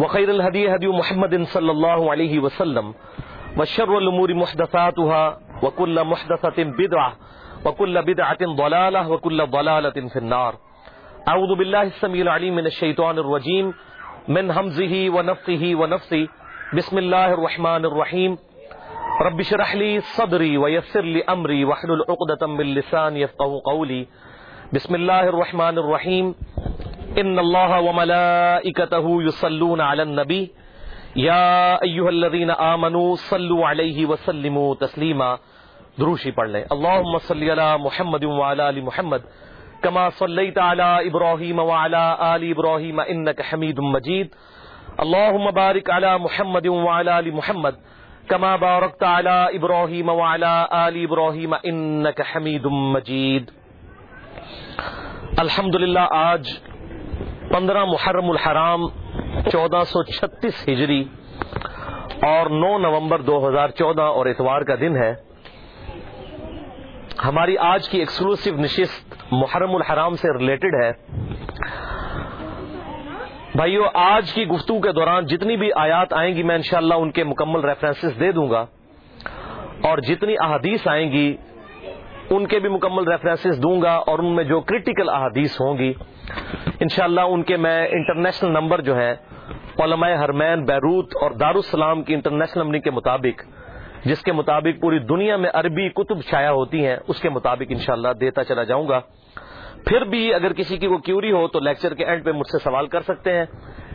وخير الهدي هدي محمد صلى الله عليه وسلم، وشر الأمور محدثاتها، وكل محدثة بدعة، وكل بدعة ضلالة، وكل ضلالة في النار. أعوذ بالله السميع العليم من الشيطان الرجيم، من همزه ونفخه ونفسه، بسم الله الرحمن الرحيم. رب اشرح لي صدري ويسر لي أمري، واحلل عقدة من لساني يفقهوا قولي. بسم الله الرحمن الرحيم. ان اللہ وملائکته یصلون علی النبی یا ایها الذین آمنوا صلوا علیہ وسلموا تسلیما دروشی پڑھ لیں. اللهم صل علی محمد وعلى ال محمد. كما صليت على ابراهيم وعلى ال ابراهيم انك حميد مجيد. اللهم بارك على محمد وعلى ال محمد. كما باركت على ابراهيم وعلى ال ابراهيم انك حميد مجيد. الحمدللہ، آج پندرہ محرم الحرام، چودہ سو چھتیس ہجری اور نو نومبر دو ہزار چودہ اور اتوار کا دن ہے۔ ہماری آج کی ایکسکلوسو نشست محرم الحرام سے ریلیٹڈ ہے۔ بھائیو، آج کی گفتگو کے دوران جتنی بھی آیات آئیں گی، میں انشاءاللہ ان کے مکمل ریفرنسز دے دوں گا۔ اور جتنی احادیث آئیں گی، ان کے بھی مکمل ریفرنسز دوں گا اور ان میں جو کریٹیکل احادیث ہوں گی انشاءاللہ ان کے میں انٹرنیشنل نمبر جو ہے علماء حرمین، بیروت اور دارالسلام کی انٹرنیشنل نمبر کے مطابق، جس کے مطابق پوری دنیا میں عربی کتب شائع ہوتی ہیں، اس کے مطابق انشاءاللہ دیتا چلا جاؤں گا۔ پھر بھی اگر کسی کی وہ کیوری ہو تو لیکچر کے اینڈ پہ مجھ سے سوال کر سکتے ہیں۔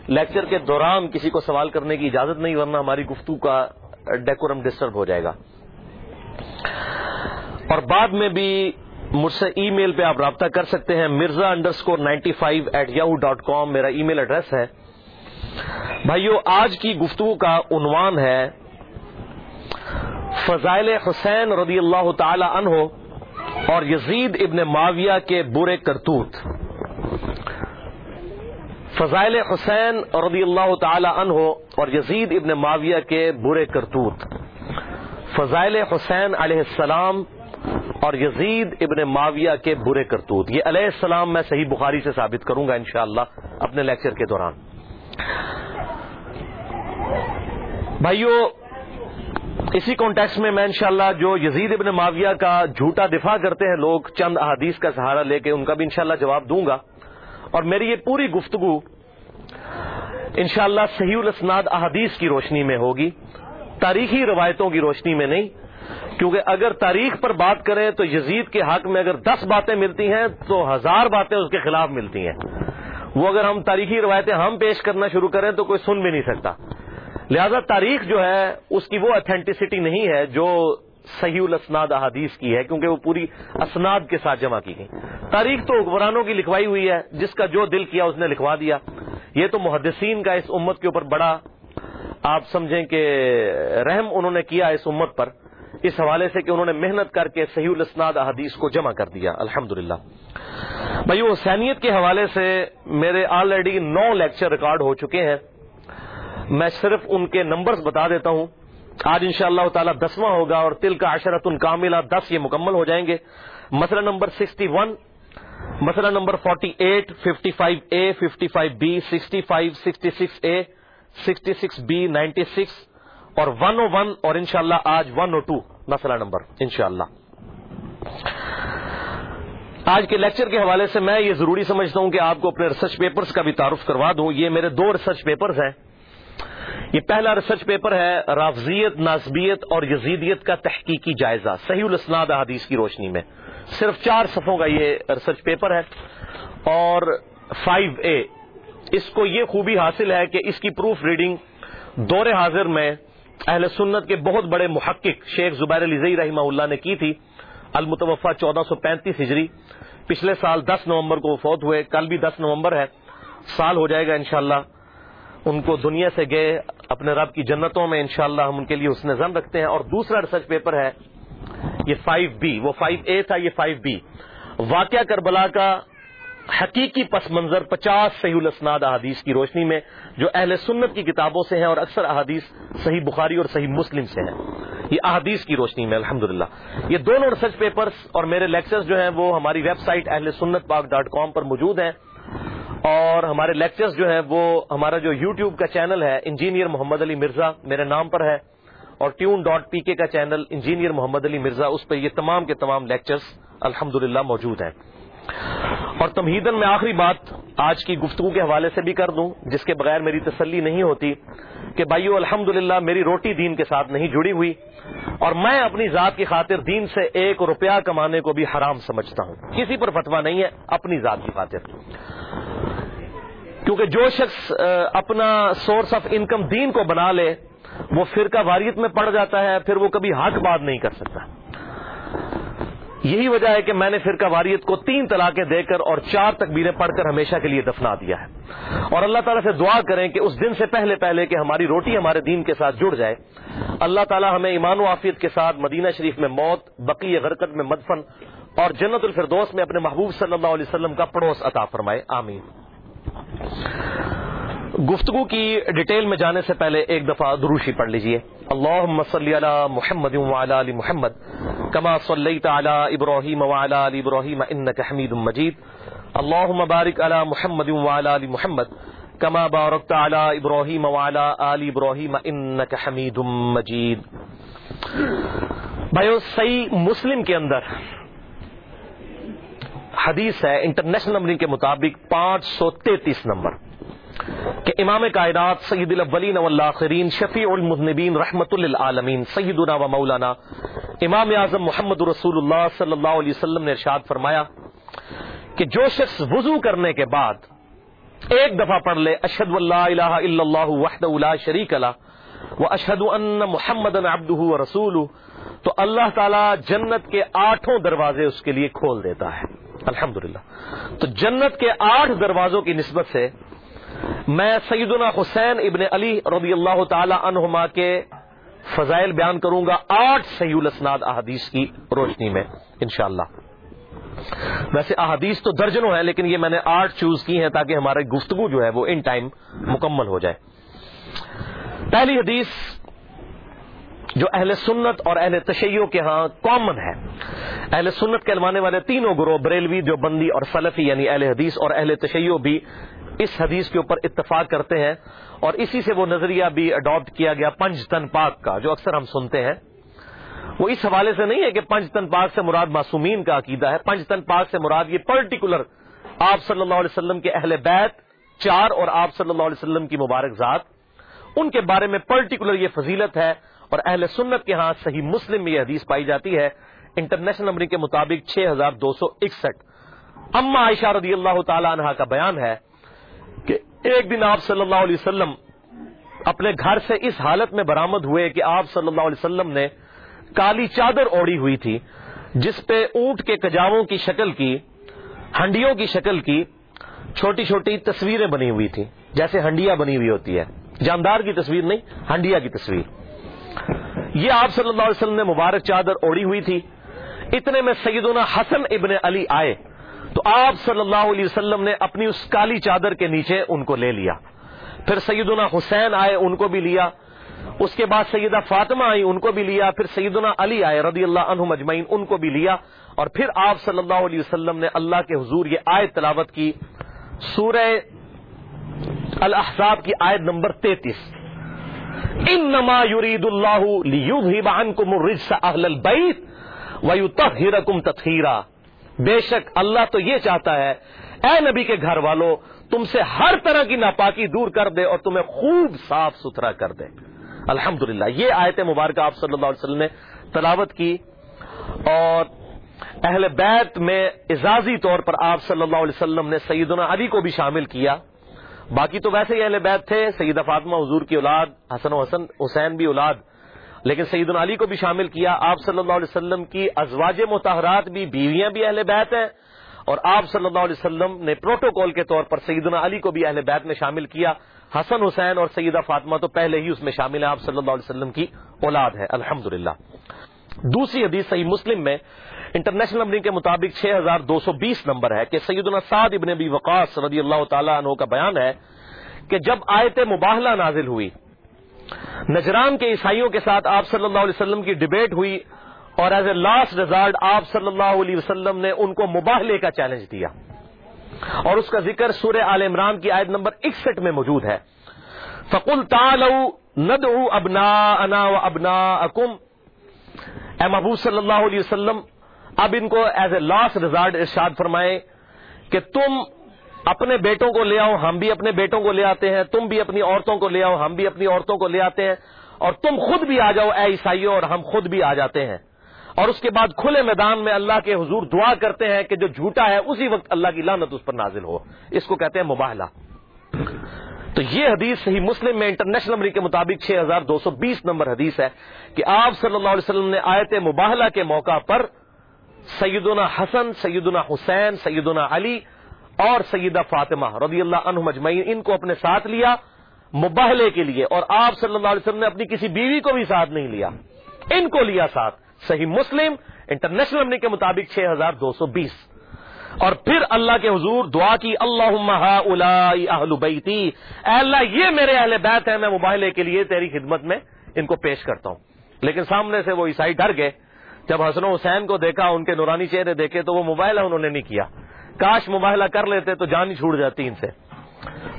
لیکچر کے دوران کسی کو سوال کرنے کی اجازت نہیں، ورنہ ہماری گفتگو کا ڈیکورم ڈسٹرب ہو جائے گا۔ اور بعد میں بھی مجھ سے ای میل پہ آپ رابطہ کر سکتے ہیں، Mirza underscore ninety five at Yahoo dot com میرا ای میل ایڈریس ہے۔ بھائیو، آج کی گفتگو کا عنوان ہے، فضائل حسین رضی اللہ تعالی عنہ اور یزید ابن معاویہ کے برے کرتوت۔ فضائل حسین رضی اللہ تعالی عنہ اور یزید ابن معاویہ کے برے کرتوت۔ فضائل حسین علیہ السلام اور یزید ابن معاویہ کے برے کرتوت۔ یہ علیہ السلام میں صحیح بخاری سے ثابت کروں گا انشاءاللہ اپنے لیکچر کے دوران۔ بھائیو، اسی کانٹیکس میں میں انشاءاللہ جو یزید ابن معاویہ کا جھوٹا دفاع کرتے ہیں لوگ، چند احادیث کا سہارا لے کے ان کا بھی انشاءاللہ جواب دوں گا۔ اور میری یہ پوری گفتگو انشاءاللہ صحیح الاسناد احادیث کی روشنی میں ہوگی، تاریخی روایتوں کی روشنی میں نہیں کیونکہ اگر تاریخ پر بات کریں تو یزید کے حق میں اگر دس باتیں ملتی ہیں تو ہزار باتیں اس کے خلاف ملتی ہیں۔ وہ اگر ہم تاریخی روایتیں ہم پیش کرنا شروع کریں تو کوئی سن بھی نہیں سکتا۔ لہذا تاریخ جو ہے، اس کی وہ اتھینٹسٹی نہیں ہے جو صحیح الاسناد احادیث کی ہے، کیونکہ وہ پوری اسناد کے ساتھ جمع کی گئی۔ تاریخ تو حکمرانوں کی لکھوائی ہوئی ہے، جس کا جو دل کیا اس نے لکھوا دیا۔ یہ تو محدثین کا اس امت کے اوپر بڑا آپ سمجھیں کہ رحم انہوں نے کیا اس امت پر۔ اس حوالے سے کہ انہوں نے محنت کر کے صحیح الاسناد احادیث کو جمع کر دیا، الحمدللہ۔ بھائی حسینیت کے حوالے سے میرے آلریڈی نو لیکچر ریکارڈ ہو چکے ہیں۔ میں صرف ان کے نمبرز بتا دیتا ہوں۔ آج ان شاء اللہ تعالی دسواں ہوگا اور تل کا عشرت ان کاملہ دس یہ مکمل ہو جائیں گے۔ مسئلہ نمبر سکسٹی ون مسئلہ number forty eight fifty five A fifty five B sixty five sixty six A sixty six B ninety six اور ون او ون اور انشاءاللہ آج ون او ٹو مسئلہ نمبر، انشاءاللہ۔ آج کے لیکچر کے حوالے سے میں یہ ضروری سمجھتا ہوں کہ آپ کو اپنے ریسرچ پیپرز کا بھی تعارف کروا دوں۔ یہ میرے دو ریسرچ پیپرز ہیں۔ یہ پہلا ریسرچ پیپر ہے رافضیت ناسبیت اور یزیدیت کا تحقیقی جائزہ، صحیح الاسناد حدیث کی روشنی میں۔ صرف چار صفوں کا یہ ریسرچ پیپر ہے۔ اور فائیو اے اس کو یہ خوبی حاصل ہے کہ اس کی پروف ریڈنگ دور حاضر میں اہل سنت کے بہت بڑے محقق شیخ زبیر علی رحمہ اللہ نے کی تھی۔ المتوفا چودہ سو پینتیس ہجری۔ پچھلے سال دس نومبر کو فوت ہوئے۔ کل بھی دس نومبر ہے۔ سال ہو جائے گا انشاءاللہ۔ ان کو دنیا سے گئے اپنے رب کی جنتوں میں انشاءاللہ ہم ان کے لیے حسن زن رکھتے ہیں۔ اور دوسرا ریسرچ پیپر ہے، یہ فائیو بی وہ فائیو اے تھا، یہ فائیو بی واقعہ کربلا کا حقیقی پس منظر پچاس صحیح الاسناد احادیث کی روشنی میں جو اہل سنت کی کتابوں سے ہیں اور اکثر احادیث صحیح بخاری اور صحیح مسلم سے ہیں۔ یہ احادیث کی روشنی میں الحمد یہ دونوں ریسرچ پیپرز اور میرے لیکچرز جو ہیں وہ ہماری ویب سائٹ اہل سنت پاک ڈاٹ کام پر موجود ہیں۔ اور ہمارے لیکچرز جو ہیں وہ ہمارا جو یوٹیوب کا چینل ہے، انجینئر محمد علی مرزا، میرے نام پر ہے۔ اور ٹیون ڈاٹ پی کے کا چینل، انجینئر محمد علی مرزا، اس پہ یہ تمام کے تمام لیکچرز الحمد موجود ہیں۔ اور تمہیدن میں آخری بات آج کی گفتگو کے حوالے سے بھی کر دوں، جس کے بغیر میری تسلی نہیں ہوتی کہ بھائیو الحمد میری روٹی دین کے ساتھ نہیں جڑی ہوئی اور میں اپنی ذات کی خاطر دین سے ایک روپیہ کمانے کو بھی حرام سمجھتا ہوں۔ کسی پر فتوا نہیں ہے، اپنی ذات کی خاطر۔ کیونکہ جو شخص اپنا سورس آف انکم دین کو بنا لے، وہ فرقہ واریت میں پڑ جاتا ہے، پھر وہ کبھی حق بات نہیں کر سکتا۔ یہی وجہ ہے کہ میں نے فرقہ واریت کو تین طلاقیں دے کر اور چار تکبیریں پڑھ کر ہمیشہ کے لیے دفنا دیا ہے۔ اور اللہ تعالیٰ سے دعا کریں کہ اس دن سے پہلے پہلے کہ ہماری روٹی ہمارے دین کے ساتھ جڑ جائے۔ اللہ تعالیٰ ہمیں ایمان و عافیت کے ساتھ مدینہ شریف میں موت بقی غرکت میں مدفن اور جنت الفردوس میں اپنے محبوب صلی اللہ علیہ وسلم کا پڑوس عطا فرمائے۔ آمین۔ گفتگو کی ڈیٹیل میں جانے سے پہلے ایک دفعہ دروشی پڑھ لیجیے۔ اللہ صلی علی محمد علی محمد کما صلیت علی ابراہیم وعلی علی ابراہیم انک حمید مجید اللہ مبارک علی محمد وعلی علی محمد کما بارکت علی ابراہیم وعلی علی ابراہیم انک حمید مجید بھائیو، صحیح مسلم کے اندر حدیث ہے، انٹرنیشنل نمبرنگ کے مطابق پانچ سو تینتیس نمبر کہ امام کائنات سید الاولین والآخرین شفیع المذنبین رحمت للعالمین سیدنا و مولانا امام اعظم محمد رسول اللہ صلی اللہ علیہ وسلم نے ارشاد فرمایا کہ جو شخص وضو کرنے کے بعد ایک دفعہ پڑھ لے اشد اللہ الہ الا اللہ وحد لا شریک اللہ و اشد ان محمد عبدہ و رسول تو اللہ تعالی جنت کے آٹھوں دروازے اس کے لیے کھول دیتا ہے۔ الحمدللہ۔ تو جنت کے آٹھ دروازوں کی نسبت سے میں سیدنا حسین ابن علی رضی اللہ تعالی عنہما کے فضائل بیان کروں گا آٹھ سیول اسناد احادیث کی روشنی میں، انشاءاللہ۔ ویسے احادیث تو درجنوں ہیں، لیکن یہ میں نے آٹھ چوز کی ہیں تاکہ ہمارے گفتگو جو ہے وہ ان ٹائم مکمل ہو جائے۔ پہلی حدیث جو اہل سنت اور اہل تشیع کے ہاں کامن ہے۔ اہل سنت کے علمانے والے تینوں گروہ، بریلوی جو بندی اور سلفی یعنی اہل حدیث اور اہل تشیع بھی اس حدیث کے اوپر اتفاق کرتے ہیں اور اسی سے وہ نظریہ بھی اڈاپٹ کیا گیا پنج تن پاک کا، جو اکثر ہم سنتے ہیں۔ وہ اس حوالے سے نہیں ہے کہ پنج تن پاک سے مراد معصومین کا عقیدہ ہے۔ پنج تن پاک سے مراد یہ پرٹیکولر آپ صلی اللہ علیہ وسلم کے اہل بیت، چار اور آپ صلی اللہ علیہ وسلم کی مبارک ذات۔ ان کے بارے میں پرٹیکولر یہ فضیلت ہے اور اہل سنت کے ہاں صحیح مسلم میں یہ حدیث پائی جاتی ہے۔ انٹرنیشنل نمبر کے مطابق چھ ہزار دو سو اکسٹھ۔ اما عائشہ رضی اللہ تعالی عنہ کا بیان ہے کہ ایک دن آپ صلی اللہ علیہ وسلم اپنے گھر سے اس حالت میں برامد ہوئے کہ آپ صلی اللہ علیہ وسلم نے کالی چادر اوڑی ہوئی تھی، جس پہ اونٹ کے کجاووں کی شکل کی، ہنڈیوں کی شکل کی چھوٹی چھوٹی تصویریں بنی ہوئی تھی جیسے ہنڈیا بنی ہوئی ہوتی ہے۔ جاندار کی تصویر نہیں، ہنڈیا کی تصویر۔ یہ آپ صلی اللہ علیہ وسلم نے مبارک چادر اوڑی ہوئی تھی۔ اتنے میں سیدنا حسن ابن علی آئے۔ تو آپ صلی اللہ علیہ وسلم نے اپنی اس کالی چادر کے نیچے ان کو لے لیا۔ پھر سیدنا حسین آئے، ان کو بھی لیا۔ اس کے بعد سیدہ فاطمہ آئی ان کو بھی لیا۔ پھر سیدنا علی آئے رضی اللہ عنہ مجمعین، ان کو بھی لیا۔ اور پھر آپ صلی اللہ علیہ وسلم نے اللہ کے حضور یہ آیت تلاوت کی۔ سورہ الحساب کی آیت نمبر تینتیس۔ ان نما یورید اللہ ویطہرکم تطہیرا۔ بے شک اللہ تو یہ چاہتا ہے، اے نبی کے گھر والوں تم سے ہر طرح کی ناپاکی دور کر دے اور تمہیں خوب صاف ستھرا کر دے۔ الحمد یہ آیت مبارکہ آپ صلی اللہ علیہ وسلم نے تلاوت کی۔ اور اہل بیت میں اعزازی طور پر آپ صلی اللہ علیہ وسلم نے سیدنا علی کو بھی شامل کیا۔ باقی تو ویسے ہی اہل بیت تھے، سیدہ فاطمہ حضور کی اولاد، حسن و حسن، حسین بھی اولاد۔ لیکن سعید علی کو بھی شامل کیا۔ آپ صلی اللہ علیہ وسلم کی ازواج متحرات بھی، بیویاں بھی اہل بیت ہیں۔ اور آپ صلی اللہ علیہ وسلم نے پروٹوکول کے طور پر سیدنا علی کو بھی اہل بیت میں شامل کیا۔ حسن حسین اور سیدہ فاطمہ تو پہلے ہی اس میں شامل ہیں۔ آپ صلی اللہ علیہ وسلم کی اولاد ہے الحمد دوسری حدیث صحیح مسلم میں انٹرنیشنل نمبرنگ کے مطابق چھ ہزار دو سو بیس نمبر ہے کہ سیدنا سعد ابن ابی وقاص رضی اللہ تعالیٰ عنہ کا بیان ہے کہ جب آیت مباہلہ نازل ہوئی نجران کے عیسائیوں کے ساتھ آپ صلی اللہ علیہ وسلم کی ڈبیٹ ہوئی اور ایز اے لاسٹ ریزالٹ آپ صلی اللہ علیہ وسلم نے ان کو مباہلے کا چیلنج دیا۔ اور اس کا ذکر سورہ عال عمران کی آیت نمبر اکسٹھ میں موجود ہے۔ فکل تالو ند ابنا انا و ابنا اکم اے محبوب صلی اللہ علیہ وسلم، اب ان کو ایز اے لاسٹ ریزالٹ ارشاد فرمائے کہ تم اپنے بیٹوں کو لے آؤ، ہم بھی اپنے بیٹوں کو لے آتے ہیں، تم بھی اپنی عورتوں کو لے آؤ، ہم بھی اپنی عورتوں کو لے آتے ہیں، اور تم خود بھی آ جاؤ اے عیسائیوں، اور ہم خود بھی آ جاتے ہیں۔ اور اس کے بعد کھلے میدان میں اللہ کے حضور دعا کرتے ہیں کہ جو جھوٹا ہے اسی وقت اللہ کی لانت اس پر نازل ہو۔ اس کو کہتے ہیں مباہلہ۔ تو یہ حدیث صحیح مسلم میں انٹرنیشنل نمبر کے مطابق چھ ہزار دو سو بیس نمبر حدیث ہے کہ آپ صلی اللہ علیہ وسلم نے آیت مباہلہ کے موقع پر سیدنا حسن، سیدنا حسین، سیدنا علی اور سیدہ فاطمہ رضی اللہ عنہ مجمعین، ان کو اپنے ساتھ لیا مباہلے کے لیے، اور آپ صلی اللہ علیہ وسلم نے اپنی کسی بیوی کو بھی ساتھ نہیں لیا۔ ان کو لیا ساتھ۔ صحیح مسلم، انٹرنیشنل نمبر کے مطابق چھ ہزار دو سو بیس۔ اور پھر اللہ کے حضور دعا کی اللہ بیتی۔ اے اللہ، یہ میرے اہل بیت ہیں، میں مباہلے کے لیے تیری خدمت میں ان کو پیش کرتا ہوں۔ لیکن سامنے سے وہ عیسائی ڈر گئے۔ جب حسن و حسین کو دیکھا، ان کے نورانی چہرے دیکھے تو وہ موبائل انہوں نے نہیں کیا۔ کاش مباہلہ کر لیتے تو جان ہی چھوٹ جاتی ان سے۔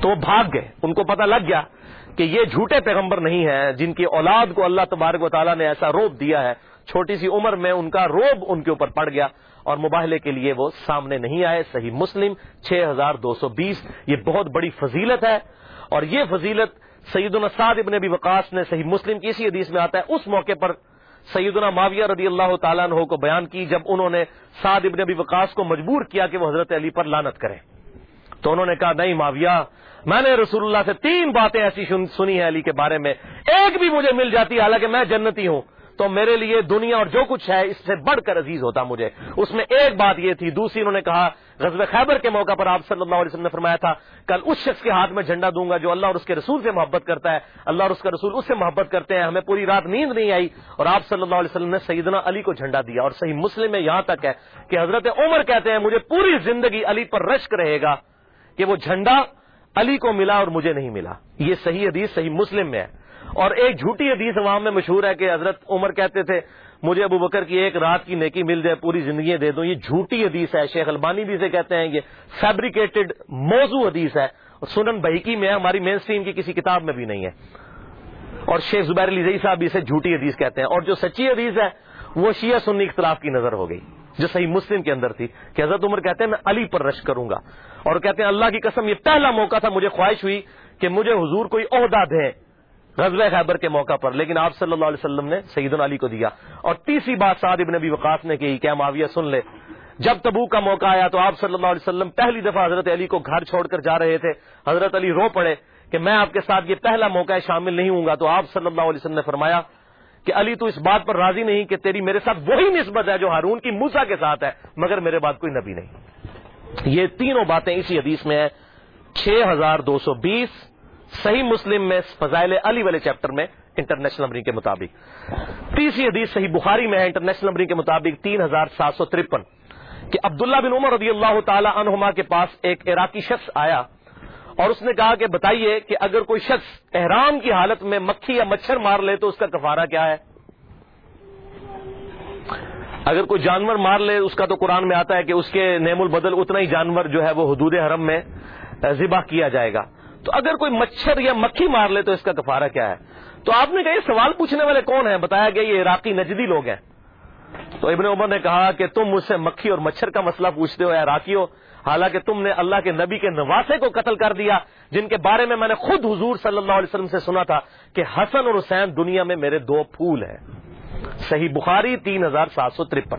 تو وہ بھاگ گئے۔ ان کو پتہ لگ گیا کہ یہ جھوٹے پیغمبر نہیں ہیں جن کی اولاد کو اللہ تبارک و تعالیٰ نے ایسا روپ دیا ہے۔ چھوٹی سی عمر میں ان کا روب ان کے اوپر پڑ گیا اور مباہلے کے لیے وہ سامنے نہیں آئے۔ صحیح مسلم، چھ ہزار دو سو بیس۔ یہ بہت بڑی فضیلت ہے۔ اور یہ فضیلت سعید السعد ابن ابی وقاص نے صحیح مسلم کی اسی حدیث میں آتا ہے۔ اس موقع پر سیدنا معاویہ رضی اللہ تعالیٰ عنہ کو بیان کی جب انہوں نے سعد ابن ابی وقاص کو مجبور کیا کہ وہ حضرت علی پر لانت کریں تو انہوں نے کہا، نہیں معاویہ، میں نے رسول اللہ سے تین باتیں ایسی سنی ہیں علی کے بارے میں، ایک بھی مجھے مل جاتی، حالانکہ میں جنتی ہوں، تو میرے لیے دنیا اور جو کچھ ہے، اس سے بڑھ کر عزیز ہوتا مجھے۔ اس میں ایک بات یہ تھی، دوسری انہوں نے کہا غزب خیبر کے موقع پر آپ صلی اللہ علیہ وسلم نے فرمایا تھا، کل اس شخص کے ہاتھ میں جھنڈا دوں گا جو اللہ اور اس کے رسول سے محبت کرتا ہے۔ اللہ اور اس کا رسول اس سے محبت کرتے ہیں، ہمیں پوری رات نیند نہیں آئی۔ اور آپ صلی اللہ علیہ وسلم نے سیدنا علی کو جھنڈا دیا۔ اور صحیح مسلم میں یہاں تک ہے کہ حضرت عمر کہتے ہیں، مجھے پوری زندگی علی پر رشک رہے گا کہ وہ جھنڈا علی کو ملا اور مجھے نہیں ملا۔ یہ صحیح حدیث صحیح مسلم میں ہے۔ اور ایک جھوٹی حدیث عوام میں مشہور ہے کہ حضرت عمر کہتے تھے مجھے ابو بکر کی ایک رات کی نیکی مل جائے، پوری زندگی دے دوں، یہ جھوٹی حدیث ہے، شیخ البانی بھی سے کہتے ہیں، یہ فیبریکیٹڈ موضوع حدیث ہے۔ اور سنن بہیکی میں ہماری مین اسٹریم کی کسی کتاب میں بھی نہیں ہے۔ اور شیخ زبیر علی زئی صاحب اسے جھوٹی حدیث کہتے ہیں۔ اور جو سچی حدیث ہے، وہ شیعہ سنی اختلاف کی نظر ہو گئی، جو صحیح مسلم کے اندر تھی، کہ حضرت عمر کہتے ہیں، میں علی پر رش کروں گا۔ اور کہتے ہیں، اللہ کی قسم، یہ پہلا موقع تھا، مجھے خواہش ہوئی کہ مجھے حضور کوئی عہدہ دے غزل خیبر کے موقع پر، لیکن آپ صلی اللہ علیہ وسلم نے سعید علی کو دیا۔ اور تیسری بات سعد ابن ابی وقاص نے کی کیا معاویہ سن لے۔ جب تبو کا موقع آیا تو آپ صلی اللہ علیہ وسلم پہلی دفعہ حضرت علی کو گھر چھوڑ کر جا رہے تھے۔ حضرت علی رو پڑے کہ میں آپ کے ساتھ یہ پہلا موقع ہے شامل نہیں ہوں گا۔ تو آپ صلی اللہ علیہ وسلم نے فرمایا کہ علی تو اس بات پر راضی نہیں کہ تیری میرے ساتھ وہی نسبت ہے جو ہارون کی موسا کے ساتھ ہے، مگر میرے بعد کوئی نبی نہیں۔ یہ تینوں باتیں اسی حدیث میں ہیں۔ چھ ہزار دو سو بیس صحیح مسلم میں فضائل علی والے چیپٹر میں انٹرنیشنل نمبرنگ کے مطابق۔ تیسری حدیث صحیح بخاری میں ہے، انٹرنیشنل نمبرنگ کے مطابق تین ہزار سات سو ترپن۔ کہ عبداللہ بن عمر رضی اللہ تعالی عنہما کے پاس ایک عراقی شخص آیا اور اس نے کہا کہ بتائیے کہ اگر کوئی شخص احرام کی حالت میں مکھی یا مچھر مار لے تو اس کا کفارہ کیا ہے؟ اگر کوئی جانور مار لے، اس کا تو قرآن میں آتا ہے کہ اس کے نیم البدل اتنا ہی جانور جو ہے وہ حدود حرم میں ذبح کیا جائے گا۔ تو اگر کوئی مچھر یا مکھی مار لے تو اس کا کفارہ کیا ہے؟ تو آپ نے کہا یہ سوال پوچھنے والے کون ہیں؟ بتایا گیا یہ عراقی نجدی لوگ ہیں۔ تو ابن عمر نے کہا کہ تم مجھ سے مکھی اور مچھر کا مسئلہ پوچھتے ہو عراقی ہو حالانکہ تم نے اللہ کے نبی کے نواسے کو قتل کر دیا، جن کے بارے میں میں نے خود حضور صلی اللہ علیہ وسلم سے سنا تھا کہ حسن اور حسین دنیا میں میرے دو پھول ہیں۔ صحیح بخاری تین ہزار سات سو ترپن۔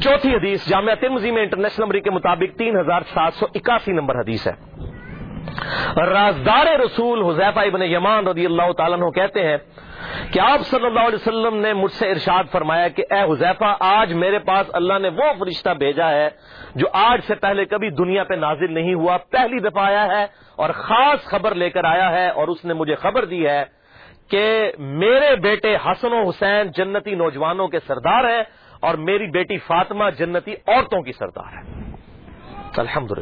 چوتھی حدیث جامعہ ترمزی میں انٹرنیشنل نمبر کے مطابق تین ہزار سات سو اکاسی نمبر حدیث ہے۔ رازدار رسول حذیفہ ابن یمان رضی اللہ تعالیٰ عنہ کہتے ہیں کہ آپ صلی اللہ علیہ وسلم نے مجھ سے ارشاد فرمایا کہ اے حذیفہ، آج میرے پاس اللہ نے وہ فرشتہ بھیجا ہے جو آج سے پہلے کبھی دنیا پہ نازل نہیں ہوا، پہلی دفعہ آیا ہے اور خاص خبر لے کر آیا ہے اور اس نے مجھے خبر دی ہے کہ میرے بیٹے حسن و حسین جنتی نوجوانوں کے سردار ہیں اور میری بیٹی فاطمہ جنتی عورتوں کی سردار ہے الحمد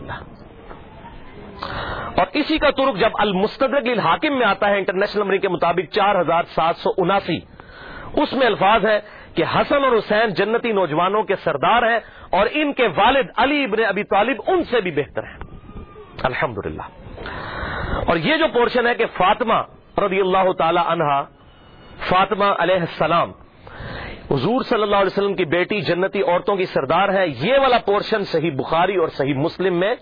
اور اسی کا ترک جب المستدرک الحاکم میں آتا ہے انٹرنیشنل نمبر کے مطابق چار ہزار سات سو اناسی، اس میں الفاظ ہے کہ حسن اور حسین جنتی نوجوانوں کے سردار ہیں اور ان کے والد علی ابن ابی طالب ان سے بھی بہتر ہیں۔ الحمد اور یہ جو پورشن ہے کہ فاطمہ رضی اللہ تعالی عنہا، فاطمہ علیہ السلام، حضور صلی اللہ علیہ وسلم کی بیٹی جنتی عورتوں کی سردار ہے یہ والا پورشن صحیح بخاری اور صحیح مسلم میں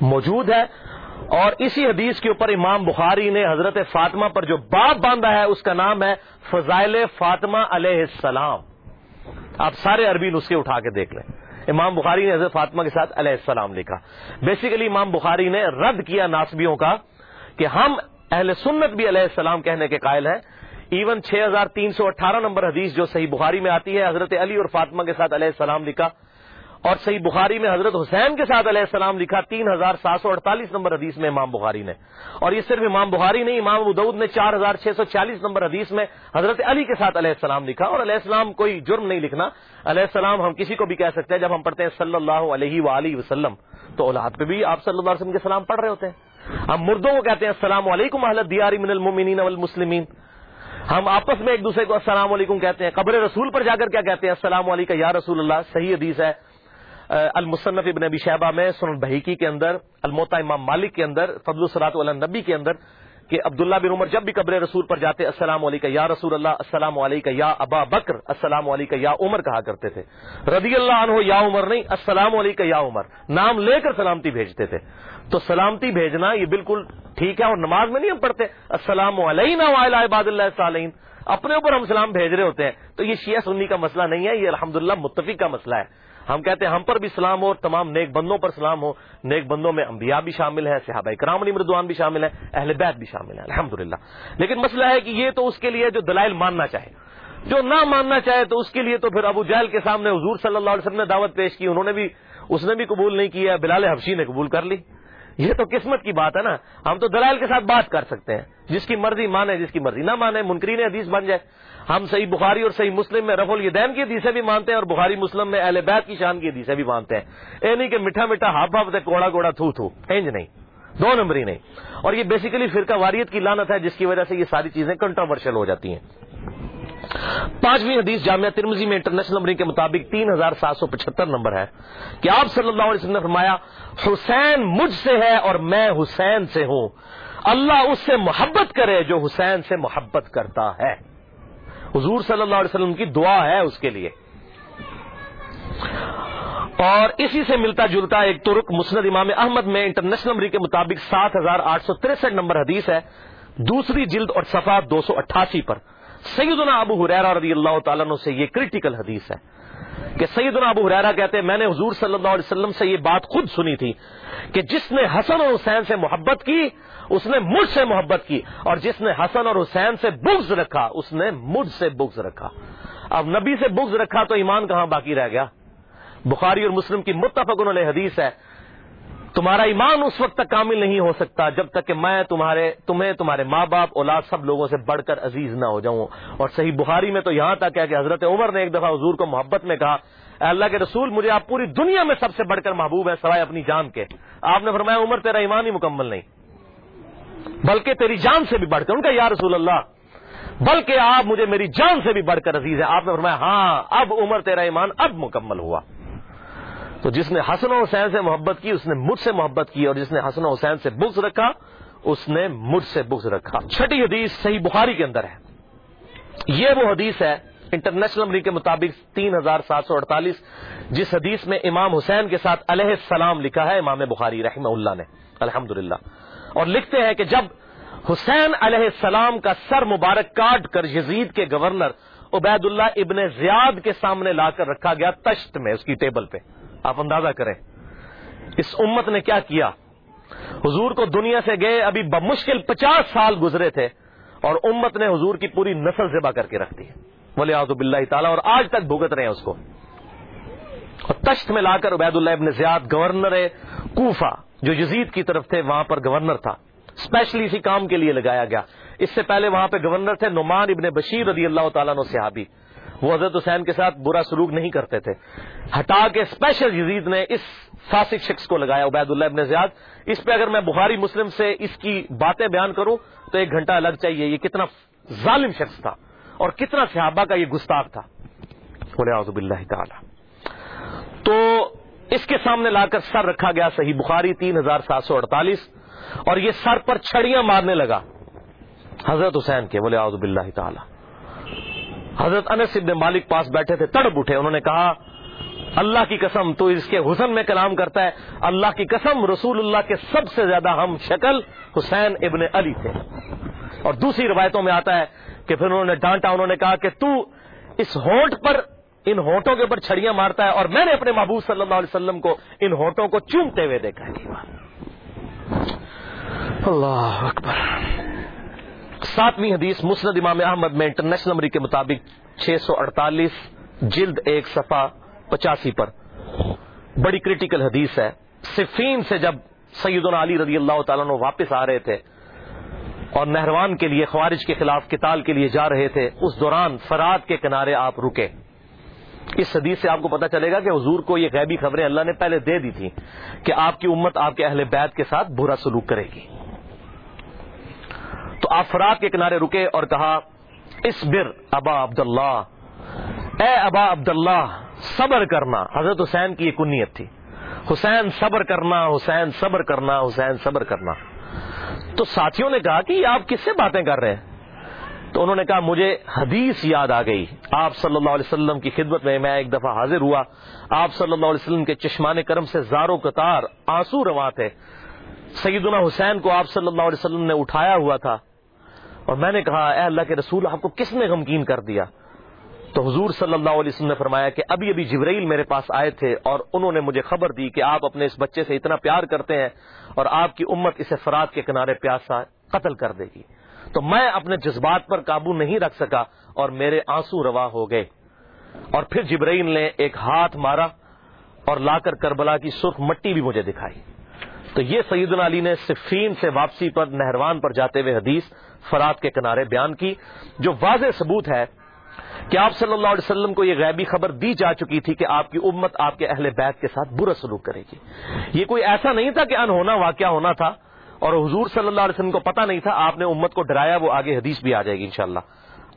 موجود ہے۔ اور اسی حدیث کے اوپر امام بخاری نے حضرت فاطمہ پر جو باب باندھا ہے، اس کا نام ہے فضائل فاطمہ علیہ السلام۔ آپ سارے عربی نسخے اٹھا کے دیکھ لیں۔ امام بخاری نے حضرت فاطمہ کے ساتھ علیہ السلام لکھا۔ بیسیکلی امام بخاری نے رد کیا ناسبیوں کا کہ ہم اہل سنت بھی علیہ السلام کہنے کے قائل ہیں۔ ایون چھ ہزار تین سو اٹھارہ نمبر حدیث جو صحیح بخاری میں آتی ہے، حضرت علی اور فاطمہ کے ساتھ علیہ السلام لکھا۔ اور صحیح بخاری میں حضرت حسین کے ساتھ علیہ السلام لکھا تین ہزار سات سو اڑتالیس نمبر حدیث میں امام بخاری نے۔ اور یہ صرف امام بخاری نہیں، امام ادود نے چار ہزار چھ سو چالیس نمبر حدیث میں حضرت علی کے ساتھ علیہ السلام لکھا۔ اور علیہ السلام کوئی جرم نہیں لکھنا۔ علیہ السلام ہم کسی کو بھی کہہ سکتے ہیں، جب ہم پڑھتے ہیں صلی اللہ علیہ وآلہ وسلم، تو اولاد پہ بھی آپ صلی اللہ علیہ وسلم کے سلام پڑھ رہے ہوتے ہیں۔ ہم مردوں کو کہتے ہیں، السلام علیکم احلت دیاری من المؤمنین والمسلمین۔ ہم آپس میں ایک دوسرے کو السلام علیکم کہتے ہیں۔ قبر رسول پر جا کر کیا کہتے ہیں؟ السلام علیکم یا رسول اللہ، صحیح حدیث ہے۔ المصنف ابن ابی شہبہ میں سن بحیکی کے اندر الموتا امام مالک کے اندر، فضل الصلاط نبی کے اندر کہ عبداللہ بن عمر جب بھی قبر رسول پر جاتے، السلام علیکم یا رسول اللہ، السلام علیکم یا ابا بکر، السلام علیکم یا عمر کہا کرتے تھے۔ رضی اللہ عنہ یا عمر نہیں، السلام علیکم یا عمر، نام لے کر سلامتی بھیجتے تھے۔ تو سلامتی بھیجنا یہ بالکل ٹھیک ہے اور نماز میں نہیں ہم پڑھتے۔ السلام علیہ عباد اللہ صالین اپنے اوپر ہم سلام بھیج رہے ہوتے ہیں۔ تو یہ شیعہ سنی کا مسئلہ نہیں ہے، یہ الحمدللہ متفق کا مسئلہ ہے۔ ہم کہتے ہیں ہم پر بھی سلام ہو اور تمام نیک بندوں پر سلام ہو، نیک بندوں میں انبیاء بھی شامل ہے صحابہ کرام علی مردوان بھی شامل ہے اہل بیت بھی شامل ہے الحمد لیکن مسئلہ ہے کہ یہ تو اس کے لیے جو دلائل ماننا چاہے۔ جو نہ ماننا چاہے تو اس کے لیے تو پھر ابو جہل کے سامنے حضور صلی اللہ علیہ وسلم نے دعوت پیش کی، انہوں نے بھی، اس نے بھی قبول نہیں کیا، بلال حفشی نے قبول کر لی۔ یہ تو قسمت کی بات ہے نا۔ ہم تو دلائل کے ساتھ بات کر سکتے ہیں۔ جس کی مرضی مانے، جس کی مرضی نہ مانے، منکرین حدیث بن جائے۔ ہم صحیح بخاری اور صحیح مسلم میں رف الدین کی حدیثیں بھی مانتے ہیں اور بخاری مسلم میں اہل بیت کی شان کی حدیثیں بھی مانتے ہیں۔ اے نہیں کہ میٹھا میٹھا ہاف ہاف کوڑا کوڑا تھو تھو، اینج نہیں۔ دو نمبر ہی نہیں۔ اور یہ بیسیکلی فرقہ واریت کی لانت ہے، جس کی وجہ سے یہ ساری چیزیں کنٹروورشل ہو جاتی ہیں۔ پانچویں حدیث جامعہ ترمزی میں انٹرنیشنل نمبر کے مطابق تین ہزار سات سو پچہتر نمبر ہے۔ کہ آپ صلی اللہ علیہ وسلم نے فرمایا، حسین مجھ سے ہے اور میں حسین سے ہوں۔ اللہ اس سے محبت کرے جو حسین سے محبت کرتا ہے۔ حضور صلی اللہ علیہ وسلم کی دعا ہے اس کے لیے۔ اور اسی سے ملتا جلتا ایک ترک مسند امام احمد میں انٹرنیشنل نمبر کے مطابق سات ہزار آٹھ سو تریسٹھ نمبر حدیث ہے، دوسری جلد اور صفحہ دو سو اٹھاسی پر۔ سیدنا ابو حریرا رضی اللہ تعالیٰ سے یہ کریٹیکل حدیث ہے کہ سیدنا ابو حریرا کہتے ہیں، میں نے حضور صلی اللہ علیہ وسلم سے یہ بات خود سنی تھی کہ جس نے حسن اور حسین سے محبت کی اس نے مجھ سے محبت کی اور جس نے حسن اور حسین سے بغض رکھا، اس نے مجھ سے بغض رکھا۔ اب نبی سے بغض رکھا تو ایمان کہاں باقی رہ گیا؟ بخاری اور مسلم کی متفق علیہ حدیث ہے، تمہارا ایمان اس وقت تک کامل نہیں ہو سکتا جب تک کہ میں تمہارے، تمہیں تمہارے ماں باپ اولاد سب لوگوں سے بڑھ کر عزیز نہ ہو جاؤں۔ اور صحیح بخاری میں تو یہاں تک ہے کہ حضرت عمر نے ایک دفعہ حضور کو محبت میں کہا، اے اللہ کے رسول، مجھے آپ پوری دنیا میں سب سے بڑھ کر محبوب ہے سوائے اپنی جان کے۔ آپ نے فرمایا، عمر تیرا ایمان ہی مکمل نہیں۔ بلکہ تیری جان سے بھی بڑھ کر۔ ان کا یا رسول اللہ، بلکہ آپ مجھے میری جان سے بھی بڑھ کر عزیز ہے آپ نے فرمایا ہاں اب عمر تیرا ایمان اب مکمل ہوا۔ تو جس نے حسن و حسین سے محبت کی، اس نے مجھ سے محبت کی، اور جس نے حسن و حسین سے بغض رکھا، اس نے مجھ سے بغض رکھا۔ چھٹی حدیث صحیح بخاری کے اندر ہے۔ یہ وہ حدیث ہے، انٹرنیشنل نمبر کے مطابق تین ہزار سات سو اڑتالیس، جس حدیث میں امام حسین کے ساتھ علیہ السلام لکھا ہے، امام بخاری رحمہ اللہ نے۔ الحمد اور لکھتے ہیں کہ جب حسین علیہ السلام کا سر مبارک کاٹ کر یزید کے گورنر عبید اللہ ابن زیاد کے سامنے لا کر رکھا گیا تشت میں اس کی ٹیبل پہ، آپ اندازہ کریں۔ اس امت نے کیا کیا؟ حضور کو دنیا سے گئے، ابھی بمشکل پچاس سال گزرے تھے اور امت نے حضور کی پوری نسل ذبح کر کے رکھ دی۔ بولے آزب اللہ تعالیٰ، اور آج تک بھگت رہے ہیں اس کو۔ اور تشت میں لا کر عبید اللہ ابن زیاد گورنر کوفہ۔ جو یزید کی طرف تھے، وہاں پر گورنر تھا۔ اسپیشلی اسی کام کے لیے لگایا گیا۔ اس سے پہلے وہاں پہ گورنر تھے نعمان ابن بشیر رضی اللہ تعالیٰ نے صحابی۔ وہ حضرت حسین کے ساتھ برا سلوک نہیں کرتے تھے۔ ہٹا کے اسپیشل یزید نے اس فاسق شخص کو لگایا عبید اللہ ابن زیاد۔ اس پہ اگر میں بخاری مسلم سے اس کی باتیں بیان کروں، تو ایک گھنٹہ الگ چاہیے۔ یہ کتنا ظالم شخص تھا اور کتنا صحابہ کا یہ گستاخ تھا۔ اللہ تعالی۔ تو اس کے سامنے لا کر سر رکھا گیا صحیح بخاری تین ہزار سات سو اڑتالیس اور یہ سر پر چھڑیاں مارنے لگا۔ حضرت حسین کے بولے آزب اللہ تعالی۔ حضرت انس ابن مالک پاس بیٹھے تھے، تڑپ اٹھے۔ انہوں نے کہا، اللہ کی قسم، تو اس کے حسن میں کلام کرتا ہے۔ اللہ کی قسم، رسول اللہ کے سب سے زیادہ ہم شکل حسین ابن علی تھے۔ اور دوسری روایتوں میں آتا ہے کہ پھر انہوں نے ڈانٹا، انہوں نے کہا کہ تو اس ہونٹ پر ان ہونٹوں کے اوپر چھڑیاں مارتا ہے اور میں نے اپنے محبوب صلی اللہ علیہ وسلم کو ان ہونٹوں کو چومتے ہوئے دیکھا ہے اللہ اکبر۔ ساتویں حدیث مسند امام احمد میں انٹرنیشنل نمبر کے مطابق چھ سو اڑتالیس جلد ایک صفحہ پچاسی پر۔ بڑی کریٹیکل حدیث ہے۔ صفین سے جب سیدنا علی رضی اللہ تعالیٰ نے واپس آ رہے تھے اور نہروان کے لیے خوارج کے خلاف کتال کے لیے جا رہے تھے، اس دوران فراد کے کنارے آپ رکے۔ اس حدیث سے آپ کو پتا چلے گا کہ حضور کو یہ غیبی خبریں اللہ نے پہلے دے دی تھی کہ آپ کی امت آپ کے اہل بیت کے ساتھ برا سلوک کرے گی۔ تو آپ فراد کے کنارے رکے اور کہا اس بر ابا عبداللہ۔ اے ابا عبداللہ، صبر کرنا۔ حضرت حسین کی یہ کنیت تھی۔ حسین صبر کرنا، حسین صبر کرنا، حسین صبر کرنا۔ تو ساتھیوں نے کہا کہ آپ کس سے باتیں کر رہے ہیں؟ تو انہوں نے کہا، مجھے حدیث یاد آ گئی۔ آپ صلی اللہ علیہ وسلم کی خدمت میں میں ایک دفعہ حاضر ہوا۔ آپ صلی اللہ علیہ وسلم کے چشمان کرم سے زارو قطار، آنسو روا تھے۔ سیدنا حسین کو آپ صلی اللہ علیہ وسلم نے اٹھایا ہوا تھا۔ اور میں نے کہا، اے اللہ کے رسول، آپ کو کس نے غمگین کر دیا؟ تو حضور صلی اللہ علیہ وسلم نے فرمایا کہ ابھی ابھی جبرائیل میرے پاس آئے تھے اور انہوں نے مجھے خبر دی کہ آپ اپنے اس بچے سے اتنا پیار کرتے ہیں اور آپ کی امت اسے فرات کے کنارے پیاسا قتل کر دے گی۔ تو میں اپنے جذبات پر قابو نہیں رکھ سکا اور میرے آنسو روا ہو گئے۔ اور پھر جبرائیل نے ایک ہاتھ مارا اور لا کر کربلا کی سرخ مٹی بھی مجھے دکھائی۔ تو یہ سیدنا علی نے صفین سے واپسی پر نہروان پر جاتے ہوئے حدیث فرات کے کنارے بیان کی، جو واضح ثبوت ہے کہ آپ صلی اللہ علیہ وسلم کو یہ غیبی خبر دی جا چکی تھی کہ آپ کی امت آپ کے اہل بیت کے ساتھ برا سلوک کرے گی۔ یہ کوئی ایسا نہیں تھا کہ انہونا واقعہ ہونا تھا اور حضور صلی اللہ علیہ وسلم کو پتا نہیں تھا، آپ نے امت کو ڈرایا، وہ آگے حدیث بھی آ جائے گی انشاءاللہ۔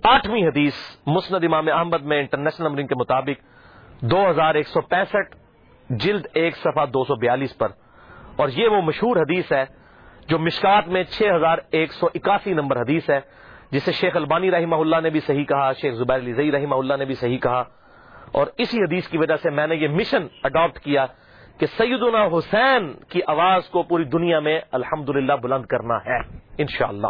آٹھویں حدیث، مسند امام احمد میں انٹرنیشنل نمبرنگ کے مطابق دو ہزار ایک سو پینسٹھ، جلد ایک صفحہ دو سو بیالیس پر۔ اور یہ وہ مشہور حدیث ہے جو مشکات میں چھ ہزار ایک سو اکاسی نمبر حدیث ہے، جسے شیخ البانی رحمہ اللہ نے بھی صحیح کہا، شیخ زبیر علی رحمہ اللہ نے بھی صحیح کہا۔ اور اسی حدیث کی وجہ سے میں نے یہ مشن اڈاپٹ کیا کہ سیدنا حسین کی آواز کو پوری دنیا میں الحمد بلند کرنا ہے، انشاءاللہ۔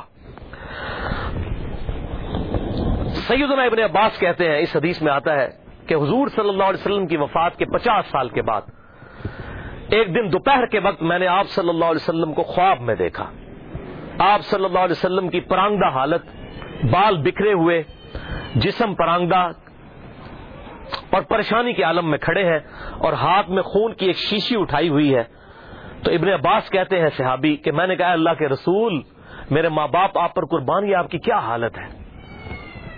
سیدنا ابن عباس کہتے ہیں، اس حدیث میں آتا ہے کہ حضور صلی اللہ علیہ وسلم کی وفات کے پچاس سال کے بعد، ایک دن دوپہر کے وقت میں نے آپ صلی اللہ علیہ وسلم کو خواب میں دیکھا۔ آپ صلی اللہ علیہ وسلم کی پرانگدہ حالت، بال بکھرے ہوئے، جسم پرانگدہ اور پریشانی کے عالم میں کھڑے ہیں اور ہاتھ میں خون کی ایک شیشی اٹھائی ہوئی ہے۔ تو ابن عباس کہتے ہیں صحابی کہ میں نے کہا اللہ کے رسول، میرے ماں باپ، آپ پر قربانی، آپ کی کیا حالت ہے؟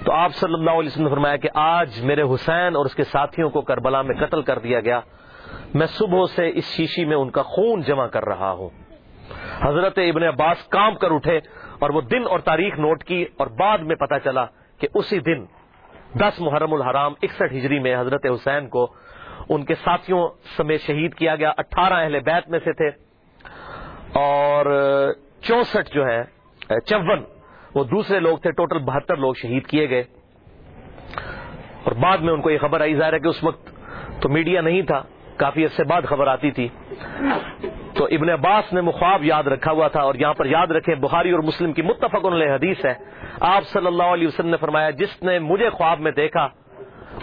تو آپ صلی اللہ علیہ وسلم نے فرمایا کہ آج میرے حسین اور اس کے ساتھیوں کو کربلا میں قتل کر دیا گیا۔ میں صبح سے اس شیشی میں ان کا خون جمع کر رہا ہوں۔ حضرت ابن عباس کام کر اٹھے اور وہ دن اور تاریخ نوٹ کی اور بعد میں پتا چلا کہ اسی دن دس محرم الحرام، اکسٹھ ہجری میں حضرت حسین کو ان کے ساتھیوں سمیت شہید کیا گیا۔ اٹھارہ اہل بیت میں سے تھے۔ اور چونسٹھ جو ہے چون، وہ دوسرے لوگ تھے۔ ٹوٹل بہتر لوگ شہید کیے گئے۔ اور بعد میں ان کو یہ خبر آئی ظاہر ہے کہ اس وقت تو میڈیا نہیں تھا۔ کافی عرصے بعد خبر آتی تھی۔ تو ابن عباس نے مخواب یاد رکھا ہوا تھا اور یہاں پر یاد رکھے بخاری اور مسلم کی متفق علیہ حدیث ہے۔ آپ صلی اللہ علیہ وسلم نے فرمایا، جس نے مجھے خواب میں دیکھا،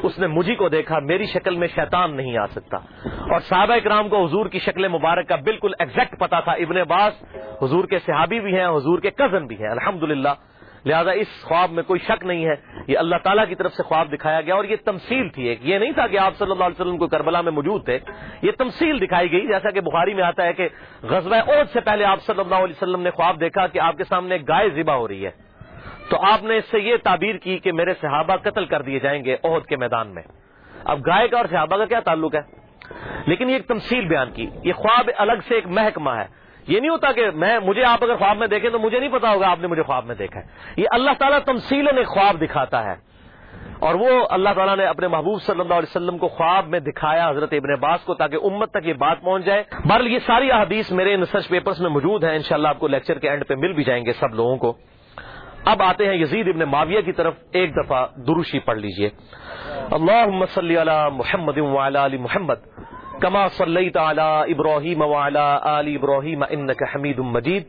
اس نے مجھے کو دیکھا، میری شکل میں شیطان نہیں آ سکتا۔ اور صحابہ اکرام کو حضور کی شکل مبارک کا بالکل ایگزیکٹ پتا تھا۔ ابن عباس حضور کے صحابی بھی ہیں، حضور کے کزن بھی ہیں۔ الحمد لہذا اس خواب میں کوئی شک نہیں ہے۔ یہ اللہ تعالیٰ کی طرف سے خواب دکھایا گیا اور یہ تمثیل تھی ایک۔ یہ نہیں تھا کہ آپ صلی اللہ علیہ وسلم کو کربلا میں موجود تھے۔ یہ تمثیل دکھائی گئی، جیسا کہ بخاری میں آتا ہے کہ غزوہ عہد سے پہلے آپ صلی اللہ علیہ وسلم نے خواب دیکھا کہ آپ کے سامنے گائے ذبح ہو رہی ہے۔ تو آپ نے اس سے یہ تعبیر کی کہ میرے صحابہ قتل کر دیے جائیں گے عہد کے میدان میں۔ اب گائے کا اور صحابہ کا کیا تعلق ہے؟ لیکن یہ ایک تمثیل بیان کی۔ یہ خواب الگ سے ایک محکمہ ہے۔ یہ نہیں ہوتا کہ میں مجھے آپ اگر خواب میں دیکھیں تو مجھے نہیں پتا ہوگا آپ نے مجھے خواب میں دیکھا ہے۔ یہ اللہ تعالیٰ تمسیل نے خواب دکھاتا ہے۔ اور وہ اللہ تعالیٰ نے اپنے محبوب صلی اللہ علیہ وسلم کو خواب میں دکھایا حضرت ابن عباس کو تاکہ امت تک یہ بات پہنچ جائے۔ بہرحال یہ ساری احادیث میرے ریسرچ پیپرز میں موجود ہیں۔ انشاءاللہ آپ کو لیکچر کے اینڈ پہ مل بھی جائیں گے سب لوگوں کو۔ اب آتے ہیں یزید ابن معاویہ کی طرف ایک دفعہ دروشی پڑھ لیجیے۔ اللہ صلی علی محمد علی محمد کما صلی تعالی ابراہیم وعلی آل ابراہیم انک حمید مجید۔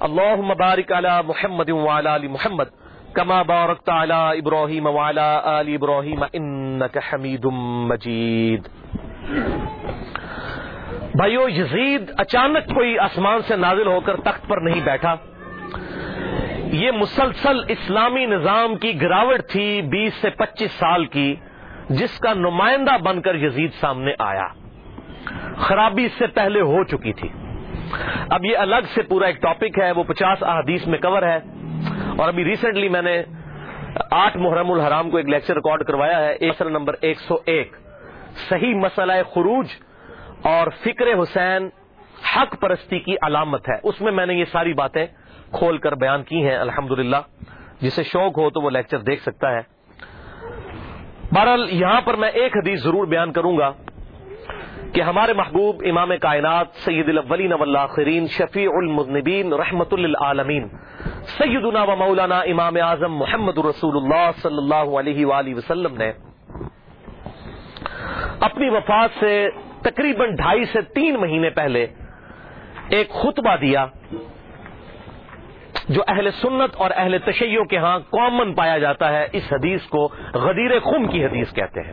اللہم بارک علی محمد وعلی آل محمد کما بارکت علی ابراہیم وعلی آل ابراہیم انک حمید مجید۔ بھائیو، یزید اچانک کوئی آسمان سے نازل ہو کر تخت پر نہیں بیٹھا۔ یہ مسلسل اسلامی نظام کی گراوٹ تھی بیس سے پچیس سال کی، جس کا نمائندہ بن کر یزید سامنے آیا۔ خرابی اس سے پہلے ہو چکی تھی۔ اب یہ الگ سے پورا ایک ٹاپک ہے، وہ پچاس احادیث میں کور ہے۔ اور ابھی ریسنٹلی میں نے آٹھ محرم الحرام کو ایک لیکچر ریکارڈ کروایا ہے ایسر نمبر ایک سو ایک۔ صحیح مسئلہ خروج اور فکر حسین حق پرستی کی علامت ہے۔ اس میں میں نے یہ ساری باتیں کھول کر بیان کی ہیں الحمد جسے شوق ہو تو وہ لیکچر دیکھ سکتا ہے۔ بہرحال، یہاں پر میں ایک حدیث ضرور بیان کروں گا کہ ہمارے محبوب امام کائنات سید الاولین والآخرین شفیع المذنبین رحمت للعالمین، سیدنا و مولانا امام اعظم محمد رسول اللہ صلی اللہ علیہ وآلہ وسلم نے اپنی وفات سے تقریباً ڈھائی سے تین مہینے پہلے ایک خطبہ دیا۔ جو اہل سنت اور اہل تشیعوں کے ہاں کامن پایا جاتا ہے، اس حدیث کو غدیر خم کی حدیث کہتے ہیں۔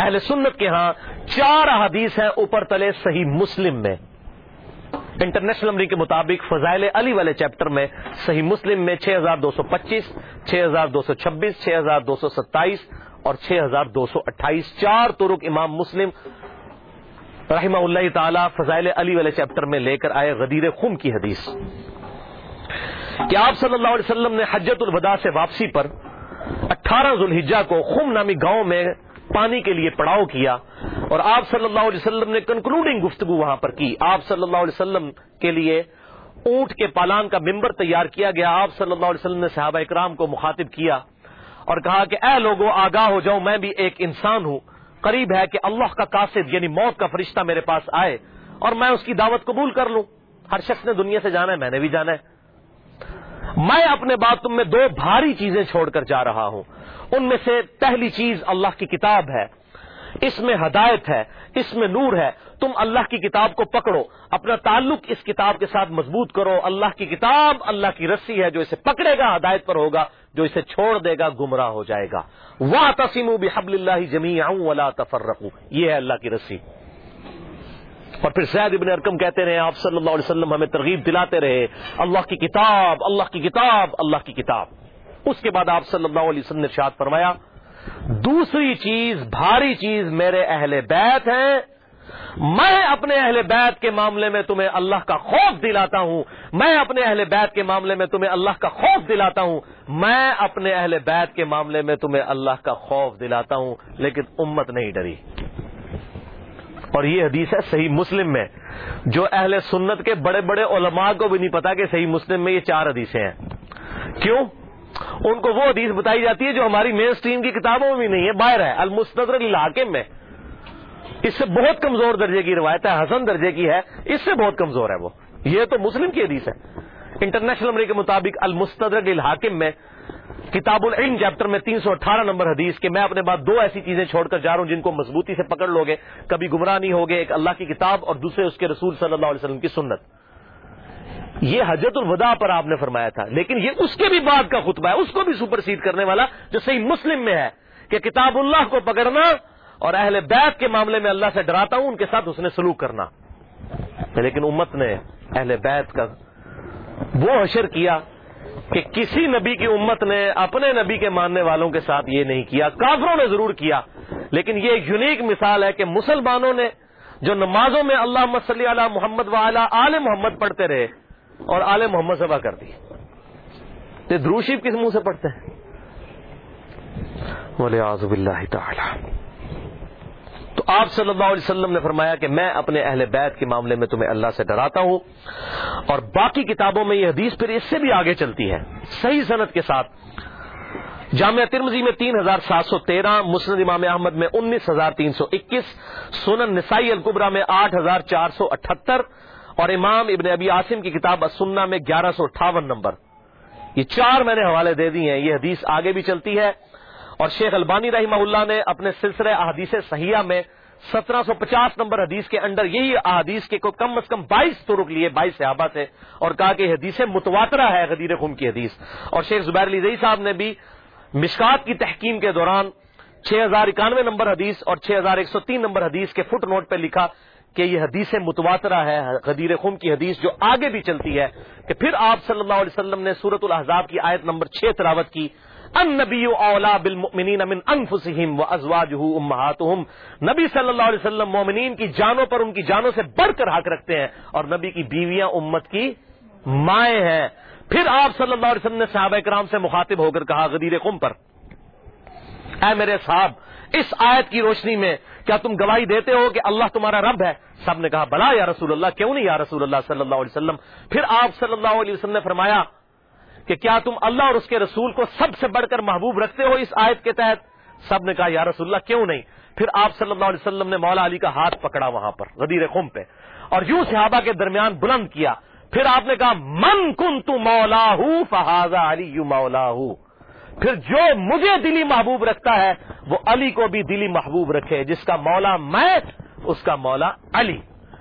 اہل سنت کے ہاں چار حدیث ہیں اوپر تلے صحیح مسلم میں۔ انٹرنیشنل نمبر کے مطابق فضائل علی والے چیپٹر میں صحیح مسلم میں چھ ہزار دو سو پچیس، چھ ہزار دو سو چھبیس، چھ ہزار دو سو ستائیس اور چھ ہزار دو سو اٹھائیس۔ چار ترک امام مسلم رحمہ اللہ تعالی فضائل علی والے چیپٹر میں لے کر آئے غدیر خم کی حدیث۔ کہ آپ صلی اللہ علیہ وسلم نے حجت الوداع سے واپسی پر اٹھارہ ذوالحجہ کو خم نامی گاؤں میں پانی کے لیے پڑاؤ کیا اور آپ صلی اللہ علیہ وسلم نے کنکلوڈنگ گفتگو وہاں پر کی۔ آپ صلی اللہ علیہ وسلم کے لیے اونٹ کے پالان کا ممبر تیار کیا گیا۔ آپ صلی اللہ علیہ وسلم نے صحابہ اکرام کو مخاطب کیا اور کہا کہ اے لوگوں آگاہ ہو جاؤں میں بھی ایک انسان ہوں۔ قریب ہے کہ اللہ کا قاصد یعنی موت کا فرشتہ میرے پاس آئے اور میں اس کی دعوت قبول کر لوں۔ ہر شخص نے دنیا سے جانا ہے، میں نے بھی جانا ہے۔ میں اپنے بات تم میں دو بھاری چیزیں چھوڑ کر جا رہا ہوں۔ ان میں سے پہلی چیز اللہ کی کتاب ہے۔ اس میں ہدایت ہے، اس میں نور ہے۔ تم اللہ کی کتاب کو پکڑو، اپنا تعلق اس کتاب کے ساتھ مضبوط کرو۔ اللہ کی کتاب اللہ کی رسی ہے جو اسے پکڑے گا، ہدایت پر ہوگا، جو اسے چھوڑ دے گا، گمراہ ہو جائے گا۔ واہ تسیم بحب اللہ جمی آؤں اللہ تفر یہ ہے اللہ کی رسی۔ اور پھر سید ابن ارکم کہتے رہے آپ صلی اللہ علیہ وسلم ہمیں ترغیب دلاتے رہے، اللہ کی کتاب، اللہ کی کتاب، اللہ کی کتاب۔ اس کے بعد آپ صلی اللہ علیہ وسلم نے ارشاد فرمایا، دوسری چیز، بھاری چیز میرے اہل بیت ہیں۔ میں اپنے اہل بیت کے معاملے میں تمہیں اللہ کا خوف دلاتا ہوں۔ میں اپنے اہل بیت کے معاملے میں تمہیں اللہ کا خوف دلاتا ہوں۔ میں اپنے اہل بیت کے معاملے میں تمہیں اللہ کا خوف دلاتا ہوں، لیکن امت نہیں ڈری۔ اور یہ حدیث ہے صحیح مسلم میں، جو اہل سنت کے بڑے بڑے علماء کو بھی نہیں پتا کہ صحیح مسلم میں یہ چار حدیثیں ہیں۔ کیوں؟ ان کو وہ حدیث بتائی جاتی ہے جو ہماری مین اسٹریم کی کتابوں میں بھی نہیں ہے، باہر ہے المستر علاقے میں۔ اس سے بہت کمزور درجے کی روایت ہے، حسن درجے کی ہے، اس سے بہت کمزور ہے وہ۔ یہ تو مسلم کی حدیث ہے۔ انٹرنیشنل امریک کے مطابق المستدرک الحاکم میں کتاب العلم چیپٹر میں تین سو اٹھارہ نمبر حدیث کہ میں اپنے بعد دو ایسی چیزیں چھوڑ کر جا رہا ہوں جن کو مضبوطی سے پکڑ لو گے کبھی گمراہ نہیں ہوگے، ایک اللہ کی کتاب اور دوسرے اس کے رسول صلی اللہ علیہ وسلم کی سنت. یہ حجت الوداع پر آپ نے فرمایا تھا، لیکن یہ اس کے بھی بعد کا خطبہ ہے، اس کو بھی سپر سیڈ کرنے والا جو صحیح مسلم میں ہے کہ کتاب اللہ کو پکڑنا اور اہل بیت کے معاملے میں اللہ سے ڈراتا ہوں، ان کے ساتھ اس نے سلوک کرنا. لیکن امت نے اہل بیت کا وہ حشر کیا کہ کسی نبی کی امت نے اپنے نبی کے ماننے والوں کے ساتھ یہ نہیں کیا، کافروں نے ضرور کیا۔ لیکن یہ ایک یونیک مثال ہے کہ مسلمانوں نے جو نمازوں میں اللہ صلی علی محمد والا آل محمد پڑھتے رہے اور آل محمد سبا کر دی۔ تو دروشیب کس منہ سے پڑھتے ہیں؟ بولے آزب اللہ تعالی۔ آپ صلی اللہ علیہ وسلم نے فرمایا کہ میں اپنے اہل بیت کے معاملے میں تمہیں اللہ سے ڈراتا ہوں اور باقی کتابوں میں یہ حدیث پھر اس سے بھی آگے چلتی ہے صحیح صنعت کے ساتھ۔ جامعہ ترمزی میں تین ہزار سات سو تیرہ، مسند امام احمد میں انیس ہزار تین سو اکیس سونن نسائی القبرا میں آٹھ ہزار چار سو اٹھہتر اور امام ابن ابی عاصم کی کتاب اسنا میں گیارہ سو اٹھاون نمبر۔ یہ چار میں نے حوالے دے دی ہیں، یہ حدیث آگے بھی چلتی ہے۔ اور شیخ البانی رحمہ اللہ نے اپنے سلسلے احادیث صحیحہ میں سترہ سو پچاس نمبر حدیث کے انڈر یہی احادیث کے کم از کم بائیس ترک لیے، بائیس صحابہ سے اور کہا کہ حدیث متواترہ ہے، غدیر خم کی حدیث۔ اور شیخ زبیر علی زئی صاحب نے بھی مشکات کی تحکیم کے دوران چھ ہزار اکانوے نمبر حدیث اور چھ ہزار ایک سو تین نمبر حدیث کے فٹ نوٹ پہ لکھا کہ یہ حدیث متواترہ ہے، غدیر خم کی حدیث جو آگے بھی چلتی ہے کہ پھر آپ صلی اللہ علیہ وسلم نے سورت الحضاب کی آیت نمبر چھ تلاوت کی۔ ان نبی اولا بالمؤمنین من انفسهم وازواجه امهاتهم نبی صلی اللہ علیہ وسلم مومنین کی جانوں پر ان کی جانوں سے بڑھ کر حق رکھتے ہیں اور نبی کی بیویاں امت کی مائیں ہیں۔ پھر آپ صلی اللہ علیہ وسلم نے صحابہ کرام سے مخاطب ہو کر کہا غدیر قم پر، اے میرے صاحب، اس آیت کی روشنی میں کیا تم گواہی دیتے ہو کہ اللہ تمہارا رب ہے؟ سب نے کہا، بلا یا رسول اللہ، کیوں نہیں یا رسول اللہ صلی اللہ علیہ وسلم؟ پھر آپ صلی اللہ علیہ وسلم نے فرمایا کہ کیا تم اللہ اور اس کے رسول کو سب سے بڑھ کر محبوب رکھتے ہو اس آیت کے تحت؟ سب نے کہا، یا رسول اللہ، کیوں نہیں؟ پھر آپ صلی اللہ علیہ وسلم نے مولا علی کا ہاتھ پکڑا وہاں پر، غدیر خم پہ۔ اور یوں صحابہ کے درمیان بلند کیا۔ پھر آپ نے کہا، من کن تو مولا ہوں فہذا علی یو مولا ہوں پھر جو مجھے دلی محبوب رکھتا ہے، وہ علی کو بھی دلی محبوب رکھے، جس کا مولا میں، اس کا مولا علی۔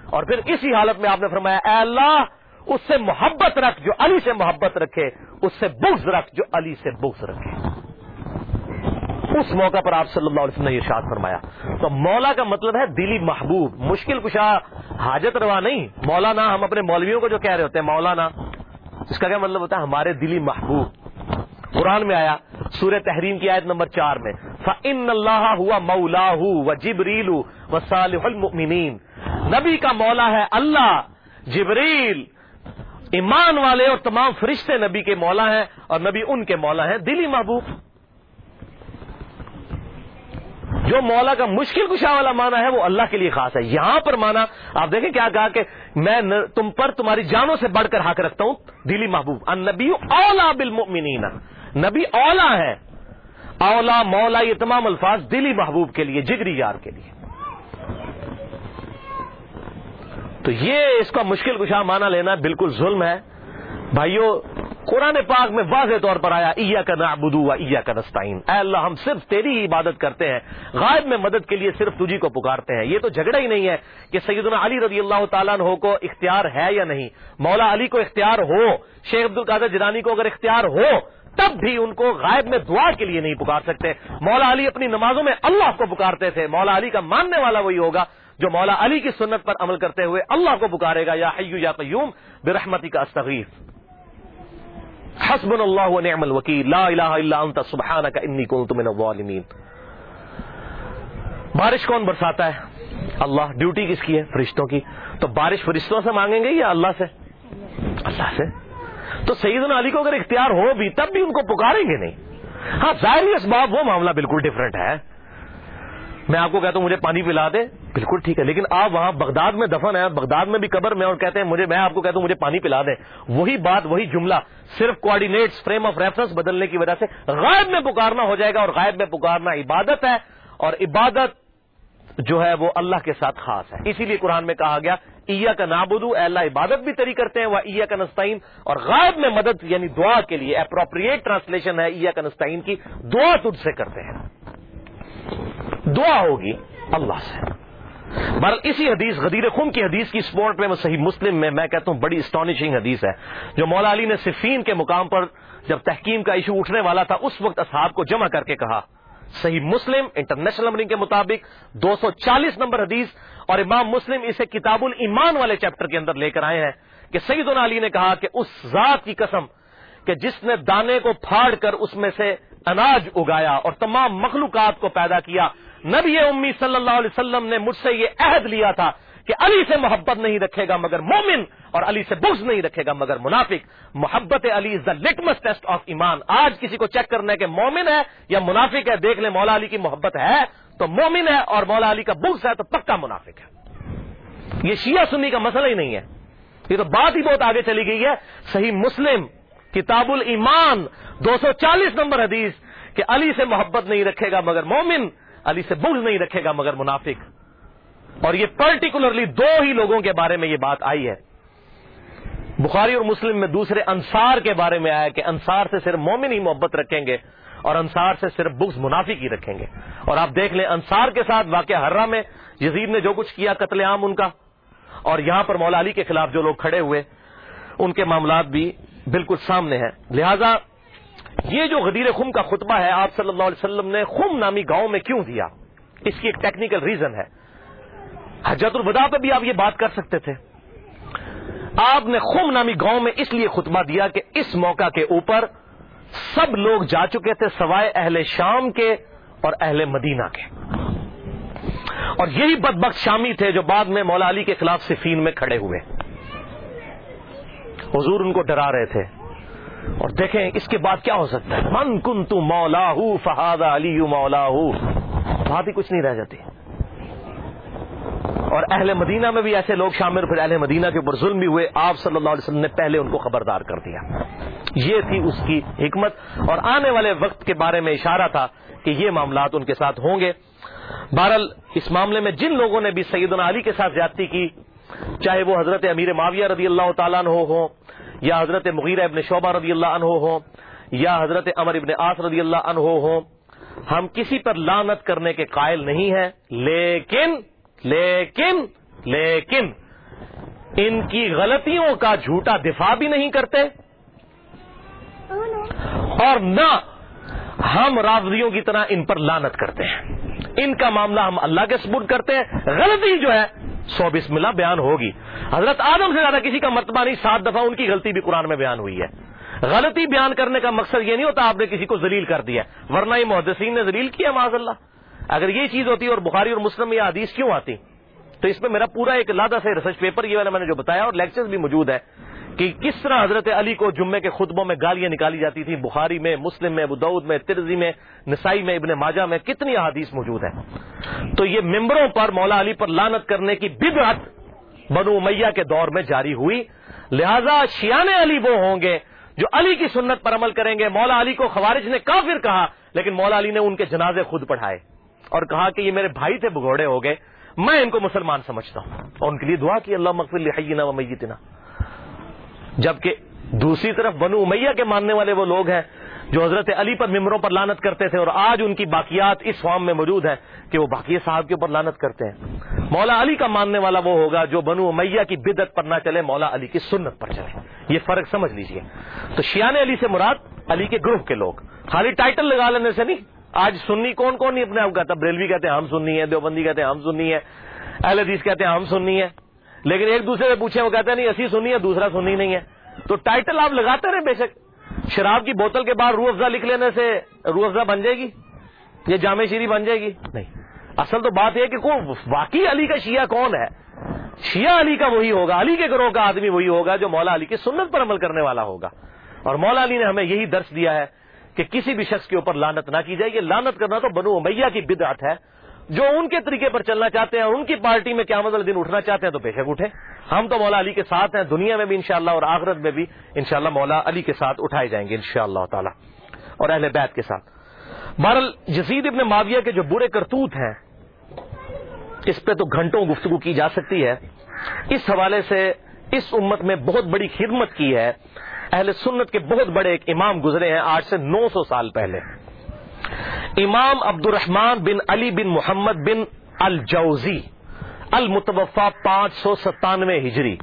اور پھر اسی حالت میں آپ نے فرمایا، اے اللہ اس سے محبت رکھ جو علی سے محبت رکھے، اس سے بغض رکھ جو علی سے بغض رکھے۔ اس موقع پر آپ صلی اللہ علیہ وسلم نے ارشاد فرمایا۔ تو مولا کا مطلب ہے دلی محبوب، مشکل کشا، حاجت روا نہیں۔ مولانا، ہم اپنے مولویوں کو جو کہہ رہے ہوتے ہیں، مولانا، اس کا کیا مطلب ہوتا ہے؟ ہمارے دلی محبوب۔ قرآن میں آیا، سورہ تحریم کی آیت نمبر چار میں فن اللہ ہوا مولا جبریل و صالح نبی کا مولا ہے اللہ، جبریل ایمان والے اور تمام فرشتے نبی کے مولا ہیں اور نبی ان کے مولا ہیں۔ دلی محبوب۔ جو مولا کا مشکل کشا والا مانا ہے وہ اللہ کے لیے خاص ہے۔ یہاں پر مانا آپ دیکھیں کیا کہا کہ میں تم پر تمہاری جانوں سے بڑھ کر حق رکھتا ہوں۔ دلی محبوب۔ نبی اولا بالمؤمنین۔ نبی اولا ہے اولا مولا، یہ تمام الفاظ دلی محبوب کے لیے، جگری یار کے لیے۔ تو یہ اس کا مشکل کشا مانا لینا بالکل ظلم ہے۔ بھائیو، قرآن پاک میں واضح طور پر آیا ایا کا نعبدو ایا کا نستعین. اے اللہ، ہم صرف تیری ہی عبادت کرتے ہیں۔ غائب میں مدد کے لیے صرف تجھی کو پکارتے ہیں۔ یہ تو جھگڑا ہی نہیں ہے کہ سیدنا علی رضی اللہ تعالیٰ عنہ کو اختیار ہے یا نہیں۔ مولا علی کو اختیار ہو، شیخ عبد القادر جنانی کو اگر اختیار ہو، تب بھی ان کو غائب میں دعا کے لیے نہیں پکار سکتے۔ مولا علی اپنی نمازوں میں اللہ کو پکارتے تھے۔ مولا علی کا ماننے والا وہی ہوگا۔ جو مولا علی کی سنت پر عمل کرتے ہوئے اللہ کو پکارے گا، یا حیو یا قیوم برحمتی کا استغیث. حسب اللہ و نعم الوکیل. لا الہ الا انت، سبحانک انی کنت من الظالمین. بارش کون برساتا ہے؟ اللہ. ڈیوٹی کس کی ہے؟ فرشتوں کی. تو بارش فرشتوں سے مانگیں گے یا اللہ سے؟ اللہ سے. تو سیدنا علی کو اگر اختیار ہو بھی، تب بھی ان کو پکاریں گے نہیں. ہاں ظاہری اسباب، وہ معاملہ بالکل ڈفرنٹ ہے. میں آپ کو کہتا ہوں، مجھے پانی پلا دے. بالکل ٹھیک ہے، لیکن آپ وہاں بغداد میں دفن ہیں، بغداد میں بھی قبر میں اور کہتے ہیں، مجھے، میں آپ کو کہتا ہوں، مجھے پانی پلا دیں۔ وہی بات، وہی جملہ، صرف کوآڈینیٹس فریم آف ریفرنس بدلنے کی وجہ سے غائب میں پکارنا ہو جائے گا اور غائب میں پکارنا عبادت ہے۔ اور عبادت جو ہے وہ اللہ کے ساتھ خاص ہے۔ اسی لیے قرآن میں کہا گیا ایا کا نابودو اللہ، عبادت بھی تری کرتے ہیں وہ ایا کا نسطین اور غائب میں مدد یعنی دعا کے لیے اپروپریٹ ٹرانسلیشن ہے ایا کا نسطین کی۔ دعا تجھ سے کرتے ہیں۔ دعا ہوگی اللہ سے۔ بہرحال اسی حدیث، غدیر خون کی حدیث کی سپورٹ میں صحیح مسلم میں میں کہتا ہوں بڑی اسٹانشنگ حدیث ہے۔ جو مولا علی نے صفین کے مقام پر جب تحکیم کا ایشو اٹھنے والا تھا، اس وقت اصحاب کو جمع کر کے کہا۔ صحیح مسلم انٹرنیشنل نمبرنگ کے مطابق دو سو چالیس نمبر حدیث، اور امام مسلم اسے کتاب الایمان والے چیپٹر کے اندر لے کر آئے ہیں کہ سعید علی نے کہا کہ اس ذات کی قسم کہ جس نے دانے کو پھاڑ کر اس میں سے اناج اگایا اور تمام مخلوقات کو پیدا کیا نبی امی صلی اللہ علیہ وسلم نے مجھ سے یہ عہد لیا تھا کہ علی سے محبت نہیں رکھے گا مگر مومن اور علی سے بغض نہیں رکھے گا مگر منافق. محبت Ali is the litmus test of ایمان. آج کسی کو چیک کرنا ہے کہ مومن ہے یا منافق ہے، دیکھ لیں مولا علی کی محبت ہے تو مومن ہے اور مولا علی کا بغض ہے تو پکا منافق ہے. یہ شیعہ سنی کا مسئلہ ہی نہیں ہے. یہ تو بات ہی بہت آگے چلی گئی ہے. صحیح مسلم، کتاب الایمان، دو سو چالیس نمبر حدیث کہ علی سے محبت نہیں رکھے گا مگر مومن علی سے بغض نہیں رکھے گا مگر منافق۔ اور یہ پرٹیکولرلی دو ہی لوگوں کے بارے میں یہ بات آئی ہے۔ بخاری اور مسلم میں دوسرے انصار کے بارے میں آیا کہ انصار سے صرف مومن ہی محبت رکھیں گے اور انصار سے صرف بغض منافق ہی رکھیں گے۔ اور آپ دیکھ لیں انصار کے ساتھ واقعہ ہررا میں یزید نے جو کچھ کیا قتل عام ان کا۔ اور یہاں پر مولا علی کے خلاف جو لوگ کھڑے ہوئے، ان کے معاملات بھی بالکل سامنے ہیں۔ لہذا یہ جو غدیر خم کا خطبہ ہے، آپ صلی اللہ علیہ وسلم نے خم نامی گاؤں میں کیوں دیا؟ اس کی ایک ٹیکنیکل ریزن ہے۔ حجت الوداع پہ بھی آپ یہ بات کر سکتے تھے۔ آپ نے خم نامی گاؤں میں اس لیے خطبہ دیا کہ اس موقع کے اوپر سب لوگ جا چکے تھے، سوائے اہل شام کے اور اہل مدینہ کے۔ اور یہی بدبخت شامی تھے جو بعد میں مولا علی کے خلاف صفین میں کھڑے ہوئے۔ حضور ان کو ڈرا رہے تھے۔ اور دیکھیں اس کے بعد کیا ہو سکتا ہے؟ من کن تو مولا ہوں فہاد علی مولا بات ہی کچھ نہیں رہ جاتی۔ اور اہل مدینہ میں بھی ایسے لوگ شامل، پھر اہل مدینہ کے اوپر ظلم بھی ہوئے۔ آپ صلی اللہ علیہ وسلم نے پہلے ان کو خبردار کر دیا۔ یہ تھی اس کی حکمت۔ اور آنے والے وقت کے بارے میں اشارہ تھا کہ یہ معاملات ان کے ساتھ ہوں گے۔ بہرحال، اس معاملے میں جن لوگوں نے بھی سید علی کے ساتھ زیادتی کی، چاہے وہ حضرت امیر معاویہ رضی اللہ تعالیٰ عنہ ہو یا حضرت مغیرہ ابن شعبہ رضی اللہ عنہ ہو یا حضرت امر ابن آس رضی اللہ عنہ ہو ہم کسی پر لانت کرنے کے قائل نہیں ہیں، لیکن لیکن لیکن ان کی غلطیوں کا جھوٹا دفاع بھی نہیں کرتے۔ اور نہ ہم راوزیوں کی طرح ان پر لانت کرتے ہیں۔ ان کا معاملہ ہم اللہ کے سبر کرتے ہیں، غلطی جو ہے سو بسم اللہ بیان ہوگی۔ حضرت آدم سے زیادہ کسی کا مرتبہ نہیں، سات دفعہ ان کی غلطی بھی قرآن میں بیان ہوئی ہے۔ غلطی بیان کرنے کا مقصد یہ نہیں ہوتا آپ نے کسی کو ذلیل کر دیا۔ ورنہ یہ محدثین نے ذلیل کیا معاذ اللہ اگر یہ چیز ہوتی اور بخاری اور مسلم یہ حدیث کیوں آتی؟ تو اس میں میرا پورا ایک لادہ سے ریسرچ پیپر، یہ میں نے جو بتایا اور لیکچر بھی موجود ہے کہ کس طرح حضرت علی کو جمعے کے خطبوں میں گالیاں نکالی جاتی تھی بخاری میں، مسلم میں ابود میں ترزی میں، نسائی میں، ابن ماجہ میں کتنی احادیث موجود ہیں؟ تو یہ ممبروں پر، مولا علی پر لانت کرنے کی بدعت بنو میاں کے دور میں جاری ہوئی۔ لہذا شیان علی وہ ہوں گے جو علی کی سنت پر عمل کریں گے۔ مولا علی کو خوارج نے کافر کہا، لیکن مولا علی نے ان کے جنازے خود پڑھائے اور کہا کہ یہ میرے بھائی تھے، بگوڑے ہو گئے۔ میں ان کو مسلمان سمجھتا ہوں۔ اور ان کے لیے دعا کی اللہ مقبل و میتنا۔ جبکہ دوسری طرف بنو امیہ کے ماننے والے وہ لوگ ہیں جو حضرت علی پر ممبروں پر لانت کرتے تھے اور آج ان کی باقیات اس فارم میں موجود ہیں کہ وہ باقی صاحب کے اوپر لانت کرتے ہیں۔ مولا علی کا ماننے والا وہ ہوگا جو بنو امیہ کی بدت پر نہ چلے، مولا علی کی سنت پر چلے۔ یہ فرق سمجھ لیجیے۔ تو شیان علی سے مراد علی کے گروہ کے لوگ۔ خالی ٹائٹل لگا لینے سے نہیں، آج سنی کون کون نہیں اپنے آپ کہتا، بریلوی کہتے ہیں ہم سننی ہے دیوبندی کہتے ہیں ہم سننی ہے اہل حدیث کہتے ہیں ہم سننی ہے لیکن ایک دوسرے سے پوچھے وہ کہتے ہیں، نہیں اسی سنی ہے، دوسرا سنی نہیں ہے۔ تو ٹائٹل آپ لگاتے رہے بے شک۔ شراب کی بوتل کے بعد روح افزا لکھ لینے سے روح افزا بن جائے گی؟ یہ جامع شیری بن جائے گی؟ نہیں۔ اصل تو بات یہ کہ واقعی علی کا شیعہ کون ہے؟ شیعہ علی کا وہی ہوگا، علی کے گروہ کا آدمی وہی ہوگا جو مولا علی کی سنت پر عمل کرنے والا ہوگا۔ اور مولا علی نے ہمیں یہی درس دیا ہے کہ کسی بھی شخص کے اوپر لانت نہ کی جائے۔ یہ لانت کرنا تو بنو امیہ کی بدعت ہے۔ جو ان کے طریقے پر چلنا چاہتے ہیں اور ان کی پارٹی میں قیامت والے دن اٹھنا چاہتے ہیں تو بے شک اٹھے ہم تو مولا علی کے ساتھ ہیں، دنیا میں بھی انشاءاللہ اور آخرت میں بھی انشاءاللہ مولا علی کے ساتھ اٹھائے جائیں گے انشاءاللہ اللہ تعالی۔ اور اہل بیت کے ساتھ۔ بہرحال جسید ابن معاویہ کے جو برے کرتوت ہیں، اس پہ تو گھنٹوں گفتگو کی جا سکتی ہے۔ اس حوالے سے اس امت میں بہت بڑی خدمت کی ہے۔ اہل سنت کے بہت بڑے ایک امام گزرے ہیں، آج سے نو سو سال پہلے۔ امام عبد الرحمان بن علی بن محمد بن الجوزی المتوفا پانچ سو ستانوے ہجری۔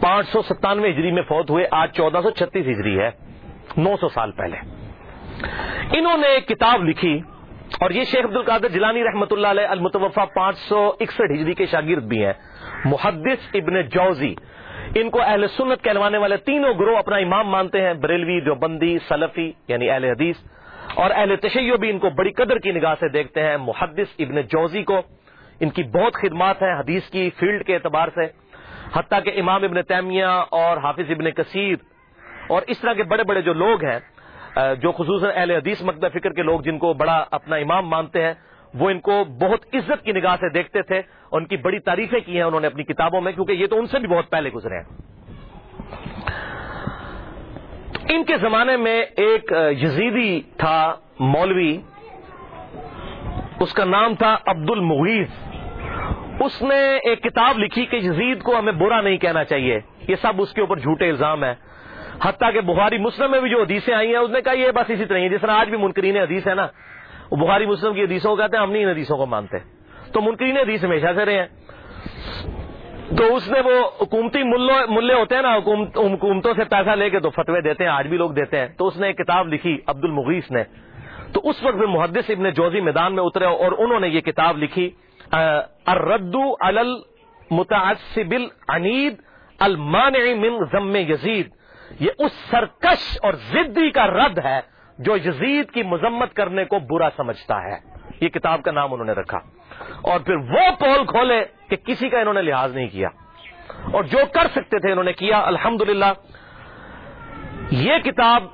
پانچ سو ستانوے ہجری میں فوت ہوئے، آج چودہ سو چھتیس ہجری ہے، نو سو سال پہلے۔ انہوں نے ایک کتاب لکھی، اور یہ شیخ عبد القادر جلانی رحمۃ اللہ علیہ المتوفا پانچ سو اکسٹھ ہجری کے شاگرد بھی ہیں۔ محدث ابن جوزی، ان کو اہل سنت کہلوانے والے تینوں گروہ اپنا امام مانتے ہیں، بریلوی جو بندی سلفی یعنی اہل حدیث۔ اور اہل تشیع بھی ان کو بڑی قدر کی نگاہ سے دیکھتے ہیں۔ محدث ابن جوزی کو ان کی بہت خدمات ہیں حدیث کی فیلڈ کے اعتبار سے۔ حتیٰ کہ امام ابن تیمیہ اور حافظ ابن کثیر اور اس طرح کے بڑے بڑے جو لوگ ہیں جو خصوصاً اہل حدیث مقدہ فکر کے لوگ جن کو بڑا اپنا امام مانتے ہیں، وہ ان کو بہت عزت کی نگاہ سے دیکھتے تھے اور ان کی بڑی تعریفیں کی ہیں انہوں نے اپنی کتابوں میں، کیونکہ یہ تو ان سے بھی بہت پہلے گزرے ہیں۔ ان کے زمانے میں ایک یزیدی تھا مولوی، اس کا نام تھا عبد المغیز اس نے ایک کتاب لکھی کہ یزید کو ہمیں برا نہیں کہنا چاہیے، یہ سب اس کے اوپر جھوٹے الزام ہیں۔ حتیٰ کہ بخاری مسلم میں بھی جو حدیثیں آئی ہیں، اس نے کہا یہ بس اسی طرح جس طرح آج بھی منکرین حدیث ہے نا وہ بخاری مسلم کی حدیثوں کو کہتے ہیں، ہم نہیں ان حدیثوں کو مانتے۔ تو منکرین حدیث ہمیشہ سے رہے ہیں۔ تو اس نے وہ حکومتی ملے ہوتے ہیں نا حکومتوں سے پیسہ لے کے تو فتوے دیتے ہیں، آج بھی لوگ دیتے ہیں۔ تو اس نے ایک کتاب لکھی عبد المغیث نے۔ تو اس وقت محدث ابن جوزی میدان میں اترے اور انہوں نے یہ کتاب لکھی الردو المتعصب العنید المانع من ضم یزید۔ یہ اس سرکش اور زدی کا رد ہے جو یزید کی مذمت کرنے کو برا سمجھتا ہے۔ یہ کتاب کا نام انہوں نے رکھا۔ اور پھر وہ پول کھولے کہ کسی کا انہوں نے لحاظ نہیں کیا۔ اور جو کر سکتے تھے انہوں نے کیا۔ الحمد یہ کتاب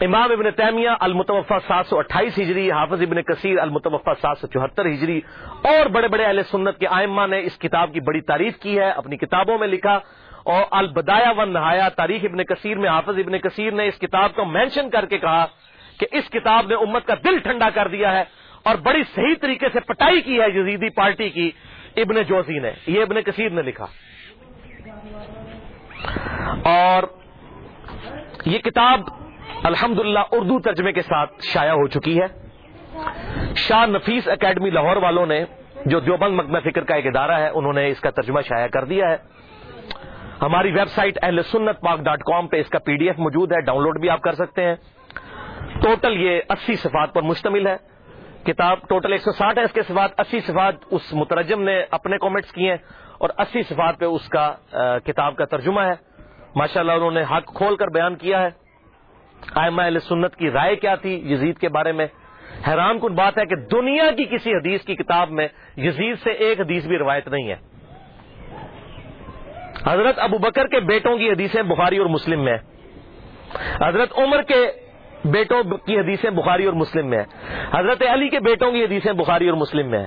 امام ابن تیمیہ المتوفہ سات سو اٹھائیس ہجری، حافظ ابن کثیر المتوفہ سات سو چوہتر ہجری اور بڑے بڑے اہل سنت کے آئمہ نے اس کتاب کی بڑی تعریف کی ہے، اپنی کتابوں میں لکھا۔ اور البدایا و نہایا تاریخ ابن کثیر میں حافظ ابن کثیر نے اس کتاب کو مینشن کر کے کہا کہ اس کتاب نے امت کا دل ٹھنڈا کر دیا ہے۔ اور بڑی صحیح طریقے سے پٹائی کی ہے یزیدی پارٹی کی، ابن جوزی نے، یہ ابن کثیر نے لکھا۔ اور یہ کتاب الحمد اردو ترجمے کے ساتھ شائع ہو چکی ہے۔ شاہ نفیس اکیڈمی لاہور والوں نے، جو دیوبند مقدمہ فکر کا ایک ادارہ ہے، انہوں نے اس کا ترجمہ شائع کر دیا ہے۔ ہماری ویب سائٹ اہل سنت پاک ڈاٹ کام پہ اس کا پی ڈی ایف موجود ہے، ڈاؤن لوڈ بھی آپ کر سکتے ہیں۔ ٹوٹل یہ اسی صفات پر مشتمل ہے۔ کتاب ٹوٹل ایک سو ساٹھ ہے، اس کے صفات اسی صفات اس مترجم نے اپنے کامنٹس کیے ہیں اور اسی صفات پہ اس کا کتاب کا ترجمہ ہے۔ ماشاء اللہ انہوں نے حق کھول کر بیان کیا ہے۔ آئمہ اہل سنت کی رائے کیا تھی یزید کے بارے میں۔ حیران کن بات ہے کہ دنیا کی کسی حدیث کی کتاب میں یزید سے ایک حدیث بھی روایت نہیں ہے۔ حضرت ابو بکر کے بیٹوں کی حدیثیں بخاری اور مسلم میں حضرت عمر کے بیٹوں کی حدیثیں بخاری اور مسلم میں حضرت علی کے بیٹوں کی حدیثیں بخاری اور مسلم میں ہیں۔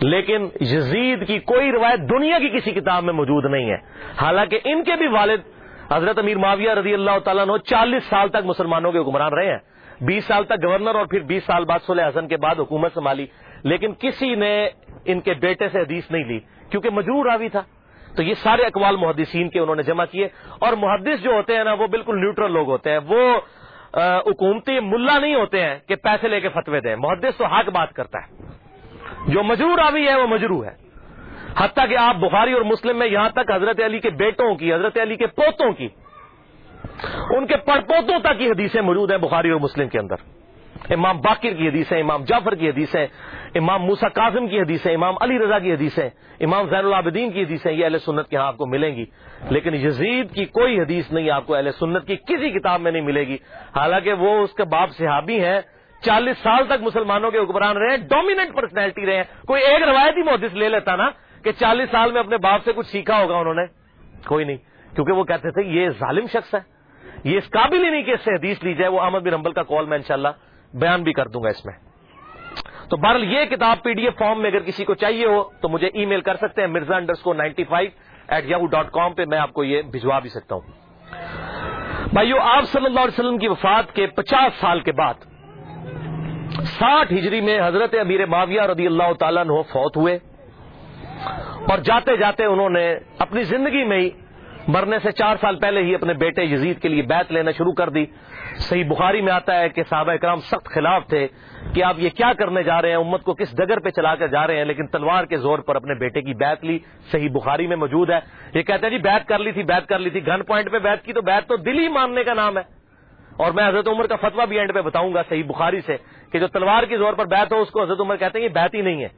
لیکن یزید کی کوئی روایت دنیا کی کسی کتاب میں موجود نہیں ہے۔ حالانکہ ان کے بھی والد حضرت امیر معاویہ رضی اللہ تعالیٰ نے چالیس سال تک مسلمانوں کے حکمران رہے ہیں۔ بیس سال تک گورنر اور پھر بیس سال بعد صلی حسن کے بعد حکومت سنبھالی۔ لیکن کسی نے ان کے بیٹے سے حدیث نہیں لی، کیونکہ مجرور راوی تھا۔ تو یہ سارے اقوال محدثین کے انہوں نے جمع کیے اور محدث جو ہوتے ہیں نا، وہ بالکل نیوٹرل لوگ ہوتے ہیں۔ وہ حکومتی ملا نہیں ہوتے ہیں کہ پیسے لے کے فتوے دیں۔ محدث تو حق بات کرتا ہے۔ جو مجرور راوی ہے، وہ مجرو ہے۔ حتیٰ کہ آپ بخاری اور مسلم میں یہاں تک حضرت علی کے بیٹوں کی، حضرت علی کے پوتوں کی، ان کے پڑپوتوں تک کی حدیثیں موجود ہیں بخاری اور مسلم کے اندر۔ امام باقر کی حدیثیں امام جعفر کی حدیثیں امام موسا کاظم کی حدیثیں امام علی رضا کی حدیثیں امام زین العابدین کی حدیثیں یہ اہل سنت کے ہاں آپ کو ملیں گی۔ لیکن یزید کی کوئی حدیث نہیں آپ کو اہل سنت کی کسی کتاب میں نہیں ملے گی۔ حالانکہ وہ اس کے باپ صحابی ہیں، چالیس سال تک مسلمانوں کے حکمران رہے ڈومیننٹ پرسنالٹی رہے۔ ہیں کوئی ایک روایتی محدث لے لیتا نا کہ چالیس سال میں اپنے باپ سے کچھ سیکھا ہوگا انہوں نے۔ کوئی نہیں، کیونکہ وہ کہتے تھے یہ ظالم شخص ہے۔ یہ اس قابل ہی نہیں کہ اس سے حدیث لی جائے، وہ احمد بن امبل کا کال میں انشاءاللہ بیان بھی کر دوں گا اس میں۔ تو بہرحال یہ کتاب پی ڈی ایف فارم میں اگر کسی کو چاہیے ہو تو مجھے ای میل کر سکتے ہیں، Mirza underscore ninety five eight Yahoo dot com پہ میں آپ کو یہ بھجوا بھی سکتا ہوں۔ بھائیو، آپ صلی اللہ علیہ وسلم کی وفات کے پچاس سال کے بعد ساٹھ ہجری میں حضرت امیر معاویہ رضی اللہ تعالیٰ نے فوت ہوئے اور جاتے جاتے انہوں نے اپنی زندگی میں ہی مرنے سے چار سال پہلے ہی اپنے بیٹے یزید کے لیے بیت لینا شروع کر دی۔ صحیح بخاری میں آتا ہے کہ صحابہ اکرام سخت خلاف تھے کہ آپ یہ کیا کرنے جا رہے ہیں؟ امت کو کس ڈگر پہ چلا کر جا رہے ہیں؟ لیکن تلوار کے زور پر اپنے بیٹے کی بیت لی۔ صحیح بخاری میں موجود ہے۔ یہ کہتے ہیں جی بیت کر لی تھی بیت کر لی تھی۔ گن پوائنٹ پہ بیت کی تو بیت تو دل ہی ماننے کا نام ہے۔ اور میں حضرت عمر کا فتوا بھی اینڈ پہ بتاؤں گا صحیح بخاری سے کہ جو تلوار کے زور پر بیت ہو، اس کو حضرت عمر کہتے ہیں یہ بیت ہی نہیں ہے۔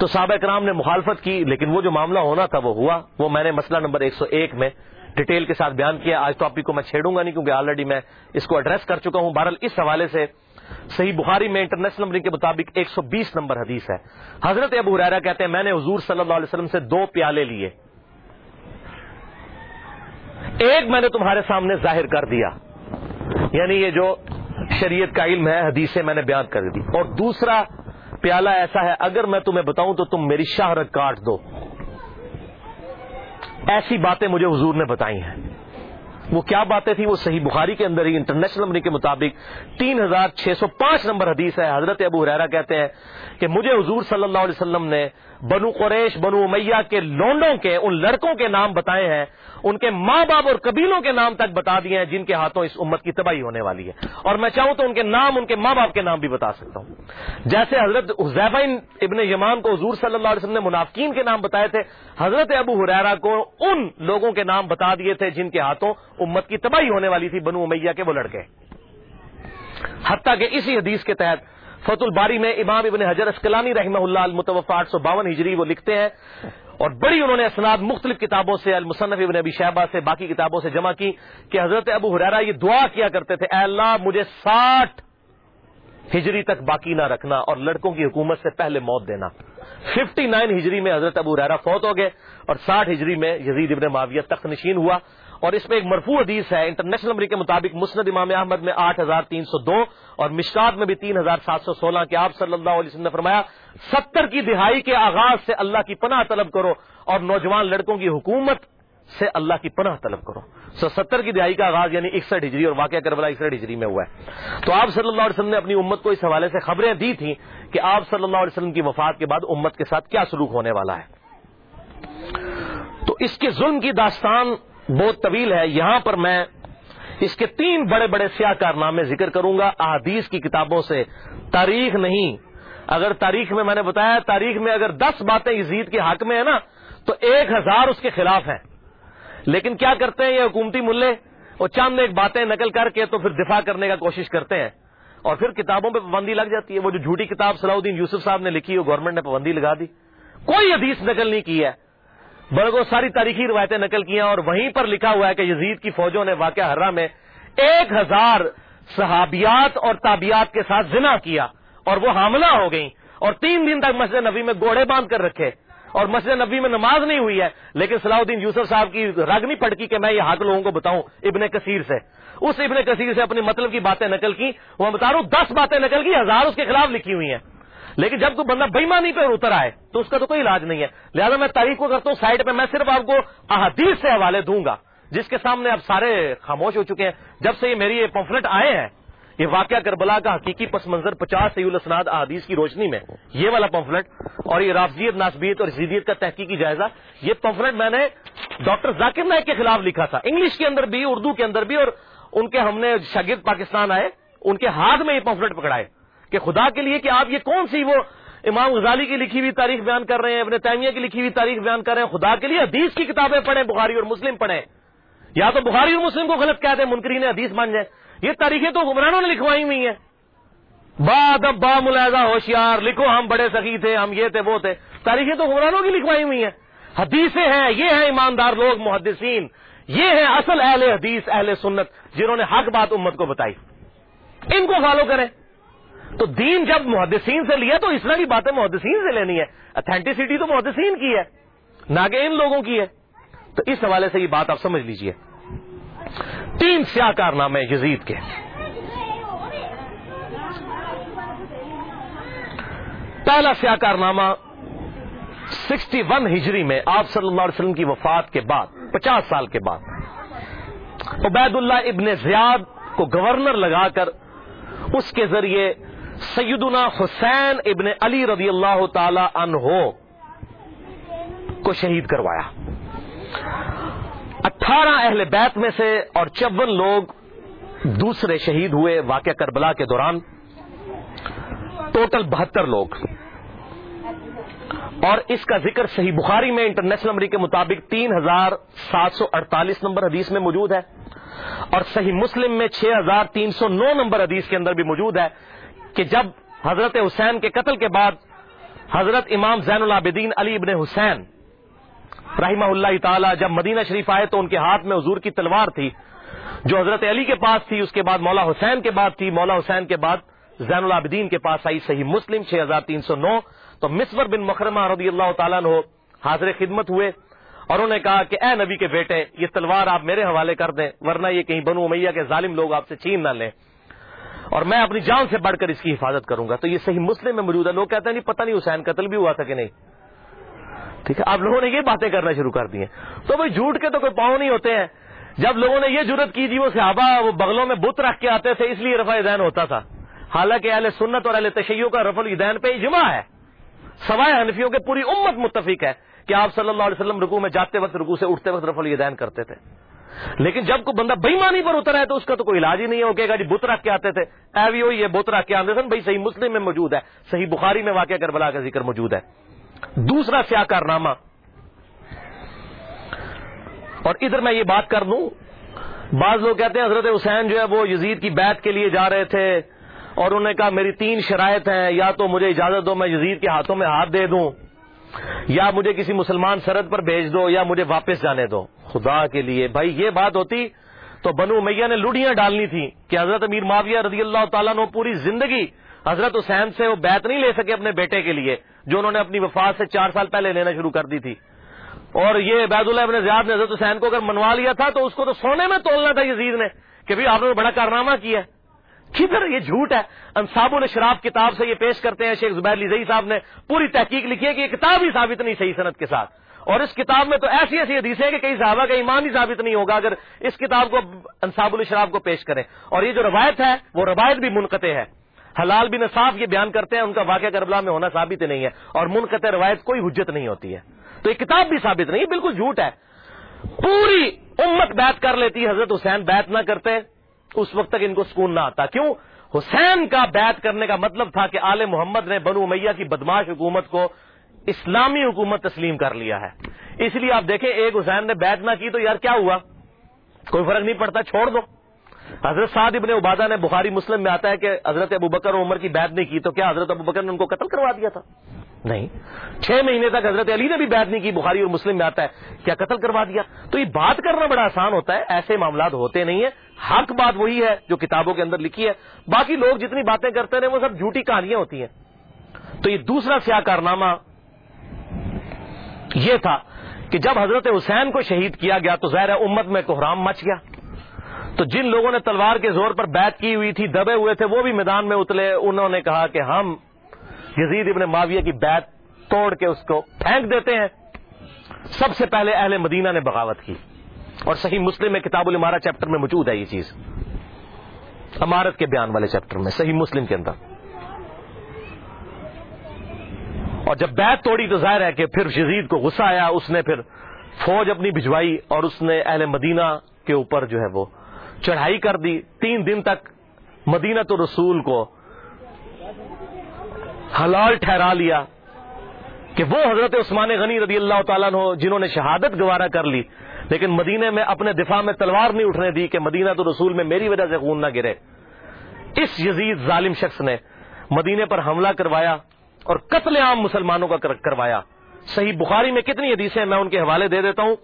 تو صحابہ کرام نے مخالفت کی، لیکن وہ جو معاملہ ہونا تھا وہ ہوا۔ وہ میں نے مسئلہ نمبر ایک سو ایک میں ڈیٹیل کے ساتھ بیان کیا آج ٹاپک کو میں چھیڑوں گا نہیں کیونکہ آلریڈی میں اس کو ایڈریس کر چکا ہوں۔ بہرحال اس حوالے سے صحیح بخاری میں انٹرنیشنل نمبر کے مطابق ایک سو بیس نمبر حدیث ہے۔ حضرت ابو حرارا کہتے ہیں، میں نے حضور صلی اللہ علیہ وسلم سے دو پیالے لیے۔ ایک میں نے تمہارے سامنے ظاہر کر دیا۔ یعنی یہ جو شریعت کا علم ہے، حدیثیں میں نے بیان کر دی۔ اور دوسرا پیالہ ایسا ہے، اگر میں تمہیں بتاؤں تو تم میری شہرت کاٹ دو۔ ایسی باتیں مجھے حضور نے بتائی ہیں۔ وہ کیا باتیں تھیں؟ وہ صحیح بخاری کے اندر ہی انٹرنیشنل نمبر کے مطابق تین ہزار چھ سو پانچ نمبر حدیث ہے۔ حضرت ابو حرارا کہتے ہیں کہ مجھے حضور صلی اللہ علیہ وسلم نے بنو قریش، بنو میاں کے لونڈوں کے، ان لڑکوں کے نام بتائے ہیں، ان کے ماں باپ اور قبیلوں کے نام تک بتا دیے ہیں، جن کے ہاتھوں اس امت کی تباہی ہونے والی ہے۔ اور میں چاہوں تو ان کے نام، ان کے ماں باپ کے نام بھی بتا سکتا ہوں۔ جیسے حضرت حزیبین ابن یمان کو حضور صلی اللہ علیہ وسلم نے منافقین کے نام بتائے تھے، حضرت ابو حریرا کو ان لوگوں کے نام بتا دیے تھے جن کے ہاتھوں امت کی تباہی ہونے والی تھی، بنو میاں کے وہ لڑکے۔ حتیٰ کہ اسی حدیث کے تحت فت الباری میں امام ابن حجر اسکلانی رحمہ اللہ المتوفا آٹھ سو باون ہجری وہ لکھتے ہیں اور بڑی انہوں نے اسناد مختلف کتابوں سے المصنف ابن ابی شہبہ سے باقی کتابوں سے جمع کی کہ حضرت ابو حرارا یہ دعا کیا کرتے تھے، اے اللہ، مجھے ساٹھ ہجری تک باقی نہ رکھنا اور لڑکوں کی حکومت سے پہلے موت دینا۔ ففٹی نائن ہجری میں حضرت ابو حرارا فوت ہو گئے اور ساٹھ ہجری میں یزید ابن معاویہ تخت نشین ہوا۔ اور اس میں ایک مرفوع حدیث ہے، انٹرنیشنل نمبر کے مطابق مسند امام احمد میں آٹھ ہزار تین سو دو اور مشکات میں بھی تین ہزار سات سو سولہ کے آپ صلی اللہ علیہ وسلم نے فرمایا، ستر کی دہائی کے آغاز سے اللہ کی پناہ طلب کرو اور نوجوان لڑکوں کی حکومت سے اللہ کی پناہ طلب کرو۔ سو ستر کی دہائی کا آغاز یعنی اکسٹھ ہجری اور واقعہ کربلا اکسٹھ ہجری میں ہوا ہے۔ تو آپ صلی اللہ علیہ وسلم نے اپنی امت کو اس حوالے سے خبریں دی تھیں کہ آپ صلی اللہ علیہ وسلم کی وفات کے بعد امت کے ساتھ کیا سلوک ہونے والا ہے۔ تو اس کے ظلم کی داستان بہت طویل ہے۔ یہاں پر میں اس کے تین بڑے بڑے سیاہ کارنامے ذکر کروں گا۔ احادیث کی کتابوں سے تاریخ نہیں۔ اگر تاریخ میں میں نے بتایا، تاریخ میں اگر دس باتیں یزید کے حق میں ہیں نا، تو ایک ہزار اس کے خلاف ہیں۔ لیکن کیا کرتے ہیں یہ حکومتی ملے؟ وہ چند ایک باتیں نقل کر کے تو پھر دفاع کرنے کا کوشش کرتے ہیں۔ اور پھر کتابوں پہ پابندی لگ جاتی ہے۔ وہ جو جھوٹی کتاب صلاح الدین یوسف صاحب نے لکھی وہ گورنمنٹ نے پابندی لگا دی۔ کوئی حدیث نقل نہیں کی ہے۔ بلکہ ساری تاریخی روایتیں نقل کی ہیں اور وہیں پر لکھا ہوا ہے کہ یزید کی فوجوں نے واقعہ ہررا میں ایک ہزار صحابیات اور تابیات کے ساتھ زنا کیا اور وہ حاملہ ہو گئیں اور تین دن تک مسجد نبی میں گوڑے باندھ کر رکھے اور مسجد نبی میں نماز نہیں ہوئی ہے لیکن صلاح الدین یوسف صاحب کی رگ نہیں پڑکی کہ میں یہ حق لوگوں کو بتاؤں ابن کثیر سے۔ اس ابن کثیر سے اپنی مطلب کی باتیں نقل کی، وہ بتا رہا ہوں دس باتیں نقل کی، ہزار اس کے خلاف لکھی ہوئی ہیں۔ لیکن جب کوئی بندہ بےمانی پہ اتر آئے تو اس کا تو کوئی علاج نہیں ہے۔ لہٰذا میں تاریخ کو کرتا ہوں، سائڈ پہ میں صرف آپ کو احادیث سے حوالے دوں گا، جس کے سامنے اب سارے خاموش ہو چکے ہیں۔ جب سے یہ میری یہ پمفلٹ آئے ہیں، یہ واقعہ کربلا کا حقیقی پس منظر پچاس سیول اسناد احادیث کی روشنی میں، یہ والا پمفلٹ اور یہ رافضیت ناسبیت اور زیدیت کا تحقیقی جائزہ، یہ پمفلٹ میں نے ڈاکٹر ذاکر نائک کے خلاف لکھا تھا۔ انگلش کے اندر بھی، اردو کے اندر بھی اور ان کے ہم نے شاگرد پاکستان آئے، ان کے ہاتھ میں یہ پمفلٹ پکڑائے۔ کہ خدا کے لیے کہ آپ یہ کون سی وہ امام غزالی کی لکھی ہوئی تاریخ بیان کر رہے ہیں، ابن تیمیہ کی لکھی ہوئی تاریخ بیان کر رہے ہیں، خدا کے لیے حدیث کی کتابیں پڑھیں، بخاری اور مسلم پڑھیں۔ یا تو بخاری اور مسلم کو غلط کہتے ہیں منکرین حدیث مان جائیں۔ یہ تاریخیں تو حکمرانوں نے لکھوائی ہوئی ہیں۔ با با ملازہ ہوشیار، لکھو ہم بڑے سخی تھے، ہم یہ تھے، وہ تھے۔ تاریخیں تو حکمرانوں کی لکھوائی ہوئی ہیں۔ حدیثیں ہیں، یہ ہیں ایماندار لوگ، محدثین۔ یہ ہیں اصل اہل حدیث، اہل سنت، جنہوں نے حق بات امت کو بتائی۔ ان کو فالو کریں۔ تو دین جب محدثین سے لیا تو اس طرح کی باتیں محدثین سے لینی ہے۔ اتھینٹسٹی تو محدثین کی ہے۔ نہ کہ ان لوگوں کی ہے۔ تو اس حوالے سے یہ بات آپ سمجھ لیجیے۔ تین سیاہ کارنامے یزید کے۔ پہلا سیاہ کارنامہ سکسٹی ون ہجری میں آپ صلی اللہ علیہ وسلم کی وفات کے بعد، پچاس سال کے بعد عبید اللہ ابن زیاد کو گورنر لگا کر اس کے ذریعے سیدنا حسین ابن علی رضی اللہ تعالی عنہ کو شہید کروایا۔ اٹھارہ اہل بیت میں سے اور چون لوگ دوسرے شہید ہوئے واقع کربلا کے دوران۔ ٹوٹل بہتر لوگ۔ اور اس کا ذکر صحیح بخاری میں انٹرنیشنل نمبر کے مطابق تین ہزار سات سو اڑتالیس نمبر حدیث میں موجود ہے۔ اور صحیح مسلم میں چھ ہزار تین سو نو نمبر حدیث کے اندر بھی موجود ہے۔ کہ جب حضرت حسین کے قتل کے بعد حضرت امام زین العابدین علی ابن حسین رحمہ اللہ تعالی جب مدینہ شریف آئے تو ان کے ہاتھ میں حضور کی تلوار تھی، جو حضرت علی کے پاس تھی، اس کے بعد مولا حسین کے بعد تھی، مولا حسین کے بعد زین العابدین کے پاس آئی صحیح مسلم چھ ہزار تین سو نو۔ تو مصور بن مکرمہ رضی اللہ تعالیٰ نے حاضر خدمت ہوئے اور انہوں نے کہا کہ اے نبی کے بیٹے، یہ تلوار آپ میرے حوالے کر دیں، ورنہ یہ کہیں بنو میاں کے ظالم لوگ آپ سے چھین نہ لیں۔ اور میں اپنی جان سے بڑھ کر اس کی حفاظت کروں گا۔ تو یہ صحیح مسلم میں موجود ہے۔ لوگ کہتے ہیں نہیں، پتہ نہیں حسین قتل بھی ہوا تھا کہ نہیں۔ ٹھیک ہے، آپ لوگوں نے یہ باتیں کرنا شروع کر دی ہیں۔ تو بھائی جھوٹ کے تو کوئی پاؤں نہیں ہوتے ہیں۔ جب لوگوں نے یہ ضرورت کی جی وہ صحابہ، وہ بغلوں میں بت رکھ کے آتے تھے، اس لیے رفا دین ہوتا تھا۔ حالانکہ اہل سنت اور اہل تشیعوں کا رف الدین پہ اجماع ہے۔ سوائے حنفیوں کے پوری امت متفق ہے کہ آپ صلی اللہ علیہ وسلم رکو میں جاتے وقت رکو سے اٹھتے وقت رف الدین کرتے تھے۔ لیکن جب کوئی بندہ بےمانی پر اترا ہے تو اس کا تو کوئی علاج ہی نہیں ہے، وہ کہے گا جی بت رکھ کے آتے تھے۔ اے بھی ہوئی یہ بت رکھ کے آتے تھے بھائی صحیح مسلم میں موجود ہے، صحیح بخاری میں واقعہ کربلا کا ذکر موجود ہے۔ دوسرا سیاہ کارنامہ۔ اور ادھر میں یہ بات کر دوں بعض لوگ کہتے ہیں حضرت حسین جو ہے وہ یزید کی بیعت کے لیے جا رہے تھے، اور انہوں نے کہا میری تین شرائط ہیں، یا تو مجھے اجازت دو، میں یزید کے ہاتھوں میں ہاتھ دے دوں۔ یا مجھے کسی مسلمان سرحد پر بھیج دو یا مجھے واپس جانے دو۔ خدا کے لیے۔ بھائی، یہ بات ہوتی تو بنو میاں نے لوڑیاں ڈالنی تھی کہ حضرت امیر معاویہ رضی اللہ تعالیٰ نے پوری زندگی حضرت حسین سے وہ بیت نہیں لے سکے اپنے بیٹے کے لیے، جو انہوں نے اپنی وفات سے چار سال پہلے لینا شروع کر دی تھی۔ اور یہ عبید اللہ ابن زیاد نے حضرت حسین کو اگر منوا لیا تھا تو اس کو تو سونے میں تولنا تھا یزید نے کہ بھی آپ نے بڑا کارنامہ کیا۔ ہے کدھر یہ جھوٹ ہے؟ انصاب الشراف کتاب سے یہ پیش کرتے ہیں، شیخ زبیر لیزئی صاحب نے پوری تحقیق لکھی ہے کہ یہ کتاب ہی ثابت نہیں صحیح صنعت کے ساتھ۔ اور اس کتاب میں تو ایسی ایسی حدیث ہے کہ کئی صحابہ کا ایمان ہی ثابت نہیں ہوگا اگر اس کتاب کو انصاب الشراف کو پیش کریں۔ اور یہ جو روایت ہے، وہ روایت بھی منقطع ہے۔ حلال بن صاف یہ بیان کرتے ہیں، ان کا واقعہ کربلا میں ہونا ثابت نہیں ہے۔ اور منقطع روایت کوئی حجت نہیں ہوتی ہے۔ تو یہ کتاب بھی ثابت نہیں بالکل جھوٹ ہے۔ پوری امت بیت کر لیتی، حضرت حسین بیت نہ کرتے۔ اس وقت تک ان کو سکون نہ آتا۔ کیوں؟ حسین کا بیت کرنے کا مطلب تھا کہ آل محمد نے بنو میاں کی بدماش حکومت کو اسلامی حکومت تسلیم کر لیا ہے۔ اس لیے آپ دیکھیں، ایک حسین نے بیت نہ کی تو یار کیا ہوا؟ کوئی فرق نہیں پڑتا، چھوڑ دو۔ حضرت سعد ابن عبادہ نے بخاری مسلم میں آتا ہے کہ حضرت ابو بکر عمر کی بیت نہیں کی تو کیا حضرت ابو بکر نے ان کو قتل کروا دیا تھا؟ نہیں۔ چھ مہینے تک حضرت علی نے بھی بیعت نہیں کی، بخاری اور مسلم میں آتا ہے، کیا قتل کروا دیا؟ تو یہ بات کرنا بڑا آسان ہوتا ہے، ایسے معاملات ہوتے نہیں ہیں۔ حق بات وہی ہے جو کتابوں کے اندر لکھی ہے۔ باقی لوگ جتنی باتیں کرتے رہے وہ سب جھوٹی کہانیاں ہوتی ہیں۔ تو یہ دوسرا سیاہ کارنامہ یہ تھا کہ جب حضرت حسین کو شہید کیا گیا تو ظاہر امت میں کوحرام مچ گیا۔ تو جن لوگوں نے تلوار کے زور پر بیت کی ہوئی تھی، دبے ہوئے تھے، وہ بھی میدان میں اتلے۔ انہوں نے کہا کہ ہم یزید ابن معاویہ کی بیت توڑ کے اس کو پھینک دیتے ہیں۔ سب سے پہلے اہل مدینہ نے بغاوت کی۔ اور صحیح مسلم میں کتاب المارا چیپٹر میں موجود ہے یہ چیز۔ امارت کے بیان والے چیپٹر میں، صحیح مسلم کے اندر۔ اور جب بیت توڑی تو ظاہر ہے کہ پھر یزید کو غصہ آیا، اس نے پھر فوج اپنی بھجوائی اور اس نے اہل مدینہ کے اوپر جو ہے وہ چڑھائی کر دی۔ تین دن تک مدینہ تو رسول کو حلال ٹھہرا لیا کہ وہ حضرت عثمان غنی رضی اللہ تعالیٰ جنہوں نے شہادت گوارا کر لی لیکن مدینے میں اپنے دفاع میں تلوار نہیں اٹھنے دی کہ مدینہ تو رسول میں میری وجہ سے خون نہ گرے۔ اس یزید ظالم شخص نے مدینے پر حملہ کروایا اور قتل عام مسلمانوں کا کروایا۔ صحیح بخاری میں کتنی حدیثیں میں ان کے حوالے دے دیتا ہوں۔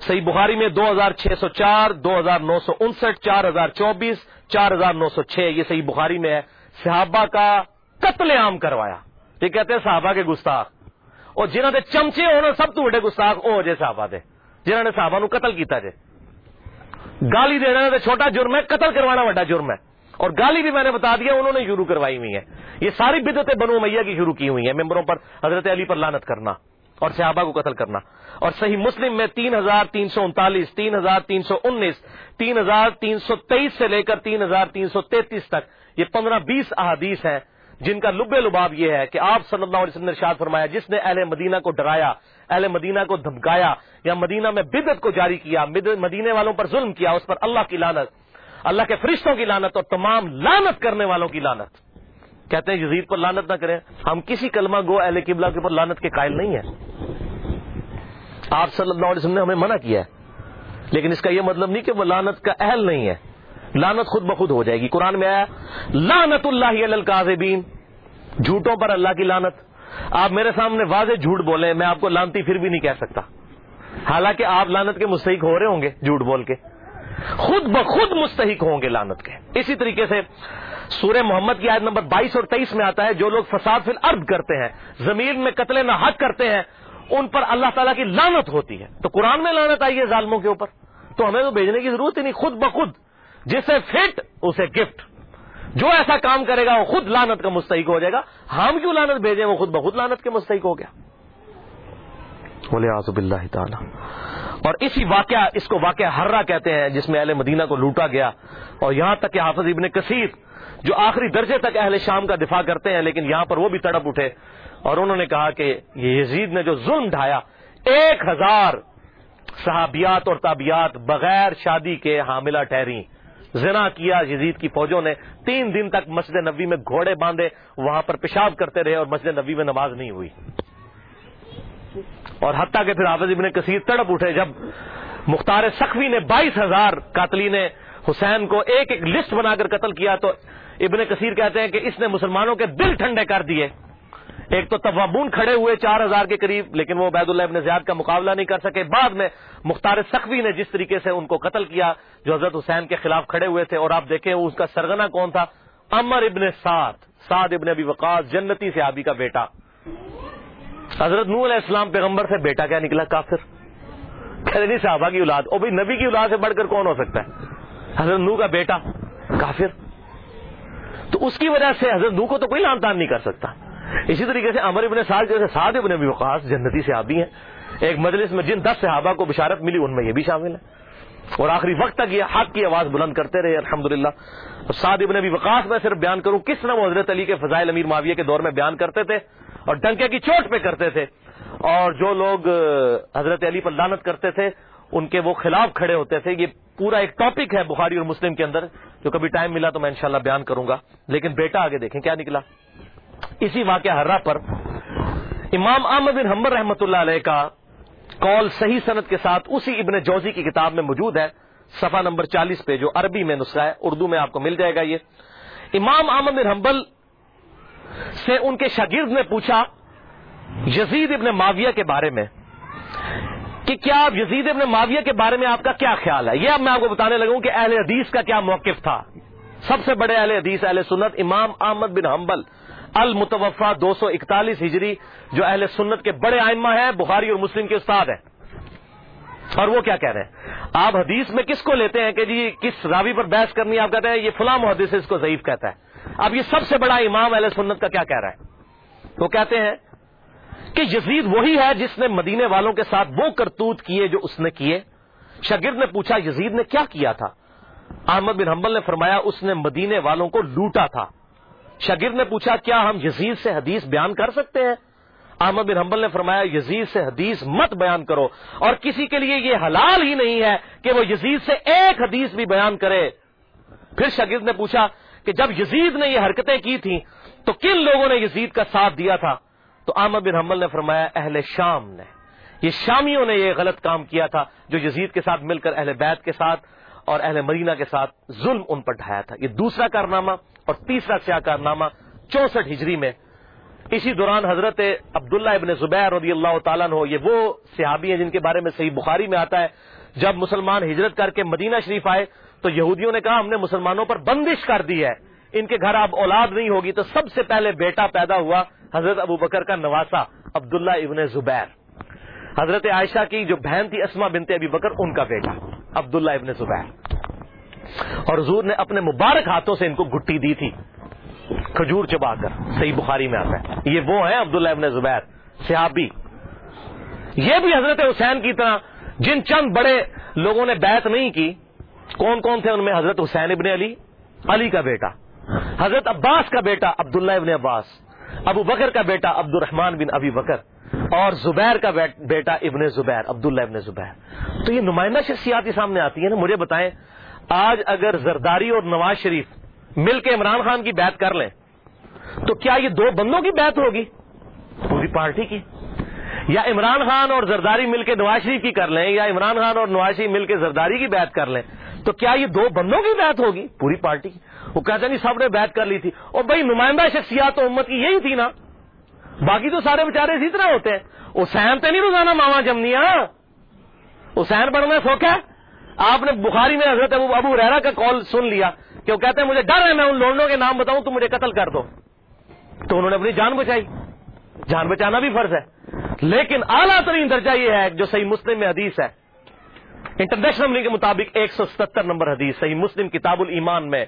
صحیح بخاری میں دو ہزار چھ سو چار، دو ہزار نو سو انسٹھ، چار ہزار چوبیس، چار ہزار نو سو چھ، یہ صحیح بخاری میں ہے۔ صحابہ کا قتل عام کروایا۔ یہ کہتے ہیں صحابہ کے گستاخ۔ اور جنہوں نے چمچے ہونے سب تو بڑے گستاخ او جے صحابہ دے۔ جنہوں نے صحابہ نو قتل کیتا جے۔ گالی دینا تو چھوٹا جرم ہے، قتل کروانا بڑا جرم ہے۔ اور گالی بھی میں نے بتا دیا انہوں نے شروع کروائی ہوئی ہے یہ ساری بدتیں بنو میاں کی شروع کی ہوئی ہیں، ممبروں پر حضرت علی پر لانت کرنا اور صحابہ کو قتل کرنا۔ اور صحیح مسلم میں تین ہزار تین سو انتالیس، تین ہزار تین سو انیس، تین ہزار تین سو تیئیس سے لے کر تین ہزار تین سو تینتیس تک یہ پندرہ بیس احادیث ہیں۔ جن کا لب لباب یہ ہے کہ آپ صلی اللہ علیہ وسلم نے ارشاد فرمایا، جس نے اہل مدینہ کو ڈرایا اہل مدینہ کو دھمکایا یا مدینہ میں بدت کو جاری کیا مدینے والوں پر ظلم کیا، اس پر اللہ کی لانت اللہ کے فرشتوں کی لانت اور تمام لانت کرنے والوں کی لانت کہتے ہیں یزید پر لانت نہ کریں۔ ہم کسی کلمہ گو اہل قبلہ کے اوپر لانت کے قائل نہیں ہیں۔ آپ صلی اللہ علیہ وسلم نے ہمیں منع کیا ہے، لیکن اس کا یہ مطلب نہیں کہ وہ لانت کا اہل نہیں ہے۔ لانت خود بخود ہو جائے گی۔ قرآن میں آیا لانت اللہ القاذبین جھوٹوں پر اللہ کی لانت آپ میرے سامنے واضح جھوٹ بولے میں آپ کو لانتی پھر بھی نہیں کہہ سکتا۔ حالانکہ آپ لانت کے مستحق ہو رہے ہوں گے جھوٹ بول کے۔ خود بخود مستحق ہوں گے لانت کے۔ اسی طریقے سے سورہ محمد کی آیت نمبر بائیس اور تیئیس میں آتا ہے، جو لوگ فساد فی الارض کرتے ہیں، زمین میں قتل نہ حق کرتے ہیں، ان پر اللہ تعالیٰ کی لانت ہوتی ہے۔ تو قرآن میں لانت آئی ہے ظالموں کے اوپر۔ تو ہمیں تو بھیجنے کی ضرورت ہی نہیں، خود بخود جسے فٹ، اسے گفٹ۔ جو ایسا کام کرے گا وہ خود لانت کا مستحق ہو جائے گا۔ ہم کیوں لانت بھیجیں؟ وہ خود بخود لانت کے مستحق ہو گیا۔ آزب اللہ تعالی۔ اور اسی واقعہ، اس کو واقعہ ہررا کہتے ہیں، جس میں اہل مدینہ کو لوٹا گیا۔ اور یہاں تک کہ حافظ ابن کثیر، جو آخری درجے تک اہل شام کا دفاع کرتے ہیں، لیکن یہاں پر وہ بھی تڑپ اٹھے۔ اور انہوں نے کہا کہ یہ یزید نے جو ظلم ڈھایا، ایک ہزار صحابیات اور تابیات بغیر شادی کے حاملہ ٹھہری زنا کیا، یزید کی فوجوں نے تین دن تک مسجد نبی میں گھوڑے باندھے، وہاں پر پیشاب کرتے رہے اور مسجد نبی میں نماز نہیں ہوئی۔ اور حتیٰ کہ پھر حافظ ابن کثیر تڑپ اٹھے جب مختار سخوی نے بائیس ہزار قاتلی نے حسین کو ایک ایک لسٹ بنا کر قتل کیا تو ابن کثیر کہتے ہیں کہ اس نے مسلمانوں کے دل ٹھنڈے کر دیے۔ ایک تو توابون کھڑے ہوئے چار ہزار کے قریب، لیکن وہ عبید اللہ ابن زیاد کا مقابلہ نہیں کر سکے۔ بعد میں مختار سخوی نے جس طریقے سے ان کو قتل کیا، جو حضرت حسین کے خلاف کھڑے ہوئے تھے، اور آپ دیکھیں اس کا سرگنا کون تھا؟ امر ابن سعد سعد ابن ابی وقاص، جنتی سے آبی کا بیٹا۔ حضرت نور علیہ السلام پیغمبر سے، بیٹا کیا نکلا؟ کافر۔ نہیں صحابہ کی اولاد۔ او بھائی، نبی کی اولاد سے بڑھ کر کون ہو سکتا ہے؟ حضرت نو کا بیٹا، کافر۔ تو اس کی وجہ سے حضرت نو کو تو کوئی لان تان نہیں کر سکتا۔ اسی طریقے سے امر ابن سال جیسے سعد ابن ابی وقاص جنتی سے آبی ہیں، ایک مجلس میں جن دس صحابہ کو بشارت ملی، ان میں یہ بھی شامل ہے اور آخری وقت تک یہ حق کی آواز بلند کرتے رہے الحمد للہ سعد ابن ابی وقاص میں صرف بیان کروں، کس طرح وہ حضرت علی کے فضائل امیر معاویہ کے دور میں بیان کرتے تھے اور ڈنکے کی چوٹ پہ کرتے تھے۔ اور جو لوگ حضرت علی پر لانت کرتے تھے، ان کے وہ خلاف کھڑے ہوتے تھے۔ یہ پورا ایک ٹاپک ہے بخاری اور مسلم کے اندر، جو کبھی ٹائم ملا تو میں انشاءاللہ بیان کروں گا۔ لیکن بیٹا آگے دیکھیں کیا نکلا۔ اسی واقعہ ہررا پر امام احمد بن حمبر رحمۃ اللہ علیہ کا کال صحیح صنعت کے ساتھ اسی ابن جوزی کی کتاب میں موجود ہے، صفحہ نمبر چالیس پہ جو عربی میں نسخہ ہے، اردو میں آپ کو مل جائے گا یہ۔ امام احمد بن حنبل سے ان کے شاگرد نے پوچھا یزید ابن معاویہ کے بارے میں کہ کیا یزید ابن معاویہ کے بارے میں آپ کا کیا خیال ہے؟ یہ اب میں آپ کو بتانے لگوں کہ اہل حدیث کا کیا موقف تھا۔ سب سے بڑے اہل حدیث، اہل سنت امام احمد بن حنبل المتوفا دو سو اکتالیس ہجری جو اہل سنت کے بڑے آئمہ ہیں، بخاری اور مسلم کے استاد ہیں۔ اور وہ کیا کہہ رہے ہیں؟ آپ حدیث میں کس کو لیتے ہیں کہ جی کس راوی پر بحث کرنی آپ کہتے ہیں، یہ فلاں محدث اس کو ضعیف کہتا ہے۔ اب یہ سب سے بڑا امام اہل سنت کا کیا کہہ رہا ہے؟ وہ کہتے ہیں کہ یزید وہی ہے جس نے مدینے والوں کے ساتھ وہ کرتوت کیے جو اس نے کیے۔ شگرد نے پوچھا، یزید نے کیا کیا تھا؟ احمد بن حنبل نے فرمایا، اس نے مدینے والوں کو لوٹا تھا۔ شگرد نے پوچھا، کیا ہم یزید سے حدیث بیان کر سکتے ہیں؟ احمد بن حنبل نے فرمایا، یزید سے حدیث مت بیان کرو، اور کسی کے لیے یہ حلال ہی نہیں ہے کہ وہ یزید سے ایک حدیث بھی بیان کرے۔ پھر شگرد نے پوچھا کہ جب یزید نے یہ حرکتیں کی تھیں، تو کن لوگوں نے یزید کا ساتھ دیا تھا؟ تو احمد بن حنبل نے فرمایا، اہل شام نے۔ یہ شامیوں نے یہ غلط کام کیا تھا جو یزید کے ساتھ مل کر اہل بیت کے ساتھ اور اہل مرینا کے ساتھ ظلم ان پر ڈھایا تھا۔ یہ دوسرا کارنامہ۔ اور تیسرا سیاہ کارنامہ چونسٹھ ہجری میں۔ اسی دوران حضرت عبداللہ ابن زبیر رضی اللہ تعالیٰ ہو یہ وہ صحابی ہیں جن کے بارے میں صحیح بخاری میں آتا ہے۔ جب مسلمان ہجرت کر کے مدینہ شریف آئے، تو یہودیوں نے کہا، ہم نے مسلمانوں پر بندش کر دی ہے۔ ان کے گھر اب اولاد نہیں ہوگی، تو سب سے پہلے بیٹا پیدا ہوا حضرت ابو بکر کا نواسا، عبداللہ ابن زبیر۔ حضرت عائشہ کی جو بہن تھی اسما بنتے ابی بکر، ان کا بیٹا، عبداللہ ابن زبیر۔ اور حضور نے اپنے مبارک ہاتھوں سے ان کو گٹی دی تھی۔ کھجور چبا کر، صحیح بخاری میں آتا ہے۔ یہ وہ ہیں عبداللہ ابن زبیر، صحابی۔ یہ بھی حضرت حسین کی طرح، جن چند بڑے لوگوں نے بیعت نہیں کی، کون کون تھے ان میں؟ حضرت حسین ابن علی علی کا بیٹا۔ حضرت عباس کا بیٹا عبداللہ ابن عباس، ابو بکر کا بیٹا عبد الرحمان بن ابی بکر، اور زبیر کا بیٹا ابن زبیر، عبداللہ ابن زبیر۔ تو یہ نمائندہ شخصیات کے سامنے آتی ہے نا، مجھے بتائیں آج اگر زرداری اور نواز شریف مل کے عمران خان کی بات کر لیں، تو کیا یہ دو بندوں کی بات ہوگی؟ پوری پارٹی کی۔ یا عمران خان اور زرداری مل کے نواز شریف کی کر لیں، یا عمران خان اور نواز شریف مل کے زرداری کی بات کر لیں، تو کیا یہ دو بندوں کی بات ہوگی؟ پوری پارٹی کی۔ وہ کہتے ہیں سب نے بات کر لی تھی۔ اور بھائی، نمائندہ شخصیات تو امت کی یہی تھی نا۔ باقی تو سارے بےچارے اسی طرح ہوتے ہیں۔ حسین تو نہیں روزانہ ماما جمنیا حسین بڑھنا سوکھ ہے۔ آپ نے بخاری میں حضرت ابو ابو ریرا کا کال سن لیا کہ وہ کہتے ہیں، مجھے ڈر ہے، میں ان لونڈوں کے نام بتاؤں تو مجھے قتل کر دو۔ تو انہوں نے اپنی جان بچائی۔ جان بچانا بھی فرض ہے۔ لیکن اعلیٰ ترین درجہ یہ ہے، جو صحیح مسلم میں حدیث ہے۔ انٹرنیشنل کے مطابق ایک سو ستر نمبر حدیث، صحیح مسلم کتاب الایمان میں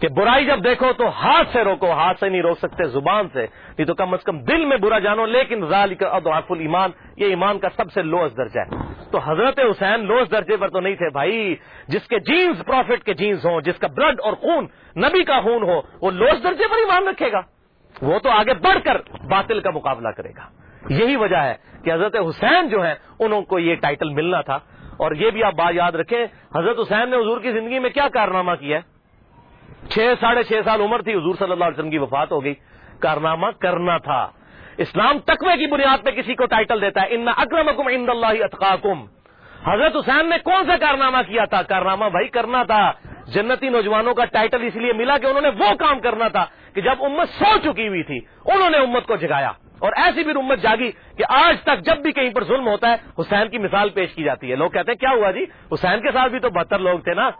کہ برائی جب دیکھو تو ہاتھ سے روکو، ہاتھ سے نہیں روک سکتے، زبان سے۔ نہیں تو کم از کم دل میں برا جانو، لیکن ذالک اضعف الایمان، یہ ایمان کا سب سے لوس درجہ ہے۔ تو حضرت حسین لوس درجے پر تو نہیں تھے، بھائی۔ جس کے جینز پروفٹ کے جینز ہوں، جس کا بلڈ اور خون نبی کا خون ہو، وہ لوس درجے پر ایمان رکھے گا۔ وہ تو آگے بڑھ کر باطل کا مقابلہ کرے گا۔ یہی وجہ ہے کہ حضرت حسین جو ہیں، انہوں کو یہ ٹائٹل ملنا تھا۔ اور یہ بھی آپ بات یاد رکھیں، حضرت حسین نے حضور کی زندگی میں کیا کارنامہ کیا ہے؟ چھ ساڑھے چھ سال عمر تھی، حضور صلی اللہ علیہ وسلم کی وفات ہو گئی۔ کارنامہ کرنا تھا۔ اسلام تقوی کی بنیاد پہ کسی کو ٹائٹل دیتا ہے۔ ان اکرم اکم اللہ اطقاکم حضرت حسین نے کون سا کارنامہ کیا تھا؟ کارنامہ بھائی کرنا تھا۔ جنتی نوجوانوں کا ٹائٹل اس لیے ملا کہ انہوں نے وہ کام کرنا تھا کہ جب امت سو چکی ہوئی تھی، انہوں نے امت کو جگایا اور ایسی بھی امت جاگی کہ آج تک جب بھی کہیں پر ظلم ہوتا ہے، حسین کی مثال پیش کی جاتی ہے۔ لوگ کہتے ہیں، کیا ہوا جی؟ حسین کے ساتھ بھی تو بہتر لوگ تھے نا؟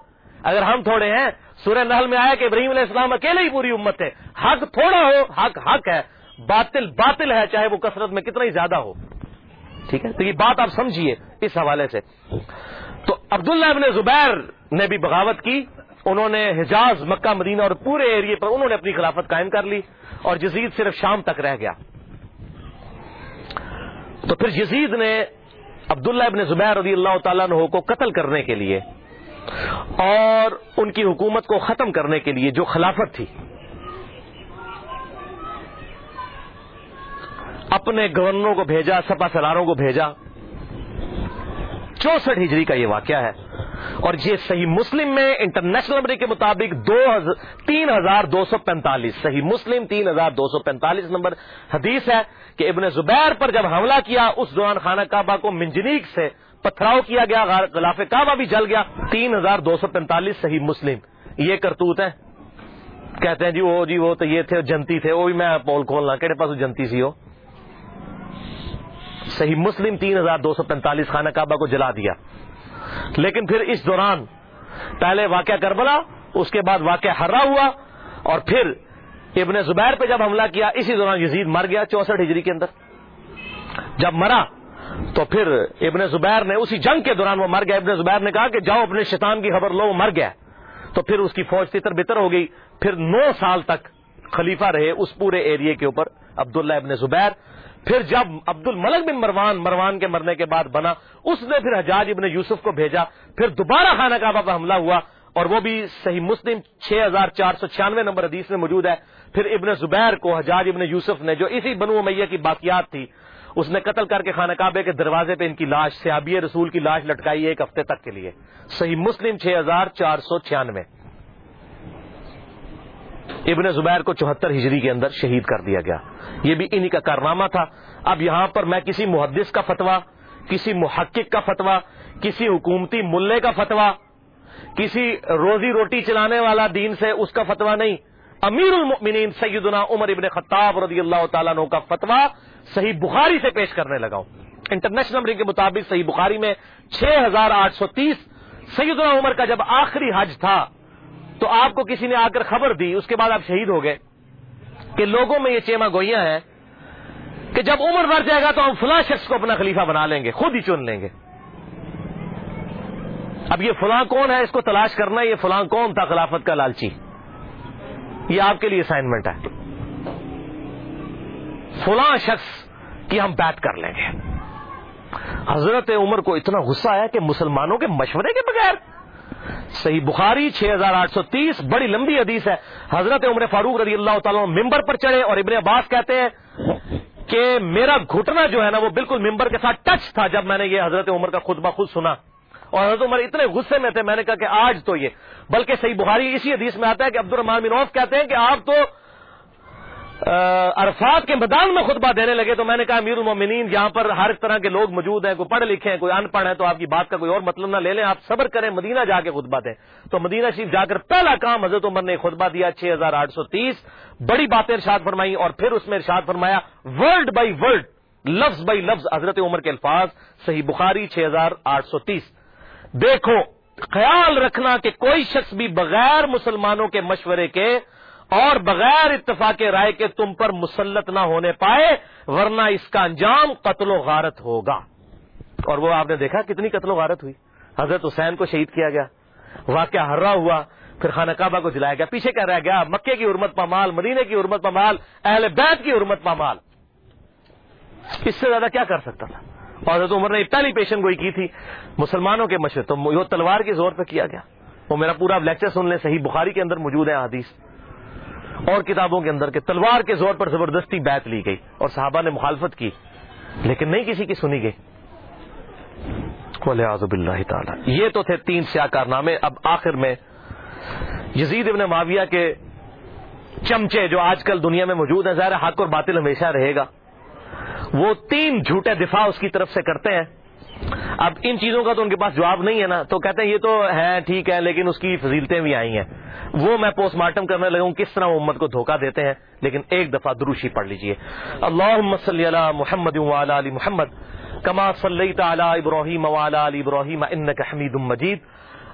اگر ہم تھوڑے ہیں، سورہ نحل میں آیا کہ ابراہیم علیہ السلام اکیلے ہی پوری امت ہے۔ حق تھوڑا ہو، حق حق ہے۔ باطل باطل ہے، چاہے وہ کثرت میں کتنا ہی زیادہ ہو۔ ٹھیک ہے؟ تو یہ بات آپ سمجھیے اس حوالے سے۔ تو عبداللہ ابن زبیر نے بھی بغاوت کی۔ انہوں نے حجاز، مکہ، مدینہ اور پورے ایریے پر انہوں نے اپنی خلافت قائم کر لی اور جزید صرف شام تک رہ گیا۔ تو پھر یزید نے عبداللہ ابن زبیر رضی اللہ تعالیٰ عنہ کو قتل کرنے کے لیے اور ان کی حکومت کو ختم کرنے کے لیے جو خلافت تھی، اپنے گورنروں کو بھیجا، سپا سلاروں کو بھیجا۔ چونسٹھ ہجری کا یہ واقعہ ہے۔ اور یہ صحیح مسلم میں انٹرنیشنل نمبر کے مطابق دو تین ہزار دو سو پینتالیس۔ صحیح مسلم، تین ہزار دو سو پینتالیس نمبر حدیث ہے کہ ابن زبیر پر جب حملہ کیا، اس دوران خانہ کعبہ کو منجنیک سے پتھراؤ کیا گیا غلاف کعبہ بھی جل گیا۔ تین ہزار دو سو پینتالیس صحیح مسلم۔ یہ کرتوت ہے کہتے ہیں جی وہ جی وہ تو یہ تھے، جنتی تھے، وہ بھی میں پول کھولنا کہڑے پاس جنتی سی ہو صحیح مسلم، تین ہزار دو سو پینتالیس خانہ کعبہ کو جلا دیا۔ لیکن پھر اس دوران پہلے واقعہ کربلا، اس کے بعد واقعہ ہررا ہوا، اور پھر ابن زبیر پہ جب حملہ کیا، اسی دوران یزید مر گیا چونسٹھ ہجری کے اندر۔ جب مرا تو پھر ابن زبیر نے اسی جنگ کے دوران وہ مر گیا۔ ابن زبیر نے کہا کہ جاؤ اپنے شیطان کی خبر لو، وہ مر گیا۔ تو پھر اس کی فوج تتر بتر ہو گئی۔ پھر نو سال تک خلیفہ رہے اس پورے ایریے کے اوپر عبداللہ ابن زبیر۔ پھر جب عبد الملک بن مروان مروان کے مرنے کے بعد بنا، اس نے پھر حجاج ابن یوسف کو بھیجا۔ پھر دوبارہ خانہ کعبہ پر حملہ ہوا اور وہ بھی صحیح مسلم، چھ ہزار چار سو چھیانوے نمبر حدیث میں موجود ہے۔ پھر ابن زبیر کو حجاج ابن یوسف نے، جو اسی بنو میہ کی باقیات تھی اس نے قتل کر کے خانہ کعبے کے دروازے پہ ان کی لاش، سیابی رسول کی لاش لٹکائی ایک ہفتے تک کے لیے۔ صحیح مسلم چھ ہزار چار سو چھیانوے۔ ابن زبیر کو چوہتر ہجری کے اندر شہید کر دیا گیا۔ یہ بھی انہی کا کارنامہ تھا۔ اب یہاں پر میں کسی محدث کا فتوا کسی محقق کا فتوا کسی حکومتی ملے کا فتوا کسی روزی روٹی چلانے والا دین سے اس کا فتوا نہیں۔ امیر المؤمنین سیدنا عمر ابن خطاب رضی اللہ تعالیٰ عنہ کا فتوا صحیح بخاری سے پیش کرنے لگا ہوں۔ انٹرنیشنل نمبر کے مطابق صحیح بخاری میں چھ ہزار آٹھ سو تیس۔ سیدنا عمر کا جب آخری حج تھا، تو آپ کو کسی نے آ کر خبر دی، اس کے بعد آپ شہید ہو گئے کہ لوگوں میں یہ چیما گوئیاں ہیں کہ جب عمر مر جائے گا تو ہم فلاں شخص کو اپنا خلیفہ بنا لیں گے، خود ہی چن لیں گے۔ اب یہ فلاں کون ہے؟ اس کو تلاش کرنا، یہ فلاں کون تھا خلافت کا لالچی۔ یہ آپ کے لیے اسائنمنٹ ہے۔ فلاں شخص کی ہم بات کر لیں گے۔ حضرت عمر کو اتنا غصہ آیا کہ مسلمانوں کے مشورے کے بغیر۔ صحیح بخاری چھ ہزار آٹھ سو تیس، بڑی لمبی حدیث ہے۔ حضرت عمر فاروق رضی اللہ تعالیٰ ممبر پر چڑھے اور ابن عباس کہتے ہیں کہ میرا گھٹنا جو ہے نا وہ بالکل ممبر کے ساتھ ٹچ تھا جب میں نے یہ حضرت عمر کا خود بخود سنا۔ اور حضرت عمر اتنے غصے میں تھے، میں نے کہا کہ آج تو یہ۔ بلکہ صحیح بخاری اسی حدیث میں آتا ہے کہ عبد الرحمان بن عوف کہتے ہیں کہ آپ تو عرفات کے میدان میں خطبہ دینے لگے تو میں نے کہا، امیر المومنین، یہاں پر ہر طرح کے لوگ موجود ہیں، کوئی پڑھے لکھے ہیں، کوئی ان پڑھ ہے تو آپ کی بات کا کوئی اور مطلب نہ لے لیں، آپ صبر کریں، مدینہ جا کے خطبہ دیں۔ تو مدینہ شریف جا کر پہلا کام حضرت عمر نے خطبہ دیا، چھ ہزار آٹھ سو تیس۔ بڑی باتیں ارشاد فرمائی اور پھر اس میں ارشاد فرمایا، ورلڈ بائی ورلڈ، لفظ بائی لفظ حضرت عمر کے الفاظ، صحیح بخاری، چھ ہزار آٹھ سو تیس۔ دیکھو، خیال رکھنا کہ کوئی شخص بھی بغیر مسلمانوں کے مشورے کے اور بغیر اتفاق رائے کے تم پر مسلط نہ ہونے پائے، ورنہ اس کا انجام قتل و غارت ہوگا۔ اور وہ آپ نے دیکھا کتنی قتل و غارت ہوئی؟ حضرت حسین کو شہید کیا گیا۔ واقعہ ہررا ہوا، پھر خانہ کعبہ کو جلایا گیا۔ پیچھے کیا رہ گیا؟ مکے کی حرمت پامال مدینے کی حرمت پامال اہل بیت کی حرمت پامال اس سے زیادہ کیا کر سکتا تھا؟ اور حضرت عمر نے پہلی پیشن گوئی کی تھی، مسلمانوں کے مشورے تو وہ تلوار کے زور پہ کیا گیا؟ وہ میرا پورا لیکچر سن لیں، صحیح بخاری کے اندر موجود ہے حدیث اور کتابوں کے اندر کے تلوار کے زور پر زبردستی بیت لی گئی اور صحابہ نے مخالفت کی، لیکن نہیں کسی کی سنی گئی۔ اللہ تعالی۔ یہ تو تھے تین سیاہ کارنامے۔ اب آخر میں یزید ابن معاویہ کے چمچے جو آج کل دنیا میں موجود ہیں، ظاہر حق اور باطل ہمیشہ رہے گا۔ وہ تین جھوٹے دفاع اس کی طرف سے کرتے ہیں۔ اب ان چیزوں کا تو ان کے پاس جواب نہیں ہے نا، تو کہتے ہیں یہ تو ہے ٹھیک ہے لیکن اس کی فضیلتیں بھی آئی ہیں۔ وہ میں پوسٹ مارٹم کرنے لگا ہوں، کس طرح وہ امت کو دھوکہ دیتے ہیں، لیکن ایک دفعہ دروشی پڑھ لیجیے۔ اللہ صلی علی محمد علی محمد، کما صلی تعالی ابراہیم علی ابراہیم، انک حمید مجید۔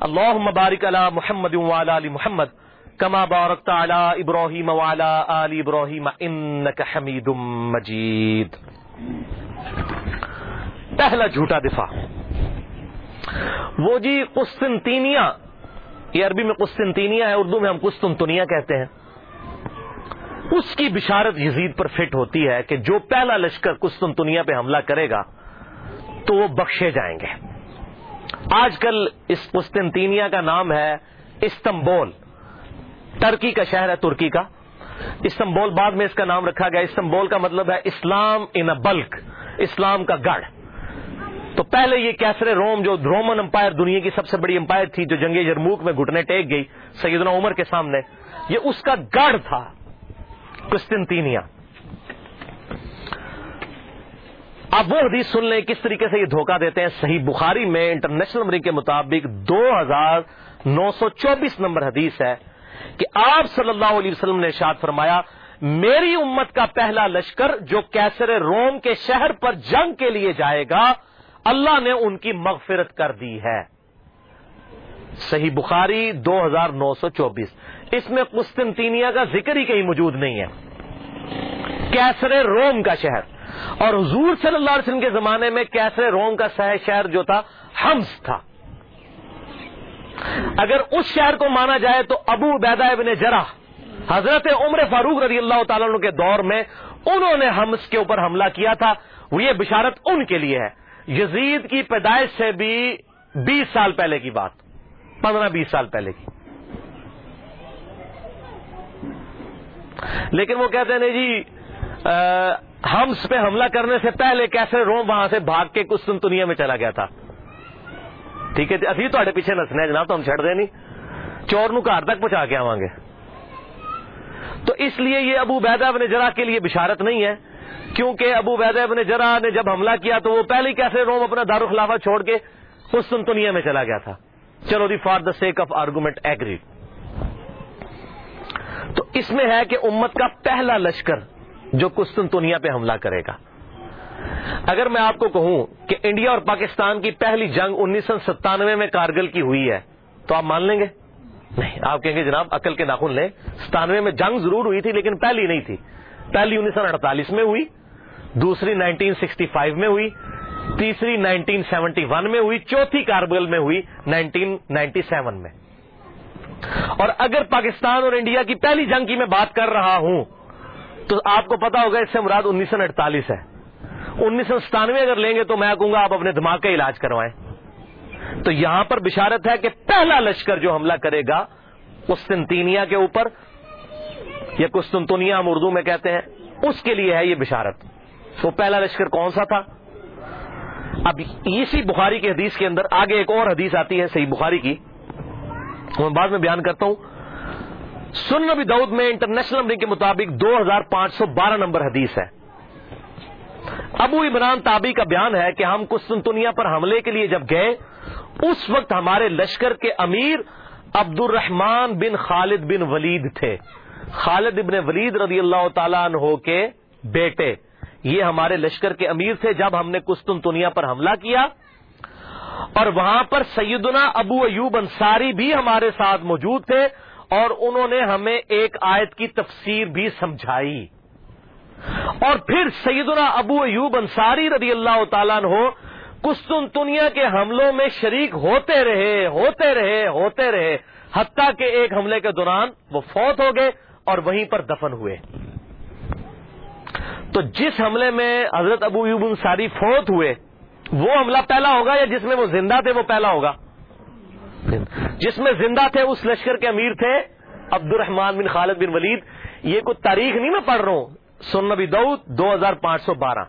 اللہ مبارک علی محمد علی محمد، کما بارک تعالی ابراہیم علی ابراہیم، انک حمید مجید۔ پہلا جھوٹا دفاع۔ وہ جی قسطنطینیہ، یہ عربی میں قسطنطینیہ ہے، اردو میں ہم قسطنطنیہ کہتے ہیں۔ اس کی بشارت یزید پر فٹ ہوتی ہے کہ جو پہلا لشکر قسطنطنیہ پہ حملہ کرے گا، تو وہ بخشے جائیں گے۔ آج کل اس قسطنطینیہ کا نام ہے استنبول۔ ترکی کا شہر ہے ترکی کا۔ استنبول بعد میں اس کا نام رکھا گیا۔ استنبول کا مطلب ہے اسلام ان بلک اسلام کا گڑھ۔ پہلے یہ کیسرے روم جو رومن امپائر دنیا کی سب سے بڑی امپائر تھی جو جنگ جرموک میں گھٹنے ٹیک گئی، سیدنا عمر کے سامنے، یہ اس کا گڑھ تھا کستنتینیا اب وہ حدیث سن لیں کس طریقے سے یہ دھوکہ دیتے ہیں۔ صحیح بخاری میں انٹرنیشنل نمبر کے مطابق دو ہزار نو سو چوبیس نمبر حدیث ہے کہ آپ صلی اللہ علیہ وسلم نے شاد فرمایا، میری امت کا پہلا لشکر جو کیسر روم کے شہر پر جنگ کے لیے جائے گا اللہ نے ان کی مغفرت کر دی ہے۔ صحیح بخاری دو ہزار نو سو چوبیس۔ اس میں قسطنطینیہ کا ذکر ہی کہیں موجود نہیں ہے۔ کیسر روم کا شہر۔ اور حضور صلی اللہ علیہ وسلم کے زمانے میں کیسر روم کا شہر جو تھا، ہمس تھا۔ اگر اس شہر کو مانا جائے تو ابو بیدا ابن جرا حضرت عمر فاروق رضی اللہ تعالیٰ کے دور میں انہوں نے ہمس کے اوپر حملہ کیا تھا۔ وہ یہ بشارت ان کے لیے ہے۔ یزید کی پیدائش سے بھی بیس سال پہلے کی بات، پندرہ بیس سال پہلے کی۔ لیکن وہ کہتے ہیں جی ہمس پہ حملہ کرنے سے پہلے کیسے روم وہاں سے بھاگ کے کچھ دنیا میں چلا گیا تھا۔ ٹھیک ہے جی، ابھی تے پیچھے نسنے جناب، تو ہم چڑھ دیں نہیں۔ چور نو گھر تک پہنچا کے آواں گے۔ تو اس لیے یہ ابو بیدا ابن جرا کے لیے بشارت نہیں ہے۔ کیونکہ ابو بیدا ابن جرا نے جب حملہ کیا تو وہ پہلے کیسے روم اپنا دارالخلافہ چھوڑ کے قسطنطنیہ میں چلا گیا تھا۔ چلو the for the sake of argument agree تو اس میں ہے کہ امت کا پہلا لشکر جو قسطنطنیہ پہ حملہ کرے گا۔ اگر میں آپ کو کہوں کہ انڈیا اور پاکستان کی پہلی جنگ انیس سو ستانوے میں کارگل کی ہوئی ہے، تو آپ مان لیں گے؟ نہیں، آپ کہیں گے جناب، عقل کے ناخن لیں، ستانوے میں جنگ ضرور ہوئی تھی لیکن پہلی نہیں تھی۔ پہلی انیس سو اڑتالیس میں ہوئی، دوسری نائنٹین سکسٹی فائیو میں ہوئی، تیسری نائنٹین سیونٹی ون میں ہوئی، چوتھی کارگل میں ہوئی نائنٹین نائنٹی سیون میں۔ اور اگر پاکستان اور انڈیا کی پہلی جنگ کی میں بات کر رہا ہوں، تو آپ کو پتا ہوگا اس سے مراد انیس سو اڑتالیس ہے۔ انیس سو ستانوے اگر لیں گے تو میں کہوں گا آپ اپنے دماغ کا علاج کروائیں۔ تو یہاں پر بشارت ہے کہ پہلا لشکر جو حملہ کرے گا، قسطنطینیہ کے اوپر یا قسطنطنیہ ہم اردو میں کہتے ہیں، اس کے لیے ہے یہ بشارت۔ وہ پہلا لشکر کون سا تھا؟ اب اسی بخاری کی حدیث کے اندر آگے ایک اور حدیث آتی ہے صحیح بخاری کی۔ میں بعد میں بیان کرتا ہوں۔ سن نبی دعود میں انٹرنیشنل نمبر کے مطابق دو ہزار پانچ سو بارہ نمبر حدیث ہے۔ ابو عمران تابی کا بیان ہے کہ ہم قسطنطنیہ پر حملے کے لیے جب گئے، اس وقت ہمارے لشکر کے امیر عبد الرحمان بن خالد بن ولید تھے۔ خالد ابن ولید رضی اللہ تعالیٰ عنہ کے بیٹے۔ یہ ہمارے لشکر کے امیر تھے، جب ہم نے قسطنطنیہ پر حملہ کیا۔ اور وہاں پر سیدنا ابو ایوب انصاری بھی ہمارے ساتھ موجود تھے اور انہوں نے ہمیں ایک آیت کی تفسیر بھی سمجھائی۔ اور پھر سیدنا ابو ایوب انصاری رضی اللہ تعالیٰ ہو قسطنطنیہ کے حملوں میں شریک ہوتے رہے ہوتے رہے ہوتے رہے۔ حتیٰ کہ ایک حملے کے دوران وہ فوت ہو گئے۔ اور وہیں پر دفن ہوئے۔ تو جس حملے میں حضرت ابو ایوب انصاری فوت ہوئے، وہ حملہ پہلا ہوگا یا جس میں وہ زندہ تھے وہ پہلا ہوگا؟ جس میں زندہ تھے اس لشکر کے امیر تھے عبد الرحمان بن خالد بن ولید، یہ کوئی تاریخ نہیں میں پڑھ رہا ہوں سن نبی دعود دو ہزار پانچ سو بارہ۔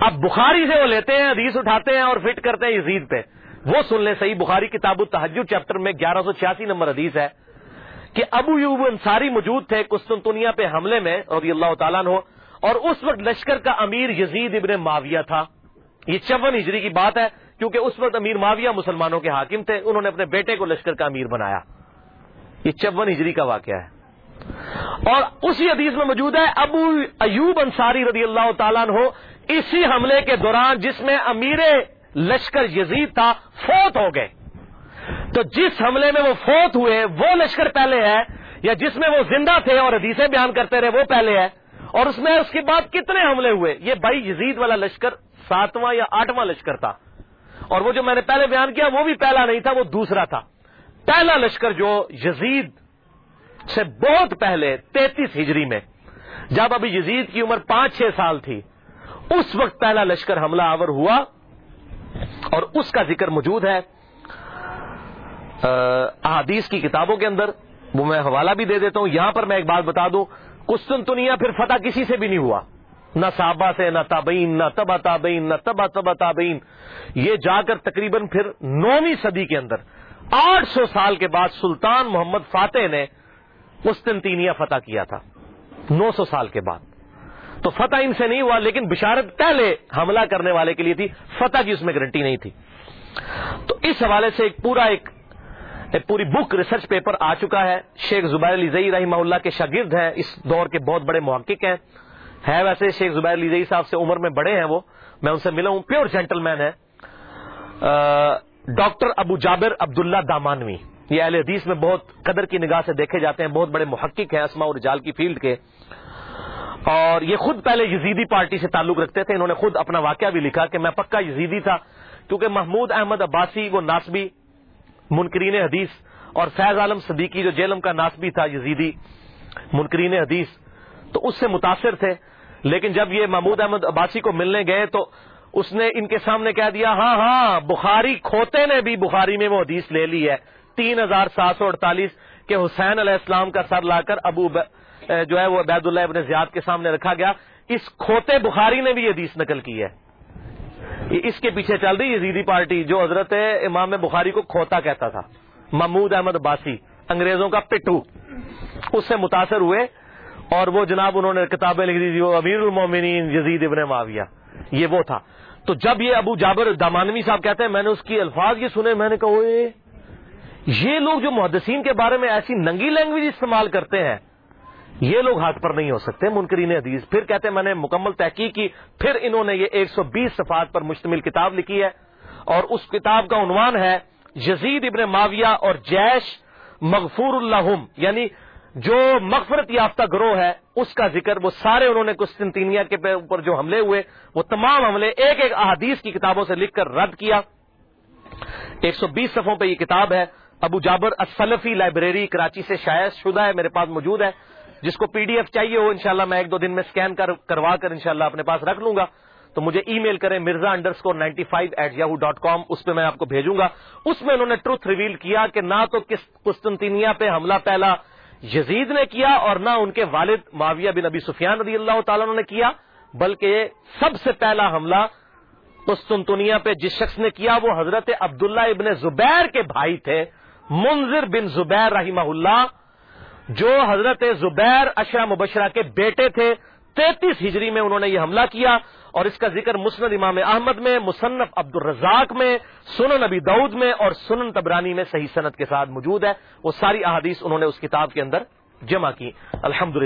اب بخاری سے وہ لیتے ہیں، حدیث اٹھاتے ہیں اور فٹ کرتے ہیں یزید پہ۔ وہ سن لیں، صحیح بخاری کتاب التحجد، چیپٹر میں گیارہ سو چھیاسی نمبر حدیث ہے۔ کہ ابو یوب انصاری موجود تھے قسطنطنیہ پہ حملے میں رضی اللہ تعالیٰ ہو اور اس وقت لشکر کا امیر یزید ابن معاویہ تھا۔ یہ چون ہجری کی بات ہے، کیونکہ اس وقت امیر معاویہ مسلمانوں کے حاکم تھے، انہوں نے اپنے بیٹے کو لشکر کا امیر بنایا۔ یہ چون ہجری کا واقعہ ہے۔ اور اسی حدیث میں موجود ہے، ابو ایوب انصاری رضی اللہ تعالیٰ ہو اسی حملے کے دوران جس میں امیر لشکر یزید تھا، فوت ہو گئے۔ تو جس حملے میں وہ فوت ہوئے، وہ لشکر پہلے ہے، یا جس میں وہ زندہ تھے اور حدیثیں بیان کرتے رہے، وہ پہلے ہے۔ اور اس میں اس کے بعد کتنے حملے ہوئے؟ یہ بھائی یزید والا لشکر ساتواں یا آٹھواں لشکر تھا۔ اور وہ جو میں نے پہلے بیان کیا، وہ بھی پہلا نہیں تھا، وہ دوسرا تھا۔ پہلا لشکر جو یزید سے بہت پہلے، تینتیس ہجری میں، جب ابھی یزید کی عمر پانچ چھ سال تھی، اس وقت پہلا لشکر حملہ آور ہوا۔ اور اس کا ذکر موجود ہے۔ احادیث کی کتابوں کے اندر وہ میں حوالہ بھی دے دیتا ہوں۔ یہاں پر میں ایک بات بتا دوں۔ قسطنطنیہ پھر فتح کسی سے بھی نہیں ہوا۔ نہ صحابہ سے، نہ تابعین، نہ تبا تابعین، نہ تبا تبا تابعین۔ یہ جا کر تقریباً پھر نویں صدی کے اندر، آٹھ سو سال کے بعد سلطان محمد فاتح نے قسطنطینیہ فتح کیا تھا۔ نو سو سال کے بعد۔ تو فتح ان سے نہیں ہوا، لیکن بشارت پہلے حملہ کرنے والے کے لیے تھی۔ فتح کی اس میں گارنٹی نہیں تھی۔ تو اس حوالے سے ایک پورا ایک پوری بک ریسرچ پیپر آ چکا ہے۔ شیخ زبیر علی زئی رحمہ اللہ کے شاگرد ہیں۔ اس دور کے بہت بڑے محقق ہیں۔ ہے ویسے شیخ زبیر علی زئی صاحب سے عمر میں بڑے ہیں وہ۔ میں ان سے ملا ہوں۔ پیور جینٹل مین ہے ڈاکٹر ابو جابر عبداللہ دامانوی۔ یہ اہل حدیث میں بہت قدر کی نگاہ سے دیکھے جاتے ہیں۔ بہت بڑے محقق ہیں اسما اور رجال کی فیلڈ کے۔ اور یہ خود پہلے یزیدی پارٹی سے تعلق رکھتے تھے۔ انہوں نے خود اپنا واقعہ بھی لکھا کہ میں پکا یزیدی تھا۔ کیونکہ محمود احمد عباسی، وہ ناسبی منکرین حدیث اور فیض عالم صدیقی جو جیلم کا ناسبی تھا، یزیدی، منکرین حدیث، تو اس سے متاثر تھے۔ لیکن جب یہ محمود احمد عباسی کو ملنے گئے تو اس نے ان کے سامنے کہہ دیا ہاں ہاں بخاری کھوتے نے بھی بخاری میں وہ حدیث لے لی ہے۔ تین ہزار سات سو اڑتالیس کے حسین علیہ السلام کا سر لا کر ابو جو ہے وہ عبید اللہ ابن زیاد کے سامنے رکھا گیا۔ اس کھوتے بخاری نے بھی حدیث نقل کی ہے۔ اس کے پیچھے چل رہی یزیدی پارٹی جو حضرت امام بخاری کو کھوتا کہتا تھا۔ محمود احمد باسی، انگریزوں کا پٹو۔ اس سے متاثر ہوئے اور وہ جناب انہوں نے کتابیں لکھ دی امیر المومنین یزید ابن معاویہ۔ یہ وہ تھا۔ تو جب یہ ابو جابر دامانوی صاحب کہتے ہیں، میں نے اس کی الفاظ یہ سنے، میں نے کہا یہ لوگ جو محدثین کے بارے میں ایسی ننگی لینگویج استعمال کرتے ہیں یہ لوگ ہاتھ پر نہیں ہو سکتے، منکرین حدیث۔ پھر کہتے ہیں، میں نے مکمل تحقیق کی، پھر انہوں نے یہ ایک سو بیس صفحات پر مشتمل کتاب لکھی ہے۔ اور اس کتاب کا عنوان ہے، یزید ابن معاویہ اور جیش مغفور اللہم یعنی جو مغفرت یافتہ گروہ ہے، اس کا ذکر، وہ سارے انہوں نے قسطنطینیہ کے اوپر جو حملے ہوئے، وہ تمام حملے ایک ایک احادیث کی کتابوں سے لکھ کر رد کیا۔ ایک سو بیس صفوں پہ یہ کتاب ہے۔ ابو جابر اسلفی لائبریری، کراچی سے شائع شدہ ہے، میرے پاس موجود ہے۔ جس کو پی ڈی ایف چاہیے ہو، انشاءاللہ میں ایک دو دن میں اسکین کر کروا کر انشاءاللہ اپنے پاس رکھ لوں گا۔ تو مجھے ای میل کریں Mirza underscore ninety five at Yahoo dot com اس پہ میں آپ کو بھیجوں گا۔ اس میں انہوں نے ٹروتھ ریویل کیا کہ نہ تو کس قسطنطینیہ پہ حملہ پہلا یزید نے کیا اور نہ ان کے والد معاویہ بن ابی سفیان رضی اللہ تعالیٰ نے کیا، بلکہ سب سے پہلا حملہ قسطنطنیہ پہ جس شخص نے کیا وہ حضرت عبداللہ ابن زبیر کے بھائی تھے منظر بن زبیر رحمہ اللہ۔ جو حضرت زبیر اشرا مبشرہ کے بیٹے تھے، تینتیس ہجری میں انہوں نے یہ حملہ کیا اور اس کا ذکر مسند امام احمد میں، مصنف عبد الرزاق میں، سنن نبی دعود میں اور سنن تبرانی میں صحیح صنعت کے ساتھ موجود ہے۔ وہ ساری احادیث انہوں نے اس کتاب کے اندر جمع کی۔ الحمد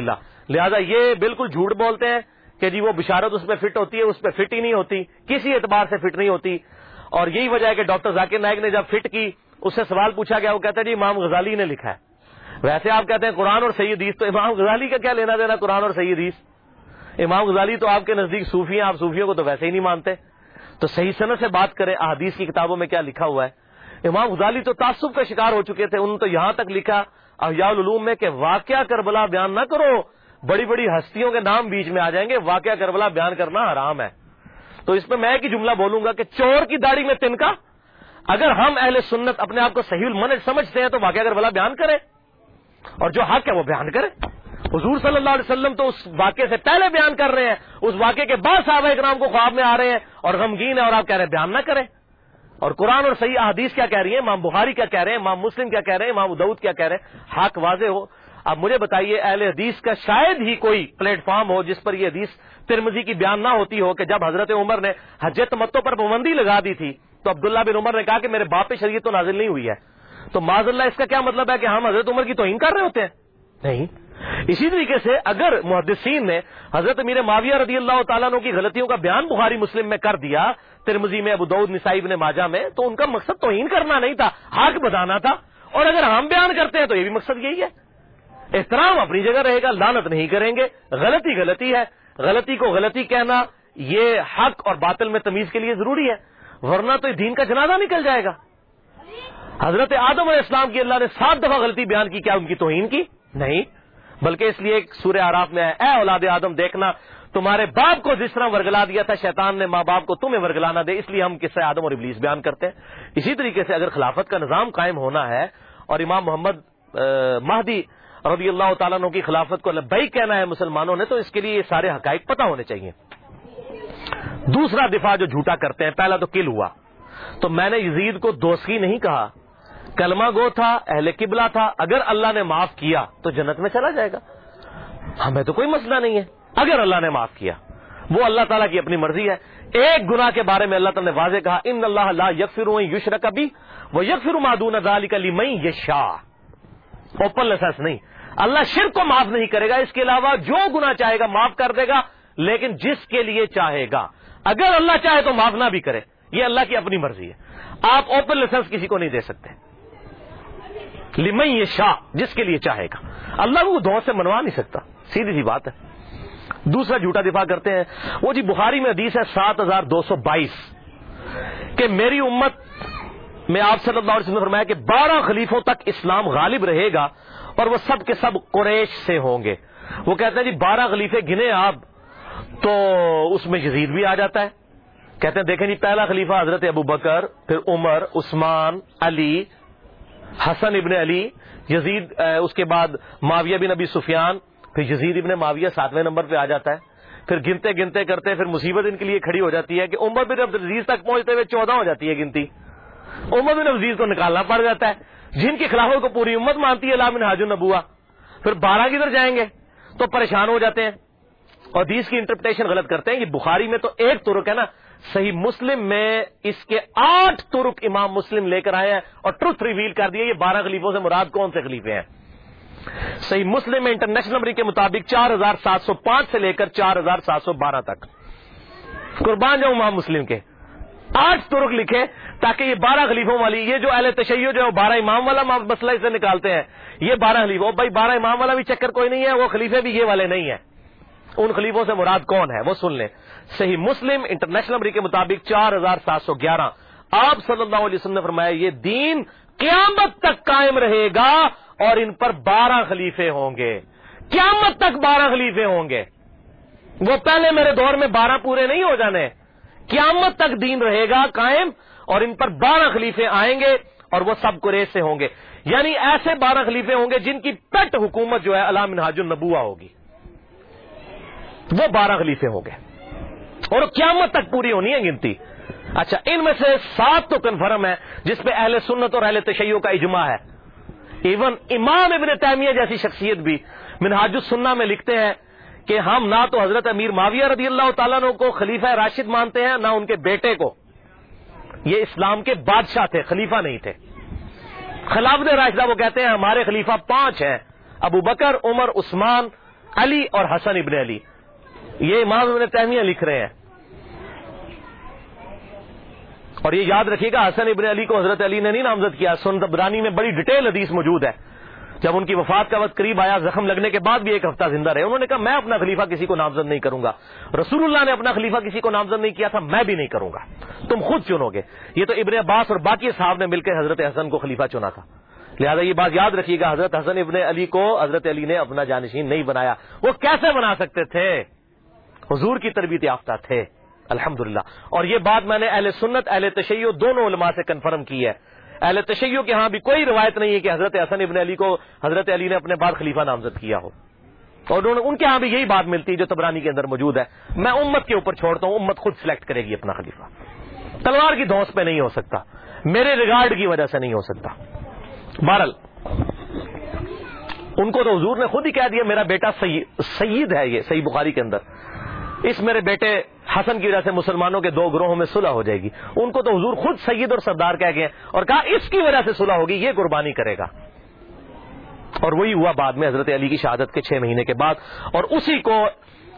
لہذا یہ بالکل جھوٹ بولتے ہیں کہ جی وہ بشارت اس پہ فٹ ہوتی ہے، اس پہ فٹ ہی نہیں ہوتی، کسی اعتبار سے فٹ نہیں ہوتی۔ اور یہی وجہ ہے کہ ڈاکٹر ذاکر نائک نے جب فٹ کی اس سے سوال پوچھا گیا، وہ کہتا ہے جی امام غزالی نے لکھا ہے۔ ویسے آپ کہتے ہیں قرآن اور سید عیس تو امام غزالی کا کیا لینا دینا قرآن اور سید عیس امام غزالی تو آپ کے نزدیک صوفی ہیں، آپ صوفیوں کو تو ویسے ہی نہیں مانتے۔ تو صحیح صنعت سے بات کریں، احادیث کی کتابوں میں کیا لکھا ہوا ہے؟ امام غزالی تو تعصب کا شکار ہو چکے تھے، انہوں نے تو یہاں تک لکھا، احیاء العلوم میں کہ واقعہ کربلا بیان نہ کرو، بڑی بڑی ہستیوں کے نام بیچ میں آ جائیں گے، واقعہ کربلا بیان کرنا حرام ہے۔ تو اس میں میں ایک ہی جملہ بولوں گا کہ چور کی داڑھی میں تنکا اگر ہم اہل سنت اپنے آپ کو صحیح المنج سمجھتے ہیں تو واقعہ کربلا بیان کریں۔ اور جو حق ہے وہ بیان کرے۔ حضور صلی اللہ علیہ وسلم تو اس واقعے سے پہلے بیان کر رہے ہیں، اس واقعے کے بعد صحابہ اکرام کو خواب میں آ رہے ہیں اور غمگین ہے اور آپ کہہ رہے ہیں بیان نہ کریں۔ اور قرآن اور صحیح احادیث کیا کہہ رہی ہیں، امام بخاری کیا کہہ رہے ہیں، امام مسلم کیا کہہ رہے ہیں، امام دعود کیا کہہ رہے ہیں۔ حق واضح ہو۔ اب مجھے بتائیے، اہل حدیث کا شاید ہی کوئی پلیٹ فارم ہو جس پر یہ حدیث ترمزی کی بیان نہ ہوتی ہو کہ جب حضرت عمر نے حجت متوں پر پابندی لگا دی تھی تو عبداللہ بن عمر نے کہا کہ میرے باپ پہ شریعت تو نازل نہیں ہوئی ہے۔ تو معذ اللہ، اس کا کیا مطلب ہے کہ ہم حضرت عمر کی توہین کر رہے ہوتے ہیں؟ نہیں۔ اسی طریقے سے اگر محدثین نے حضرت میر معاویہ رضی اللہ تعالیٰ کی غلطیوں کا بیان بخاری مسلم میں کر دیا ترمزی میں، ابو دعود نصائب نے ماجا میں، تو ان کا مقصد توہین کرنا نہیں تھا، حق بتانا تھا۔ اور اگر ہم بیان کرتے ہیں تو یہ بھی مقصد یہی ہے۔ احترام اپنی جگہ رہے گا لانت نہیں کریں گے۔ غلطی غلطی ہے۔ غلطی کو غلطی کہنا یہ حق اور باطل میں تمیز کے لیے ضروری ہے، ورنہ تو دین کا جنازہ نکل جائے گا۔ حضرت آدم علیہ السلام کی اللہ نے سات دفعہ غلطی بیان کی، کیا ان کی توہین کی؟ نہیں۔ بلکہ اس لیے سورہ آراف میں اے اولاد آدم، دیکھنا، تمہارے باپ کو جس طرح ورگلا دیا تھا، شیطان نے ماں باپ کو تمہیں ورگلانا دے، اس لیے ہم کس آدم اور ابلیس بیان کرتے ہیں۔ اسی طریقے سے اگر خلافت کا نظام قائم ہونا ہے اور امام محمد مہدی رضی اللہ تعالیٰ کی خلافت کو لبئی کہنا ہے مسلمانوں نے، تو اس کے لیے یہ سارے حقائق پتہ ہونے چاہیے۔ دوسرا دفاع جو جھوٹا کرتے ہیں، پہلا تو کل ہوا۔ تو میں نے یزید کو دوستی نہیں کہا۔ کلمہ گو تھا، اہل قبلہ تھا، اگر اللہ نے معاف کیا تو جنت میں چلا جائے گا۔ ہمیں تو کوئی مسئلہ نہیں ہے۔ اگر اللہ نے معاف کیا، وہ اللہ تعالیٰ کی اپنی مرضی ہے۔ ایک گنا کے بارے میں اللہ تعالیٰ نے واضح کہا، ان اللہ اللہ یکفر یشر کبھی وہ یکفر مادون کلی مئی یہ اوپن لسنس نہیں۔ اللہ شرک کو معاف نہیں کرے گا، اس کے علاوہ جو گنا چاہے گا معاف کر دے گا، لیکن جس کے لیے چاہے گا۔ اگر اللہ چاہے تو معاف نہ بھی کرے، یہ اللہ کی اپنی مرضی ہے۔ آپ اوپن لائسنس کسی کو نہیں دے سکتے۔ لمئی یہ شاہ جس کے لیے چاہے گا۔ اللہ کو دو سے منوا نہیں سکتا۔ سیدھی سی بات ہے۔ دوسرا جھوٹا دفاع کرتے ہیں۔ وہ جی بخاری میں حدیث ہے سات ہزار دو سو بائیس۔ کہ میری امت، میں آپ صلی اللہ علیہ وسلم نے فرمایا کہ بارہ خلیفوں تک اسلام غالب رہے گا اور وہ سب کے سب قریش سے ہوں گے۔ وہ کہتے ہیں جی بارہ خلیفے گنے آپ، تو اس میں یزید بھی آ جاتا ہے۔ کہتے ہیں دیکھیں جی پہلا خلیفہ حضرت ابو بکر، پھر عمر، عثمان، علی حسن ابن علی، یزید اس کے بعد معاویہ بن ابی سفیان، پھر یزید ابن معاویہ ساتویں نمبر پہ آ جاتا ہے۔ پھر گنتے گنتے کرتے، پھر مصیبت ان کے لیے کھڑی ہو جاتی ہے کہ عمر بن عبدالعزیز تک پہنچتے ہوئے چودہ ہو جاتی ہے گنتی۔ عمر بن عزیز کو نکالنا پڑ جاتا ہے۔ جن کے خلافوں کو پوری امت مانتی ہے علام حاج النبوا پھر بارہ کدھر جائیں گے تو پریشان ہو جاتے ہیں۔ اور دیس کی انٹرپریٹیشن غلط کرتے ہیں۔ کہ بخاری میں تو ایک ترک ہے نا۔ صحیح مسلم میں اس کے آٹھ ترک امام مسلم لے کر آئے ہیں اور ٹروتھ ریویل کر دیا یہ بارہ خلیفوں سے مراد کون سے خلیفے ہیں؟ صحیح مسلم میں انٹرنیشنل نمبر کے مطابق چار ہزار سات سو پانچ سے لے کر چار ہزار سات سو بارہ تک۔ قربان جاؤں امام مسلم کے۔ آٹھ ترک لکھے تاکہ یہ بارہ خلیفوں والی، یہ جو اہل تشیع جو ہے بارہ امام والا مسئلہ اسے نکالتے ہیں۔ یہ بارہ خلیفوں بھائی بارہ امام والا بھی چکر کوئی نہیں ہے، وہ خلیفے بھی یہ والے نہیں ہیں۔ ان خلیفوں سے مراد کون ہے؟ وہ سن لیں۔ صحیح مسلم انٹرنیشنل نمبر کے مطابق چار ہزار سات سو گیارہ۔ آپ صلی اللہ علیہ وسلم نے فرمایا یہ دین قیامت تک قائم رہے گا اور ان پر بارہ خلیفے ہوں گے۔ قیامت تک بارہ خلیفے ہوں گے۔ وہ پہلے میرے دور میں بارہ پورے نہیں ہو جانے۔ قیامت تک دین رہے گا قائم اور ان پر بارہ خلیفے آئیں گے اور وہ سب کو ریس سے ہوں گے۔ یعنی ایسے بارہ خلیفے ہوں گے جن کی پٹ حکومت جو ہے علام منہاج النبوا ہوگی۔ وہ بارہ خلیفے ہوں گے۔ اور قیامت تک پوری ہونی ہے گنتی۔ اچھا ان میں سے سات تو کنفرم ہے جس پہ اہل سنت اور اہل تشیعوں کا اجماع ہے۔ ایون امام ابن تیمیہ جیسی شخصیت بھی منہاج السنہ میں لکھتے ہیں کہ ہم نہ تو حضرت امیر معاویہ رضی اللہ تعالیٰ کو خلیفہ راشد مانتے ہیں، نہ ان کے بیٹے کو۔ یہ اسلام کے بادشاہ تھے، خلیفہ نہیں تھے۔ خلاف راشدہ وہ کہتے ہیں، ہمارے خلیفہ پانچ ہیں، ابو بکر، عمر، عثمان، علی اور حسن ابن علی۔ یہ امام ابن تہمیہ لکھ رہے ہیں۔ اور یہ یاد رکھیے گا حسن ابن علی کو حضرت علی نے نہیں نامزد کیا سن برانی میں بڑی ڈیٹیل حدیث موجود ہے۔ جب ان کی وفات کا وقت قریب آیا، زخم لگنے کے بعد بھی ایک ہفتہ زندہ رہے۔ انہوں نے کہا، میں اپنا خلیفہ کسی کو نامزد نہیں کروں گا۔ رسول اللہ نے اپنا خلیفہ کسی کو نامزد نہیں کیا تھا، میں بھی نہیں کروں گا۔ تم خود چنو گے۔ یہ تو ابن عباس اور باقی صاحب نے مل کے حضرت حسن کو خلیفہ چنا تھا۔ لہٰذا یہ بات یاد رکھیے گا، حضرت حسن ابن علی کو حضرت علی نے اپنا جانشین نہیں بنایا۔ وہ کیسے بنا سکتے تھے؟ حضور کی تربیت یافتہ تھے۔ الحمد اور یہ بات میں نے اہل سنت، اہل تشیع دونوں علماء سے کنفرم کی ہے۔ اہل تشیع کے ہاں بھی کوئی روایت نہیں ہے کہ حضرت حسن ابن علی کو حضرت علی نے اپنے بعد خلیفہ نامزد کیا ہو۔ اور ان کے ہاں بھی یہی بات ملتی ہے جو تبرانی کے اندر موجود ہے۔ میں امت کے اوپر چھوڑتا ہوں، امت خود سلیکٹ کرے گی اپنا خلیفہ۔ تلوار کی دھوس پہ نہیں ہو سکتا۔ میرے ریگارڈ کی وجہ سے نہیں ہو سکتا۔ بہرل ان کو تو حضور نے خود ہی کہہ دیا، میرا بیٹا سید ہے یہ، صحیح بخاری کے اندر۔ اس میرے بیٹے حسن کی وجہ سے مسلمانوں کے دو گروہوں میں صلح ہو جائے گی۔ ان کو تو حضور خود سید اور سردار کہہ گئے اور کہا اس کی وجہ سے صلح ہوگی، یہ قربانی کرے گا۔ اور وہی ہوا بعد میں حضرت علی کی شہادت کے چھ مہینے کے بعد۔ اور اسی کو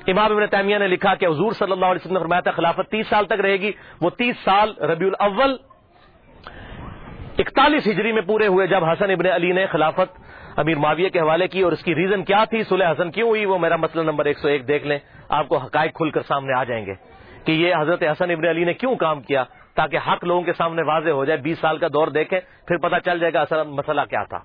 امام ابن تیمیہ نے لکھا کہ حضور صلی اللہ علیہ وسلم نے فرمایا تھا خلافت تیس سال تک رہے گی، وہ تیس سال ربیع الاول، اکتالیس ہجری میں پورے ہوئے جب حسن ابن علی نے خلافت امیر معاویہ کے حوالے کی اور اس کی ریزن کیا تھی؟ سلح حسن کیوں ہوئی؟ وہ میرا مسئلہ نمبر ایک سو ایک دیکھ لیں۔ آپ کو حقائق کھل کر سامنے آ جائیں گے کہ یہ حضرت حسن ابن علی نے کیوں کام کیا تاکہ حق لوگوں کے سامنے واضح ہو جائے۔ بیس سال کا دور دیکھے پھر پتا چل جائے گا اصل مسئلہ کیا تھا۔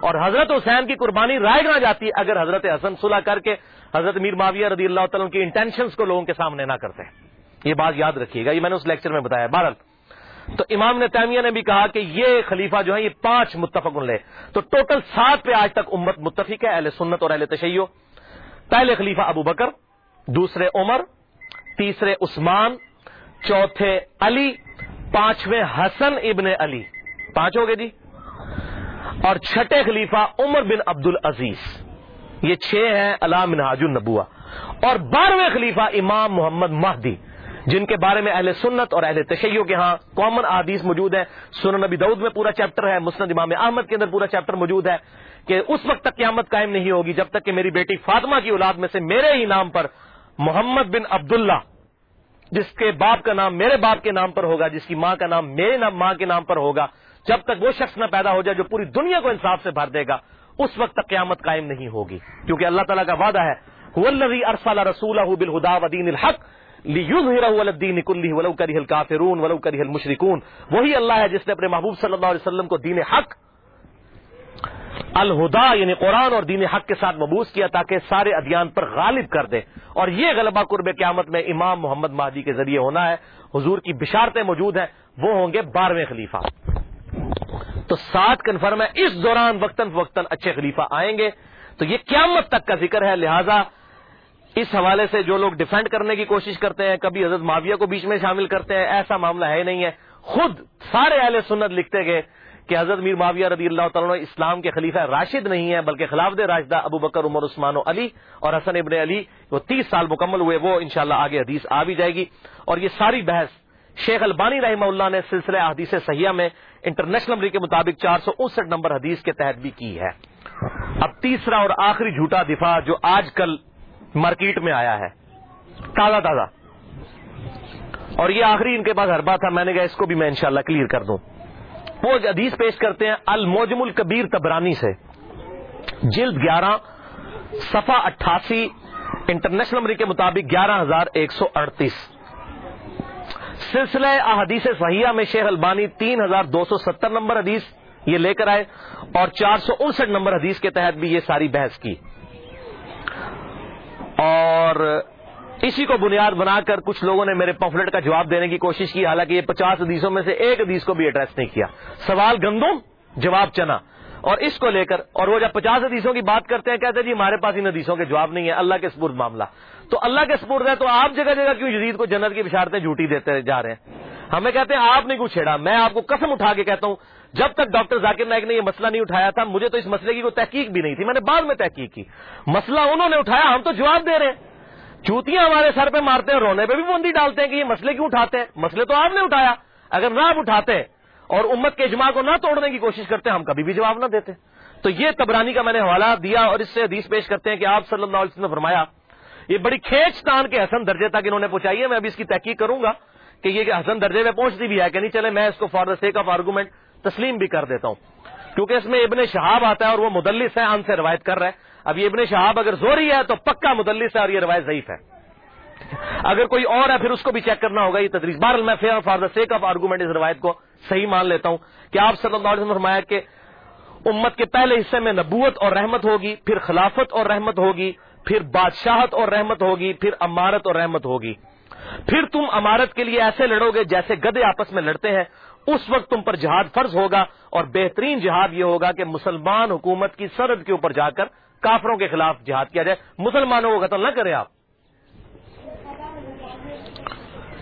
اور حضرت حسین کی قربانی رائے نہ جاتی اگر حضرت حسن صلح کر کے حضرت میر معاویہ رضی اللہ تعالیٰ کی انٹینشنز کو لوگوں کے سامنے نہ کرتے۔ یہ بات یاد رکھیے گا، یہ میں نے اس لیکچر میں بتایا۔ بارہ تو امام نے تیمیہ نے بھی کہا کہ یہ خلیفہ جو ہے یہ پانچ متفق لے تو ٹوٹل سات پہ آج تک امت متفق ہے، اہل سنت اور اہل تشیع۔ پہلے خلیفہ ابو بکر، دوسرے عمر، تیسرے عثمان، چوتھے علی، پانچویں حسن ابن علی۔ پانچ ہو گئے جی۔ اور چھٹے خلیفہ عمر بن عبد العزیز یہ چھ ہیں علام منہاج النبوا اور بارہویں خلیفہ امام محمد مہدی۔ جن کے بارے میں اہل سنت اور اہل تشیع کے ہاں کامن آدیش موجود ہے سنن نبی دعود میں پورا چیپٹر ہے، مسند امام احمد کے اندر پورا چیپٹر موجود ہے کہ اس وقت تک قیامت قائم نہیں ہوگی جب تک کہ میری بیٹی فاطمہ کی اولاد میں سے میرے ہی نام پر محمد بن عبداللہ، جس کے باپ کا نام میرے باپ کے نام پر ہوگا، جس کی ماں کا نام میرے نام ماں کے نام پر ہوگا، جب تک وہ شخص نہ پیدا ہو جائے جو پوری دنیا کو انصاف سے بھر دے گا، اس وقت تک قیامت قائم نہیں ہوگی۔ کیونکہ اللہ تعالیٰ کا وعدہ ہے ارسال رسول بالہدا ودین الحق الدین کلی ولو کری الکافرون ولو کری المشرکون وہی اللہ ہے جس نے اپنے محبوب صلی اللہ علیہ وسلم کو دین حق، الہدا یعنی قرآن اور دین حق کے ساتھ مبوس کیا تاکہ سارے ادیان پر غالب کر دے۔ اور یہ غلبہ قرب قیامت میں امام محمد مہدی کے ذریعے ہونا ہے۔ حضور کی بشارتیں موجود ہیں، وہ ہوں گے بارہویں خلیفہ۔ تو سات کنفرم ہے، اس دوران وقتاً فوقتاً اچھے خلیفہ آئیں گے۔ تو یہ قیامت تک کا ذکر ہے، لہذا اس حوالے سے جو لوگ ڈیفینڈ کرنے کی کوشش کرتے ہیں، کبھی حضرت معاویہ کو بیچ میں شامل کرتے ہیں، ایسا معاملہ ہے نہیں ہے۔ خود سارے اہل سنت لکھتے گئے کہ حضرت میر معاویہ رضی اللہ تعالیٰ اسلام کے خلیفہ راشد نہیں ہے بلکہ خلاف راشدہ ابو بکر، عمر، عثمان و علی اور حسن ابن علی، وہ تیس سال مکمل ہوئے، وہ انشاءاللہ آگے حدیث آ بھی جائے گی۔ اور یہ ساری بحث شیخ البانی رحمہ اللہ نے سلسلہ حدیث سیاح میں انٹرنیشنل نمبر کے مطابق چار سو انسٹھ نمبر حدیث کے تحت بھی کی ہے۔ اب تیسرا اور آخری جھوٹا دفاع جو آج کل مارکیٹ میں آیا ہے۔ تازہ تازہ۔ اور یہ آخری ان کے پاس ہربا تھا، میں نے کہا اس کو بھی میں انشاءاللہ کلیئر کر دوں۔ وہ حدیث پیش کرتے ہیں، الموجم الکبیر تبرانی سے۔ جلد گیارہ صفا اٹھاسی، انٹرنیشنل نمبر کے مطابق گیارہ ہزار ایک سو اڑتیس۔ سلسلہ احادیث صحیحہ میں شیخ البانی تین ہزار دو سو ستر نمبر حدیث یہ لے کر آئے اور چار سو انسٹھ نمبر حدیث کے تحت بھی یہ ساری بحث کی۔ اور اسی کو بنیاد بنا کر کچھ لوگوں نے میرے پمفلٹ کا جواب دینے کی کوشش کی، حالانکہ یہ پچاس حدیثوں میں سے ایک حدیث کو بھی ایڈریس نہیں کیا۔ سوال گندم، جواب چنا۔ اور اس کو لے کر، اور وہ جب پچاس حدیثوں کی بات کرتے ہیں، کہتے ہیں جی ہمارے پاس ان حدیثوں کے جواب نہیں ہے اللہ کے سپرد معاملہ۔ تو اللہ کے سپرد ہے تو آپ جگہ جگہ کیوں جدید کو جنت کی بشارتیں جھوٹی دیتے جا رہے ہیں؟ ہمیں کہتے ہیں، آپ نے کچھ چھیڑا؟ میں آپ کو قسم اٹھا کے کہتا ہوں جب تک ڈاکٹر ذاکر نائک نے یہ مسئلہ نہیں اٹھایا تھا، مجھے تو اس مسئلے کی کوئی تحقیق بھی نہیں تھی، میں نے بعد میں تحقیق کی۔ مسئلہ انہوں نے اٹھایا، ہم تو جواب دے رہے ہیں۔ چوتیاں ہمارے سر پہ مارتے ہیں، رونے پہ بھی بندی ڈالتے ہیں کہ یہ مسئلے کیوں اٹھاتے ہیں؟ مسئلے تو آپ نے اٹھایا۔ اگر نہ آپ اٹھاتے اور امت کے اجماع کو نہ توڑنے کی کوشش کرتے، ہم کبھی بھی جواب نہ دیتے۔ تو یہ تبرانی کا میں نے حوالہ دیا اور اس سے حدیث پیش کرتے ہیں کہ آپ صلی اللہ علیہ وسلم نے فرمایا، یہ بڑی کھینچ تان کے حسن درجے تک انہوں نے پہنچائی ہے، میں ابھی اس کی تحقیق کروں گا کہ یہ حسن درجے میں پہنچتی بھی ہے کہ نہیں چلے میں اس کو for the sake of argument تسلیم بھی کر دیتا ہوں۔ کیونکہ اس میں ابن شہاب آتا ہے اور وہ مدلس ہے ان سے روایت کر رہا ہے اب یہ ابن شہاب اگر زوری ہے تو پکا مدلس ہے اور یہ روایت ضعیف ہے۔ اگر کوئی اور ہے، پھر اس کو بھی چیک کرنا ہوگا، یہ تدریس۔ بار میں for the sake of argument اس روایت کو صحیح مان لیتا ہوں کہ آپ صلی اللہ علیہ وسلم فرمایا کہ امت کے پہلے حصے میں نبوت اور رحمت ہوگی، پھر خلافت اور رحمت ہوگی، پھر بادشاہت اور رحمت ہوگی، پھر امارت اور رحمت ہوگی۔ پھر تم امارت کے لیے ایسے لڑو گے جیسے گدے آپس میں لڑتے ہیں۔ اس وقت تم پر جہاد فرض ہوگا اور بہترین جہاد یہ ہوگا کہ مسلمان حکومت کی سرد کے اوپر جا کر کافروں کے خلاف جہاد کیا جائے۔ مسلمانوں کو قتل نہ کریں آپ۔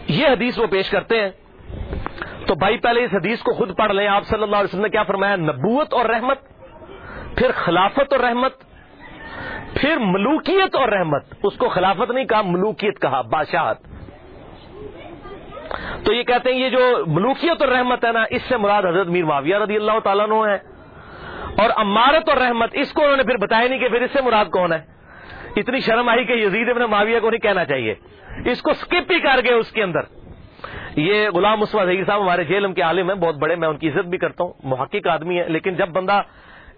یہ حدیث وہ پیش کرتے ہیں۔ تو بھائی پہلے اس حدیث کو خود پڑھ لیں۔ آپ صلی اللہ علیہ وسلم نے کیا فرمایا؟ نبوت اور رحمت، پھر خلافت اور رحمت، پھر ملوکیت اور رحمت۔ اس کو خلافت نہیں کہا، ملوکیت کہا، بادشاہت۔ تو یہ کہتے ہیں یہ جو ملوکیت اور رحمت ہے نا، اس سے مراد حضرت میر معاویہ رضی اللہ تعالیٰ نو ہے اور امارت اور رحمت، اس کو انہوں نے پھر بتایا نہیں کہ پھر اس سے مراد کون ہے۔ اتنی شرم آئی کہ یزید ابن معاویہ کو نہیں کہنا چاہیے۔ اس کو سکپ ہی کر گئے اس کے اندر۔ یہ غلام مسوا ظہیر صاحب ہمارے جیلم کے عالم ہیں، بہت بڑے، میں ان کی عزت بھی کرتا ہوں، محقق آدمی ہے لیکن جب بندہ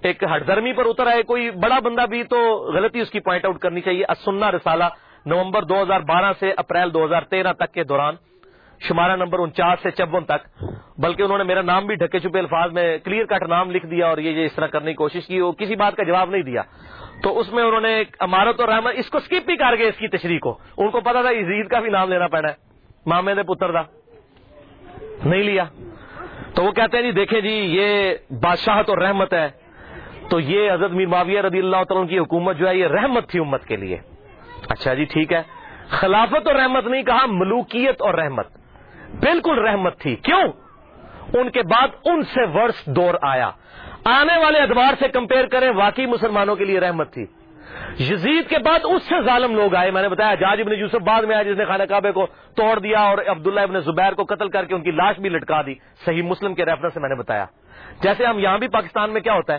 ایک ہٹ درمی پر اتر آئے، کوئی بڑا بندہ بھی تو غلطی اس کی پوائنٹ آؤٹ کرنی چاہیے۔ اسنا رسالہ نومبر دو ہزار بارہ سے اپریل دو ہزار تیرہ تک کے دوران۔ شمارہ نمبر انچاس سے چون تک، بلکہ انہوں نے میرا نام بھی ڈھکے چھپے الفاظ میں کلیئر کٹ نام لکھ دیا اور یہ اس طرح کرنے کی کوشش کی، وہ کسی بات کا جواب نہیں دیا۔ تو اس میں انہوں نے امارت اور رحمت، اس کو اسکپ بھی کر گئے اس کی تشریح کو۔ ان کو پتا تھا عزیز کا بھی نام لینا پڑا ہے۔ مامے نے پتر تھا نہیں لیا۔ تو وہ کہتے ہیں جی دیکھیں جی یہ بادشاہت اور رحمت ہے۔ تو یہ حضرت میر معاویہ رضی اللہ تعالیٰ کی حکومت جو ہے، یہ رحمت تھی امت کے لیے۔ اچھا جی ٹھیک ہے۔ خلافت اور رحمت نہیں، کہا ملوکیت اور رحمت۔ بالکل رحمت تھی۔ کیوں؟ ان کے بعد ان سے ورس دور آیا۔ آنے والے ادوار سے کمپیئر کریں، واقعی مسلمانوں کے لیے رحمت تھی۔ یزید کے بعد اس سے ظالم لوگ آئے۔ میں نے بتایا، جاج ابن یوسف بعد میں آیا جس نے خانہ کعبے کو توڑ دیا اور عبداللہ ابن زبیر کو قتل کر کے ان کی لاش بھی لٹکا دی۔ صحیح مسلم کے ریفرنس سے میں نے بتایا۔ جیسے ہم یہاں بھی پاکستان میں کیا ہوتا ہے؟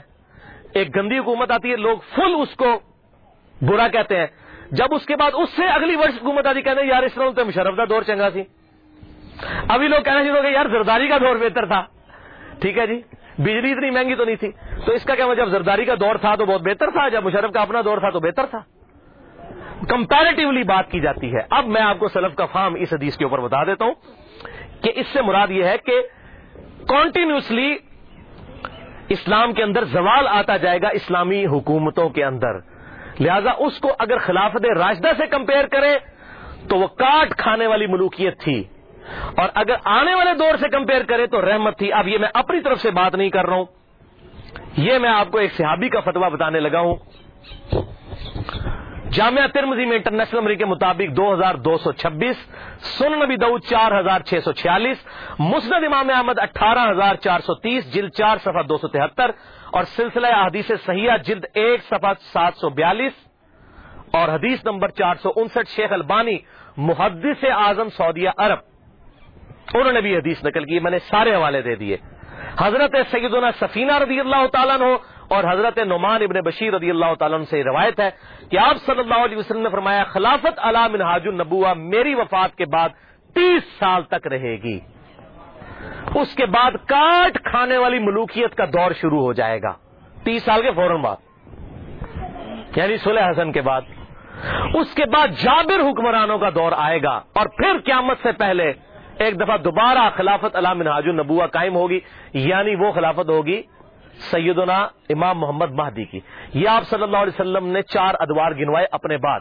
ایک گندی حکومت آتی ہے، لوگ فل اس کو برا کہتے ہیں۔ جب اس کے بعد اس سے اگلی ورش حکومت آتی، کہتے ہیں، یار اس طرح تو مشرف کا دور چنگا سی۔ ابھی لوگ کہنا شروع ہو گئے، یار زرداری کا دور بہتر تھا۔ ٹھیک ہے جی بجلی اتنی مہنگی تو نہیں تھی۔ تو اس کا کیا جب زرداری کا دور تھا تو بہت بہتر تھا، جب مشرف کا اپنا دور تھا تو بہتر تھا۔ کمپیریٹیولی بات کی جاتی ہے۔ اب میں آپ کو سلف کا فارم اس حدیث کے اوپر بتا دیتا ہوں کہ اس سے مراد یہ ہے کہ کنٹینیوسلی اسلام کے اندر زوال آتا جائے گا اسلامی حکومتوں کے اندر۔ لہذا اس کو اگر خلافت راشدہ سے کمپیئر کرے تو وہ کاٹ کھانے والی ملوکیت تھی۔ اور اگر آنے والے دور سے کمپیئر کرے تو رحمت تھی۔ اب یہ میں اپنی طرف سے بات نہیں کر رہا ہوں۔ یہ میں آپ کو ایک صحابی کا فتوا بتانے لگا ہوں۔ جامعہ ترمزی میں انٹرنیشنل امریک کے مطابق دو ہزار دو سو چھبیس سن نبی دعود چار ہزار چھ سو چھیالیس، مسند امام احمد اٹھارہ ہزار چار سو تیس، جلد چار صفحہ دو سو تہتر، اور سلسلہ حدیث سیاح جلد ایک صفحہ سات سو بیالیس، اور حدیث نمبر چار سو انسٹھ شیخ البانی، محدث اعظم سعودیہ عرب۔ انہوں نے بھی حدیث نقل کی، میں نے سارے حوالے دے دیے۔ حضرت سیدنا سفینہ رضی اللہ تعالیٰ نے اور حضرت نعمان ابن بشیر رضی اللہ تعالیٰ سے روایت ہے کہ آپ صلی اللہ علیہ وسلم نے فرمایا، خلافت علام منہاج النبوا میری وفات کے بعد تیس سال تک رہے گی۔ اس کے بعد کاٹ کھانے والی ملوکیت کا دور شروع ہو جائے گا۔ تیس سال کے فوراً بعد۔ یعنی سلح حسن کے بعد۔ اس کے بعد جابر حکمرانوں کا دور آئے گا اور پھر قیامت سے پہلے ایک دفعہ دوبارہ خلافت علام منہاج النبوہ قائم ہوگی یعنی وہ خلافت ہوگی سیدنا امام محمد مہدی کی۔ یہ آپ صلی اللہ علیہ وسلم نے چار ادوار گنوائے اپنے بعد۔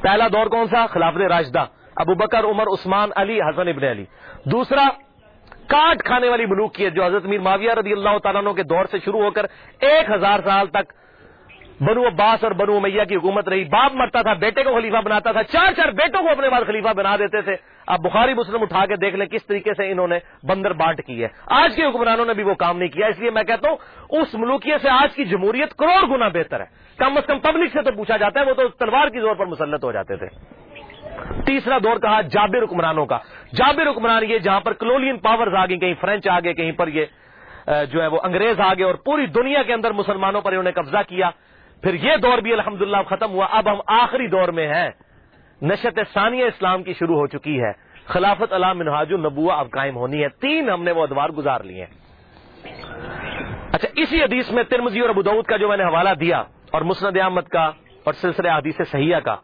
پہلا دور کون سا؟ خلافت راشدہ، ابو بکر، عمر، عثمان، علی، حسن ابن علی۔ دوسرا، کاٹ کھانے والی ملوک کی جو حضرت میر معاویہ رضی اللہ تعالیٰ کے دور سے شروع ہو کر ایک ہزار سال تک بنو عباس اور بنو میاں کی حکومت رہی۔ باپ مرتا تھا، بیٹے کو خلیفہ بناتا تھا۔ چار چار بیٹوں کو اپنے بعد خلیفہ بنا دیتے تھے۔ اب بخاری مسلم اٹھا کے دیکھ لیں کس طریقے سے انہوں نے بندر بانٹ کی ہے۔ آج کے حکمرانوں نے بھی وہ کام نہیں کیا، اس لیے میں کہتا ہوں، اس ملوکیت سے آج کی جمہوریت کروڑ گنا بہتر ہے۔ کم از کم پبلک سے تو پوچھا جاتا ہے، وہ تو تلوار کی زور پر مسلط ہو جاتے تھے۔ تیسرا دور کہا، جابر حکمرانوں کا۔ جابر حکمران یہ جہاں پر کلولین پاورز آ گئی کہیں فرینچ آ گئے کہیں پر یہ جو ہے وہ انگریز آ گئے اور پوری دنیا کے اندر مسلمانوں پر انہوں نے قبضہ کیا۔ پھر یہ دور بھی الحمدللہ ختم ہوا۔ اب ہم آخری دور میں ہیں۔ نشت ثانیہ اسلام کی شروع ہو چکی ہے۔ خلافت علام منہاج النبوا اب قائم ہونی ہے۔ تین ہم نے وہ ادوار گزار لیے۔ اچھا اسی حدیث میں ترمزی اور ابودعود کا جو میں نے حوالہ دیا اور مسند احمد کا اور سلسلے حدیث سیاح کا۔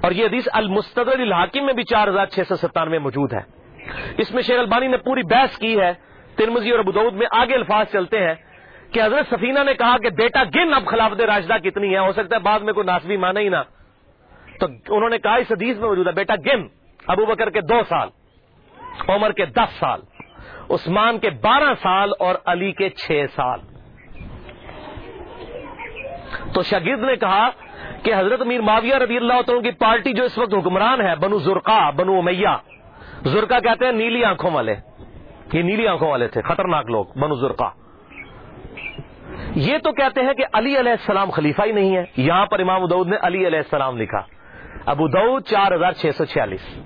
اور یہ حدیث المستدر الحاکم میں بھی چار ہزار چھ سو ستانوے موجود ہے۔ اس میں شیخ البانی نے پوری بحث کی ہے۔ ترمزی اور ابودعود میں آگے الفاظ چلتے ہیں۔ کہ حضرت سفینہ نے کہا کہ بیٹا گن اب خلافت راشدہ کتنی ہے، ہو سکتا ہے بعد میں کوئی ناسبی مانے ہی نہ۔ تو انہوں نے کہا اس حدیث میں موجود ہے، بیٹا گن ابو بکر کے دو سال، عمر کے دس سال، عثمان کے بارہ سال اور علی کے چھ سال۔ تو شاگرد نے کہا کہ حضرت میر معاویہ رضی اللہ تعالیٰ کی پارٹی جو اس وقت حکمران ہے، بنو زرقا بنو امیہ۔ زرقا کہتے ہیں نیلی آنکھوں والے، یہ نیلی آنکھوں والے تھے، خطرناک لوگ، بنو زرقا یہ تو کہتے ہیں کہ علی علیہ السلام خلیفہ ہی نہیں ہے۔ یہاں پر امام ادود نے علی علیہ السلام لکھا۔ ابو دعود چار ہزار چھ سو چھیالیس۔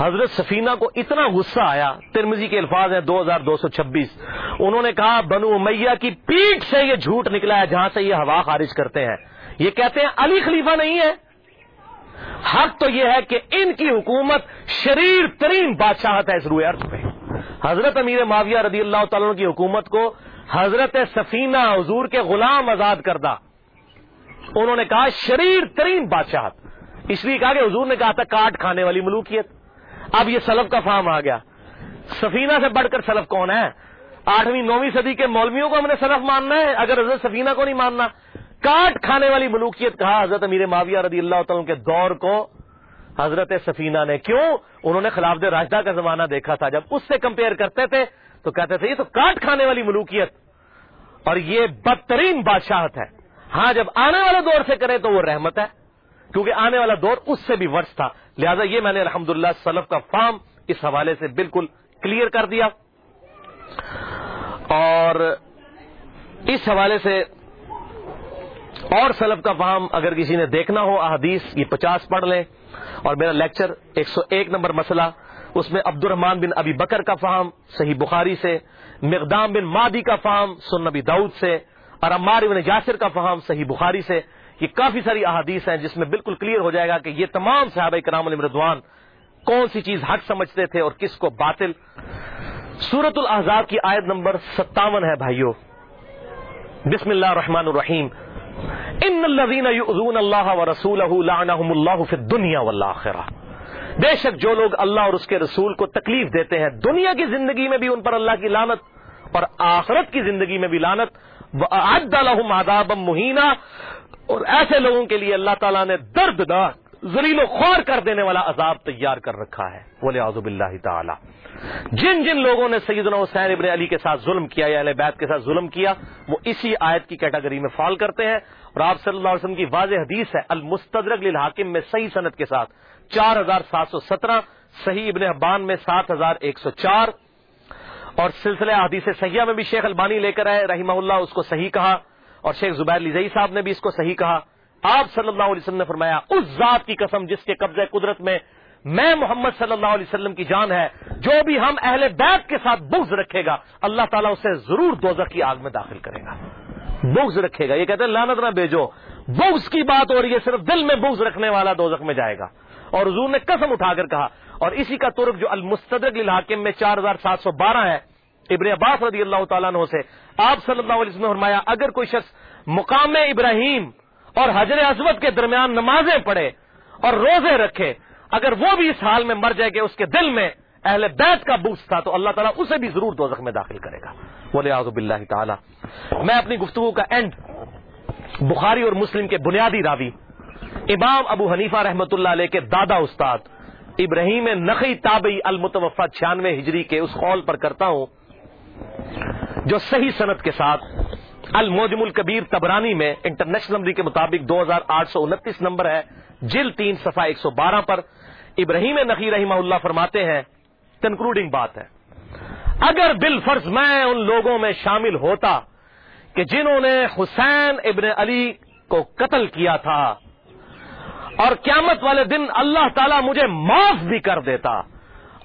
حضرت سفینہ کو اتنا غصہ آیا ترمزی کے الفاظ ہیں دو ہزار دو سو چھبیس۔ انہوں نے کہا، بنو امیہ کی پیٹ سے یہ جھوٹ نکلا ہے، جہاں سے یہ ہوا خارج کرتے ہیں۔ یہ کہتے ہیں علی خلیفہ نہیں ہے۔ حق تو یہ ہے کہ ان کی حکومت شریر ترین بادشاہت ہے اس روئے ارض پہ حضرت امیر معاویہ رضی اللہ تعالیٰ کی حکومت کو حضرت سفینہ حضور کے غلام آزاد کردہ۔ انہوں نے کہا، شریر ترین بادشاہت۔ اس لیے کہا کہ حضور نے کہا تھا، کاٹ کھانے والی ملوکیت۔ اب یہ سلف کا فارم آ گیا۔ سفینہ سے بڑھ کر سلف کون ہے؟ آٹھویں، نویں صدی کے مولویوں کو ہم نے سلف ماننا ہے۔ اگر حضرت سفینہ کو نہیں ماننا، کاٹ کھانے والی ملوکیت کہا حضرت امیر معاویہ رضی اللہ تعالیٰ کے دور کو حضرت سفینہ نے۔ کیوں؟ انہوں نے خلاف راجدہ کا زمانہ دیکھا تھا۔ جب اس سے کمپیئر کرتے تھے تو کہتے تھے، یہ تو کاٹ کھانے والی ملوکیت۔ اور یہ بدترین بادشاہت ہے۔ ہاں جب آنے والے دور سے کرے تو وہ رحمت ہے، کیونکہ آنے والا دور اس سے بھی ورس تھا۔ لہذا یہ میں نے الحمدللہ سلف کا فارم اس حوالے سے بالکل کلیئر کر دیا۔ اور اس حوالے سے اور سلف کا فارم اگر کسی نے دیکھنا ہو، احادیث یہ پچاس پڑھ لیں۔ اور میرا لیکچر ایک سو ایک نمبر مسئلہ اس میں عبد الرحمان بن ابی بکر کا فہم صحیح بخاری سے، مقدام بن مادی کا فہم سن نبی داؤد سے، اور عمار بن جاسر کا فہم صحیح بخاری سے۔ یہ کافی ساری احادیث ہیں جس میں بالکل کلیئر ہو جائے گا کہ یہ تمام صحابہ کرام المردوان کون سی چیز حق سمجھتے تھے اور کس کو باطل۔ سورت الحضاب کی آیت نمبر ستاون ہے بھائیو۔ بسم اللہ الرحمن الرحیم۔ ان الذين يؤذون الله ورسوله لعنهم الله في الدنيا والاخره بے شک جو لوگ اللہ اور اس کے رسول کو تکلیف دیتے ہیں، دنیا کی زندگی میں بھی ان پر اللہ کی لانت اور آخرت کی زندگی میں بھی لانت لهم عذابا مہینہ اور ایسے لوگوں کے لیے اللہ تعالیٰ نے درد زلیل و خوار کر دینے والا عذاب تیار کر رکھا ہے۔ بولے آزب اللہ تعالی جن جن لوگوں نے سیدنا حسین ابن علی کے ساتھ ظلم کیا، یا بیت کے ساتھ ظلم کیا، وہ اسی آیت کی کیٹیگری میں فال کرتے ہیں۔ اور آپ صلی اللہ علیہ وسلم کی واضح حدیث ہے المستدرک للحاکم میں صحیح صنعت کے ساتھ۔ چار ہزار سات سو سترہ، صحیح ابن حبان میں سات ہزار ایک سو چار۔ اور سلسلہ حدیث سیاح میں بھی شیخ البانی لے کر آئے، رحمہ اللہ اس کو صحیح کہا، اور شیخ زبیر لزئی صاحب نے بھی اس کو صحیح کہا۔ آپ صلی اللہ علیہ وسلم نے فرمایا، اس ذات کی قسم جس کے قبضے قدرت میں میں محمد صلی اللہ علیہ وسلم کی جان ہے، جو بھی ہم اہل بیت کے ساتھ بغض رکھے گا، اللہ تعالیٰ اسے ضرور دوزخ کی آگ میں داخل کرے گا۔ بغض رکھے گا۔ یہ کہتے ہیں لانت نہ بیجو بغض کی بات ہو رہی ہے، صرف دل میں بغض رکھنے والا دوزخ میں جائے گا۔ اور حضور نے قسم اٹھا کر کہا اور اسی کا ترک جو المستدق الحاکم میں چار ہزار سات سو بارہ ہے ابن عباس رضی اللہ تعالیٰ عنہ سے، آپ صلی اللہ علیہ وسلم نے فرمایا، اگر کوئی شخص مقام ابراہیم اور حجر اسود کے درمیان نمازیں پڑھے اور روزے رکھے، اگر وہ بھی اس حال میں مر جائے کہ اس کے دل میں اہل بیت کا بوس تھا، تو اللہ تعالیٰ اسے بھی ضرور دوزخ میں داخل کرے گا۔ بولے آزب اللہ تعالیٰ۔ میں اپنی گفتگو کا اینڈ بخاری اور مسلم کے بنیادی راوی امام ابو حنیفہ رحمت اللہ علیہ کے دادا استاد ابراہیم نقی تابعی المتوفا چھیانوے ہجری کے اس قول پر کرتا ہوں، جو صحیح صنعت کے ساتھ الموجم الکبیر تبرانی میں انٹرنیشنل نمبر کے مطابق دو ہزار آٹھ سو انتیس نمبر ہے جل تین صفحہ ایک سو بارہ پر ابراہیم نقی رحمہ اللہ فرماتے ہیں کنکلوڈنگ بات ہے۔ اگر بال فرض میں ان لوگوں میں شامل ہوتا کہ جنہوں نے حسین ابن علی کو قتل کیا تھا اور قیامت والے دن اللہ تعالیٰ مجھے معاف بھی کر دیتا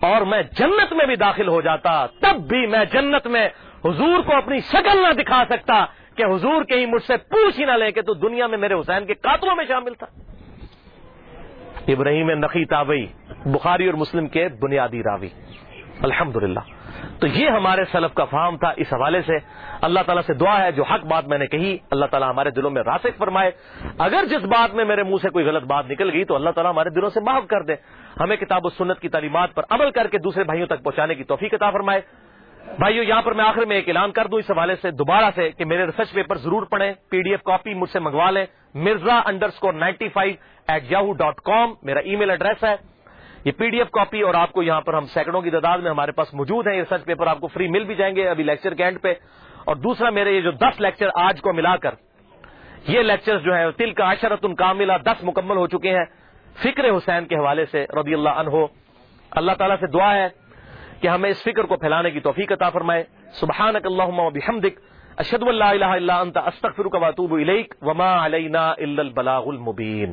اور میں جنت میں بھی داخل ہو جاتا، تب بھی میں جنت میں حضور کو اپنی شکل نہ دکھا سکتا کہ حضور کہیں مجھ سے پوچھ ہی نہ لے کہ تو دنیا میں میرے حسین کے قاتلوں میں شامل تھا۔ ابراہیم نقی تابئی بخاری اور مسلم کے بنیادی راوی۔ الحمد تو یہ ہمارے سلف کا فہم تھا اس حوالے سے۔ اللہ تعالیٰ سے دعا ہے، جو حق بات میں نے کہی، اللہ تعالیٰ ہمارے دلوں میں راسک فرمائے۔ اگر جس بات میں میرے منہ سے کوئی غلط بات نکل گئی، تو اللہ تعالیٰ ہمارے دلوں سے معاف کر دے۔ ہمیں کتاب و سنت کی تعلیمات پر عمل کر کے دوسرے بھائیوں تک پہنچانے کی توفیق عطا فرمائے۔ بھائیو، یہاں پر میں آخر میں ایک اعلان کر دوں اس حوالے سے دوبارہ سے کہ میرے ریسرچ پیپر ضرور پڑھیں، پی ڈی ایف کاپی مجھ سے منگوا لیں۔ Mirza underscore ninety five at Yahoo dot com, میرا ای میل ایڈریس ہے۔ یہ پی ڈی ایف کاپی اور آپ کو یہاں پر ہم سینکڑوں کی تعداد میں ہمارے پاس موجود ہیں، یہ ریسرچ پیپر آپ کو فری مل بھی جائیں گے ابھی لیکچر کے اینڈ پہ۔ اور دوسرا میرے یہ جو دس لیکچر آج کو ملا کر، یہ لیکچر جو ہے تل کا عشرت ان کام ملا دس مکمل ہو چکے ہیں فکر حسین کے حوالے سے رضی اللہ عنہ۔ اللہ تعالیٰ سے دعا ہے کہ ہمیں اس فکر کو پھیلانے کی توفیق عطا فرمائے۔ سبحان اشد اللہ الہ الا انت، استغفرک واتوب الیک۔ وما علینا الا البلاغ المبین۔